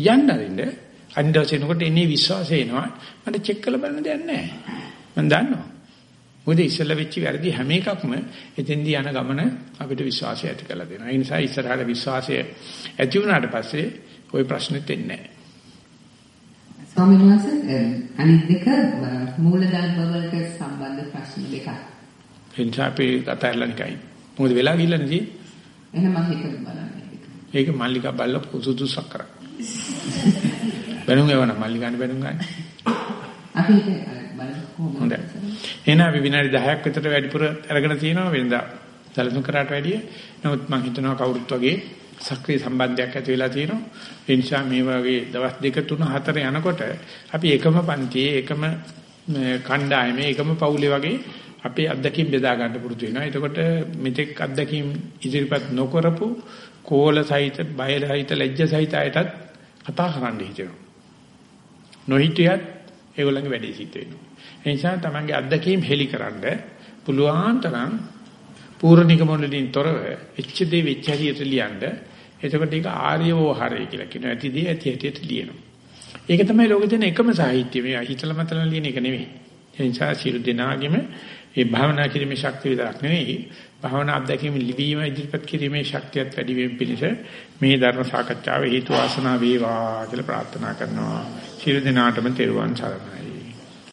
යන්න අරින්න අනිද්දාසෙනකොට එන්නේ විශ්වාසය එනවා මට චෙක් කරලා බලන්න දෙයක් නැහැ මම දන්නවා මොකද ඉස්සෙල්ලා වෙච්ච වැරදි හැම එකක්ම එතෙන්දී යන ගමන අපිට විශ්වාසය ඇති කරලා දෙනවා ඒ නිසා ඉස්සරහට විශ්වාසය ඇති වුණාට පස්සේ ওই ප්‍රශ්නෙත් එන්නේ නැහැ ස්වාමීන් වහන්සේ අනිත් දෙක මූලධර්ම වලට සම්බන්ධ ප්‍රශ්න දෙකක්. එනිසා අපි කතාරලා නිකයි. මොකද වෙලා ගිල්ල නැති? එහෙනම් මම හිතේ බලන්නේ. ඒක මල්ලිකා බල්ල පුසුදුසක් කරා. *laughs* බැනුම් එවන මල්ලිකානේ බැනුම් ගන්න. අපි. හොඳයි. එහෙනම් අපි විනාඩි 10ක් විතර වැඩිපුර අරගෙන තියෙනවා වෙනදා. සැලසුම් කරාට වැඩිය. නමුත් මම හිතනවා කවුරුත් වගේ සක්‍රීය සම්බන්ධයක් ඇති වෙලා තියෙනවා. ඒ නිසා මේ වගේ දවස් දෙක තුන හතර යනකොට අපි එකම පන්තියේ එකම කණ්ඩායමේ එකම පවුලේ වගේ අපේ අත්දැකීම් බෙදා ගන්න පුරුදු වෙනවා. එතකොට මෙතෙක් අත්දැකීම් ඉදිරිපත් නොකරපු කෝල සහිත, බය සහිත, ලැජ්ජ සහිත අයටත් කතා කරන්න හිතෙනවා. නොහිටියත් ඒගොල්ලන්ගේ වැඩේ සිද්ධ වෙනවා. ඒ නිසා තමන්ගේ අත්දැකීම් හෙලිකරනද පුළුවන් තරම් පූර්ණිකමොල්ලින් තොරව එච්චදී වෙච්ච හරියට ලියන්න එතකොට ඒක ආර්යවෝහරය කියලා කියනවා. ඇතිදී ඇති හැටියට ලියනවා. ඒක තමයි ලෝකේ තියෙන එකම සාහිත්‍ය. මේ හිතල මතල ලියන එක නෙවෙයි. ඒ නිසා සියලු දෙනාගෙම මේ භාවනා කිරීමේ ශක්තිය විතරක් නෙවෙයි භාවනා අධ්‍යක්ීම ලිවීම ඉදිරිපත් කිරීමේ ශක්තියත් වැඩි වීම පිණිස මේ ධර්ම සාකච්ඡාව හේතු වාසනා වේවා කියලා ප්‍රාර්ථනා කරනවා. සියලු දෙනාටම තෙරුවන් සරණයි.